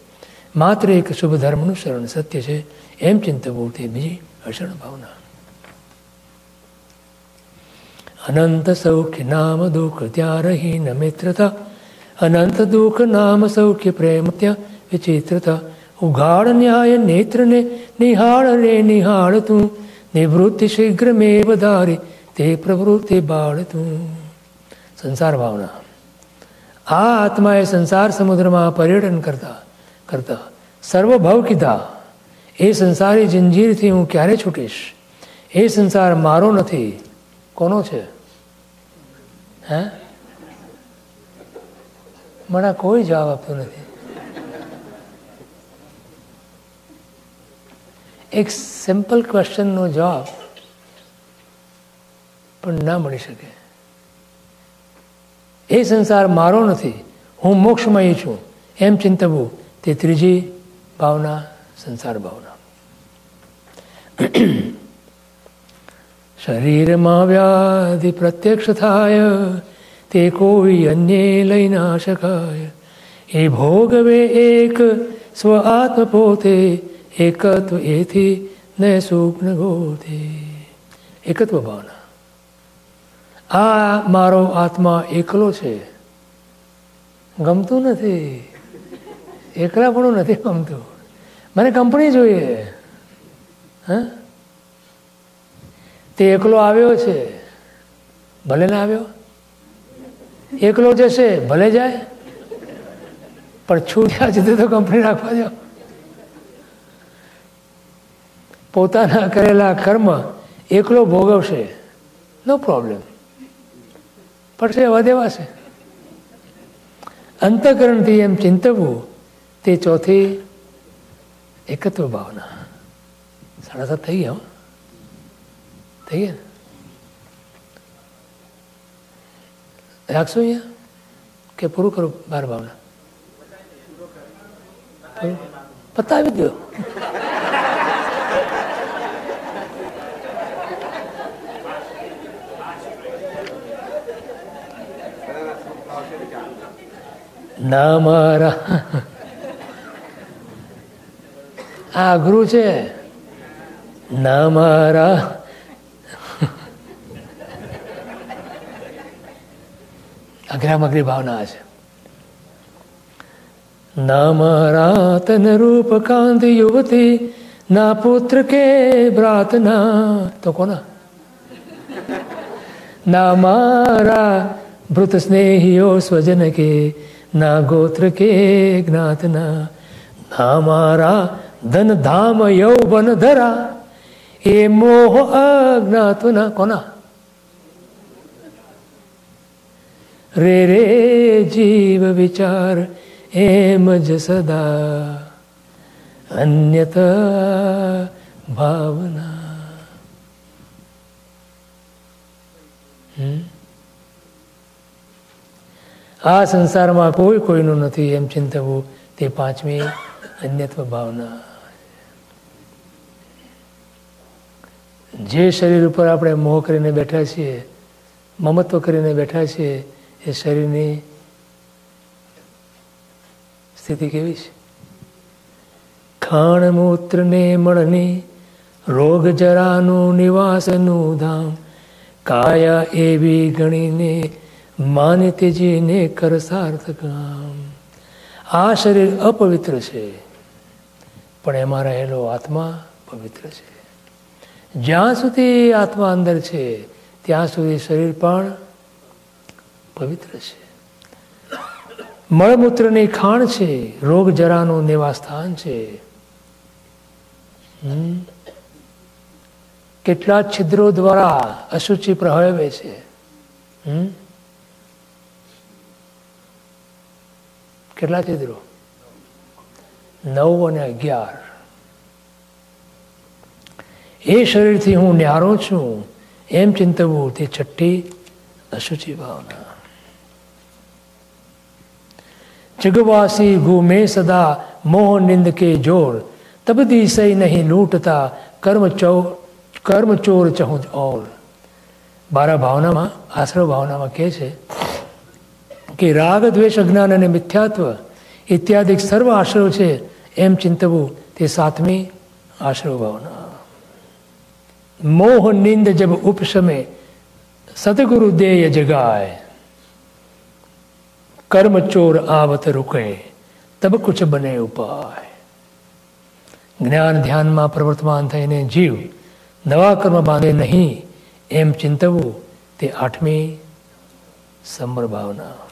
માત્ર એક શુભ ધર્મનું શરણ સત્ય છે. એમ ચિંતવું તે બીજી અશરણ ભાવના. અનંત સૌખ્ય નામ દુઃખ ત્યાં રહી ન મિત્રતા. અનંત દુઃખ નામ સૌખ્ય પ્રેમ ત્યાં વિચિત્રતા. ઉઘાડ ન્યાય નેત્રને નિહાળ રે નિહાળ તું. નિવૃત્તિ શીઘ્ર મેં વધારે તે પ્રવૃત્તિ બાળ તું. સંસાર ભાવના. આ આત્માએ સંસાર સમુદ્રમાં પર્યટન કરતા કરતા સર્વભાવ કીધા એ સંસારી જંજીરથી હું ક્યારે છૂટીશ? એ સંસાર મારો નથી. કોનો છે? હે? મને કોઈ જવાબ આપતો નથી. એક સિમ્પલ ક્વેશ્ચનનો જવાબ પણ ના મળી શકે. એ સંસાર મારો નથી, હું મોક્ષમય છું. એમ ચિંતવું તે ત્રીજી ભાવના, સંસાર ભાવના. શરીરમાં વ્યાધિ પ્રત્યક્ષ થાય, તે કોઈ અન્ય લઈ ના શકાય. એ ભોગવે એક, સ્વ આત્મ પોતે, એકત્વ એથી ન સુખ ન ગોતે. એકત્વ ભાવના. આ મારો આત્મા એકલો છે. ગમતું નથી. એકલા પણ નથી ગમતું. મને કંપની જોઈએ. હા? તે એકલો આવ્યો છે. ભલે ના આવ્યો. એકલો જશે, ભલે જાય. પણ છૂટ્યા સુધી તો કંપની રાખવા દો. પોતાના કરેલા કર્મ એકલો ભોગવશે. નો પ્રોબ્લેમ પડશે એવા દેવાશે. અંતકરણથી એમ ચિંતવવું તે ચોથી એકત્વ ભાવના. સાડા સાત થઈ ગયા થઈ ગયા? રાખશો અહીંયા? કે પૂરું કરું બાર ભાવના? પતાવી દો. ના મારા આ અઘરું છે. ના મારા અઘરામઘરી ભાવના છે. ના મારા તન રૂપ કાંત યુવતી, ના પુત્ર કે ભ્રાતના. તો કોના? ના મારા મૃત સ્નેહીઓ સ્વજન કે ના ગોત્ર કે જ્ઞાતના ના મારા ધન ધામ યૌવન ધરા એ મોહ અજ્ઞાતના કોના રે રે જીવ વિચાર એમ જ સદા અન્યત ભાવના હમ આ સંસારમાં કોઈ કોઈનું નથી, એમ ચિંતવું તે પાંચમી અન્યત્વ ભાવના. જે શરીર ઉપર આપણે મોહ કરીને બેઠા છીએ, મમત્વ કરીને બેઠા છીએ, એ શરીરની સ્થિતિ કેવી છે? ખાણ મૂત્ર ને મળની, રોગ જરાનું નિવાસનું ધામ, કાયા એવી ગણીને માને તેજીને કર સાર્થકામ. આ શરીર અપવિત્ર છે, પણ એમાં રહેલો આત્મા પવિત્ર છે. જ્યાં સુધી આત્મા અંદર છે, ત્યાં સુધી શરીર પણ પવિત્ર છે. મળમૂત્રની ખાણ છે, રોગ જરાનું નિવાસ સ્થાન છે કેટલા છિદ્રો દ્વારા અશુચિ પ્રહવે છે. હમ? કેટલા છિદ્રો નવ અને અગિયાર. એ શરીરથી હું ન્યારો છું, એમ ચિંતવું તે છઠ્ઠી અશુચિ ભાવના. જગવાસી ઘૂમે સદા મોહ નિંદ કે જોર તબદી સહી નહીં લૂંટતા, કર્મ ચૌ, કર્મ ચોર ચહું ઓર. બારા ભાવનામાં આશ્રવ ભાવનામાં કહે છે કે રાગ, દ્વેષ, અજ્ઞાન અને મિથ્યાત્વ ઇત્યાદિ સર્વ આશ્રવ છે, એમ ચિંતવું તે સાતમી આશ્રવ ભાવના. મોહ, નિંદ જબ ઉપશમે સતગુરુ દેય જગાય. કર્મ, ચોર, આવત, રૂકે, તબ કુછ બને ઉપાય. જ્ઞાન ધ્યાનમાં પ્રવર્તમાન થઈને જીવ નવા કર્મ બાંધે નહીં, એમ ચિંતવું તે આઠમી સમર ભાવના.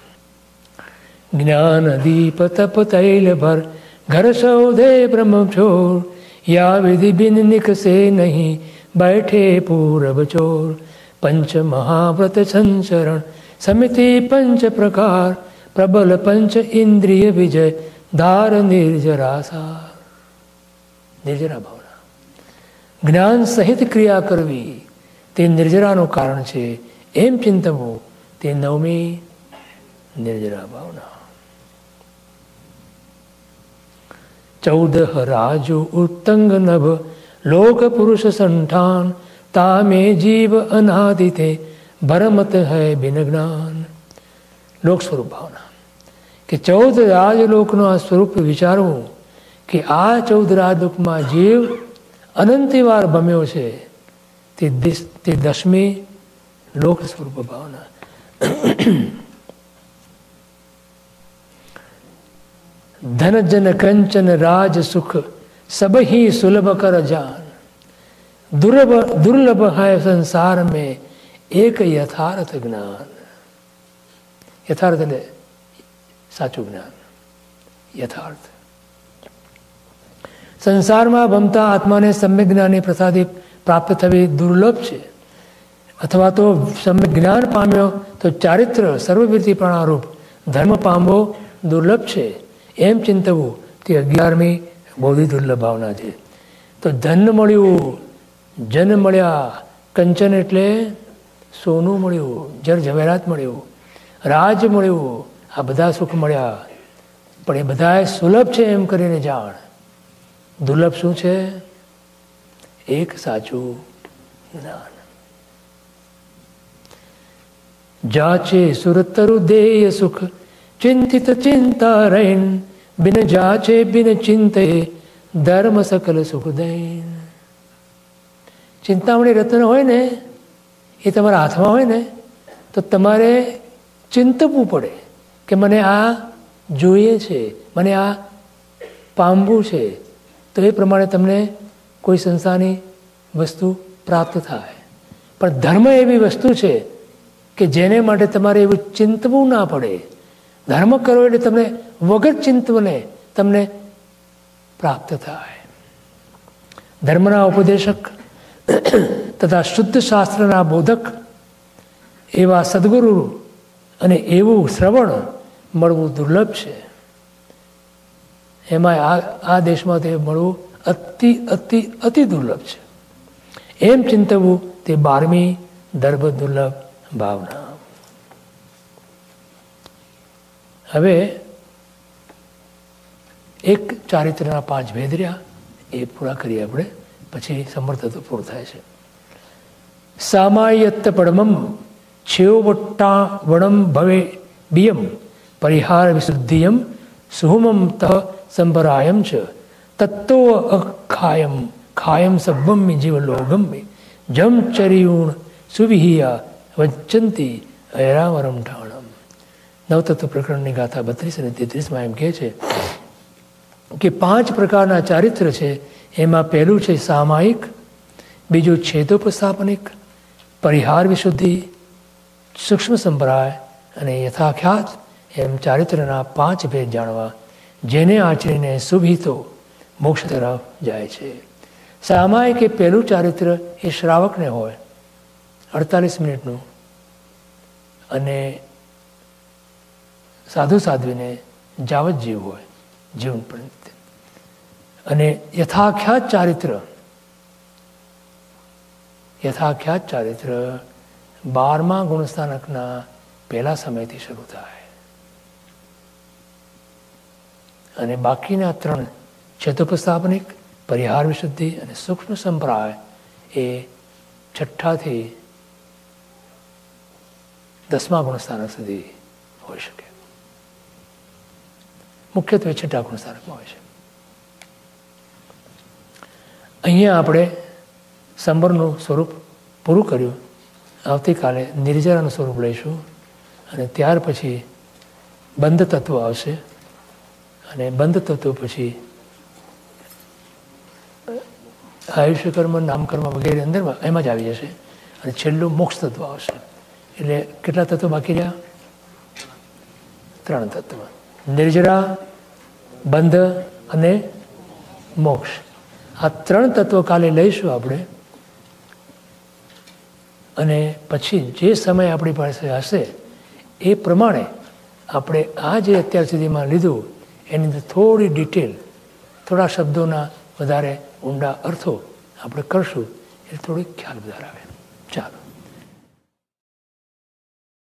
જ્ઞાન દીપ જ્ઞાનદીપતપતૈલભર ઘર સૌધે બ્રહ્મચોર યા વિધિ બિન નિકસે નહીં બેઠે પૂરબ ચોર પંચ મહાવ્રત સંચરણ સમિતિ પંચ પ્રકાર પ્રબલ પંચ ઇન્દ્રિય વિજય ધાર નિર્જરાસાર નિર્જરા ભાવના જ્ઞાન સહિત ક્રિયા કરવી તે નિર્જરાનું કારણ છે, એમ ચિંતવું, તે નવમી નિર્જરા ભાવના ચૌદહ રાજુ ઉત્તંગ નભ લોક પુરુષ સંઠાન તામે જીવ અનાદિતે ભરમત હૈ બિન જ્ઞાન લોક સ્વરૂપ ભાવના કે ચૌદ રાજલોકનું આ સ્વરૂપ વિચારવું કે આ ચૌદ રાજલોકમાં જીવ અનંતિવાર ભમ્યો છે તે દશમી લોક સ્વરૂપ ભાવના ધન જન કંચન રાજ સુખ सब ही सुलभ कर जान दुर्लभ दुर्लभ है संसार में एक यथार्थ જ્ઞાન યથાર્થ એટલે સાચું જ્ઞાન યથાર્થ સંસારમાં ભમતા આત્માને સમ્યક જ્ઞાનની પ્રસાદી પ્રાપ્ત થવી દુર્લભ છે અથવા તો સમ્યક જ્ઞાન પામ્યો તો ચારિત્ર સર્વવૃત્તિ પ્રણારૂપ ધર્મ પામવો દુર્લભ છે એમ ચિંતવું તે અગિયારમી બૌદ્ધિ ભાવના છે. તો ધન મળ્યું, જન મળ્યા, કંચન એટલે સોનું મળ્યું જર ઝવેરાત મળ્યું, રાજ મળ્યું, આ બધા સુખ મળ્યા. પણ એ બધા સુલભ છે એમ કરીને જાણ. દુર્લભ શું છે? એક સાચું જ્ઞાન. જાચે સુરતરુ દેય સુખ ચિંતિત ચિંતા રૈન બિન જાચે બિન ચિંતે ધર્મ સકલ સુખદૈન ચિંતામણી રત્ન હોય ને એ તમારા હાથમાં હોય ને તો તમારે ચિંતવું પડે કે મને આ જોઈએ છે મને આ પામવું છે તો એ પ્રમાણે તમને કોઈ સંસ્થાની વસ્તુ પ્રાપ્ત થાય પણ ધર્મ એવી વસ્તુ છે કે જેને માટે તમારે એવું ચિંતવું ના પડે ધર્મ કરો એટલે તમને વગર ચિંતવને તમને પ્રાપ્ત થાય. ધર્મના ઉપદેશક તથા શુદ્ધ શાસ્ત્રના બોધક એવા સદગુરુ અને એવું શ્રવણ મળવું દુર્લભ છે. એમાં આ આ દેશમાં તે મળવું અતિ અતિ અતિ દુર્લભ છે. એમ ચિંતવું તે બારમી દર્ભ દુર્લભ ભાવના. હવે એક ચારિત્રના પાંચ ભેદ રહ્યા, એ પૂરા કરીએ આપણે, પછી તો પૂરું થાય છે. સામાયત્ત પડમમ છેવટા વણમ ભવે બિયમ, પરિહાર વિશુદ્ધિયમ, સુહુમમ ત સંપરાયમ ચ, તત્તો અખાયમ, ખાયમ સબ્બમ જીવ લોગમ જમ ચરિયુણ સુવિહિયા વચ્ચંતી ઐરાવરમ ઠાણમ નવતત્વ પ્રકરણની ગાથા બત્રીસ અને તેત્રીસમાં એમ કહે છે કે પાંચ પ્રકારના ચારિત્ર છે. એમાં પહેલું છે સામાયિક, બીજું છેદોપસ્થાપનિક પરિહાર વિશુદ્ધિ, સૂક્ષ્મ સંપ્રાય અને યથાખ્યાત એમ ચારિત્રના પાંચ ભેદ જાણવા, જેને આચરીને શુભિતો મોક્ષ તરફ જાય છે. સામાયિક એ પહેલું ચારિત્ર એ શ્રાવકને હોય, અડતાલીસ મિનિટનું. અને સાધુ સાધ્વીને જાવત જીવ હોય, જીવન પર્યંત અને યથાખ્યાત ચારિત્ર યથાખ્યાત ચારિત્ર બારમા ગુણસ્થાનકના પહેલા સમયથી શરૂ થાય. અને બાકીના ત્રણ ચતુપસ્થાપનિક, પરિહાર વિશુદ્ધિ અને સૂક્ષ્મ સંપ્રાય એ છઠ્ઠાથી દસમા ગુણસ્થાનક સુધી હોઈ શકે. મુખ્યત્વે છઠ્ઠા ગુણસ્થાનકમાં હોય છે. અહીંયા આપણે સંબરનું સ્વરૂપ પૂરું કર્યું. આવતીકાલે નિર્જરાનું સ્વરૂપ લઈશું અને ત્યાર પછી બંધ તત્વ આવશે. અને બંધ તત્વ પછી આયુષ્ય કર્મ નામકર્મ વગેરે અંદર એમાં જ આવી જશે. અને છેલ્લું મોક્ષ તત્વ આવશે. એટલે કેટલા તત્વો બાકી રહ્યા? ત્રણ તત્વ. નિર્જરા, બંધ અને મોક્ષ. આ ત્રણ તત્વો કાલે લઈશું આપણે. અને પછી જે સમય આપણી પાસે હશે, એ પ્રમાણે આપણે આ જે અત્યાર સુધીમાં લીધું, એની અંદર થોડી ડિટેલ, થોડા શબ્દોના વધારે ઊંડા અર્થો આપણે કરશું એટલે થોડી ખ્યાલ વધારે આવે.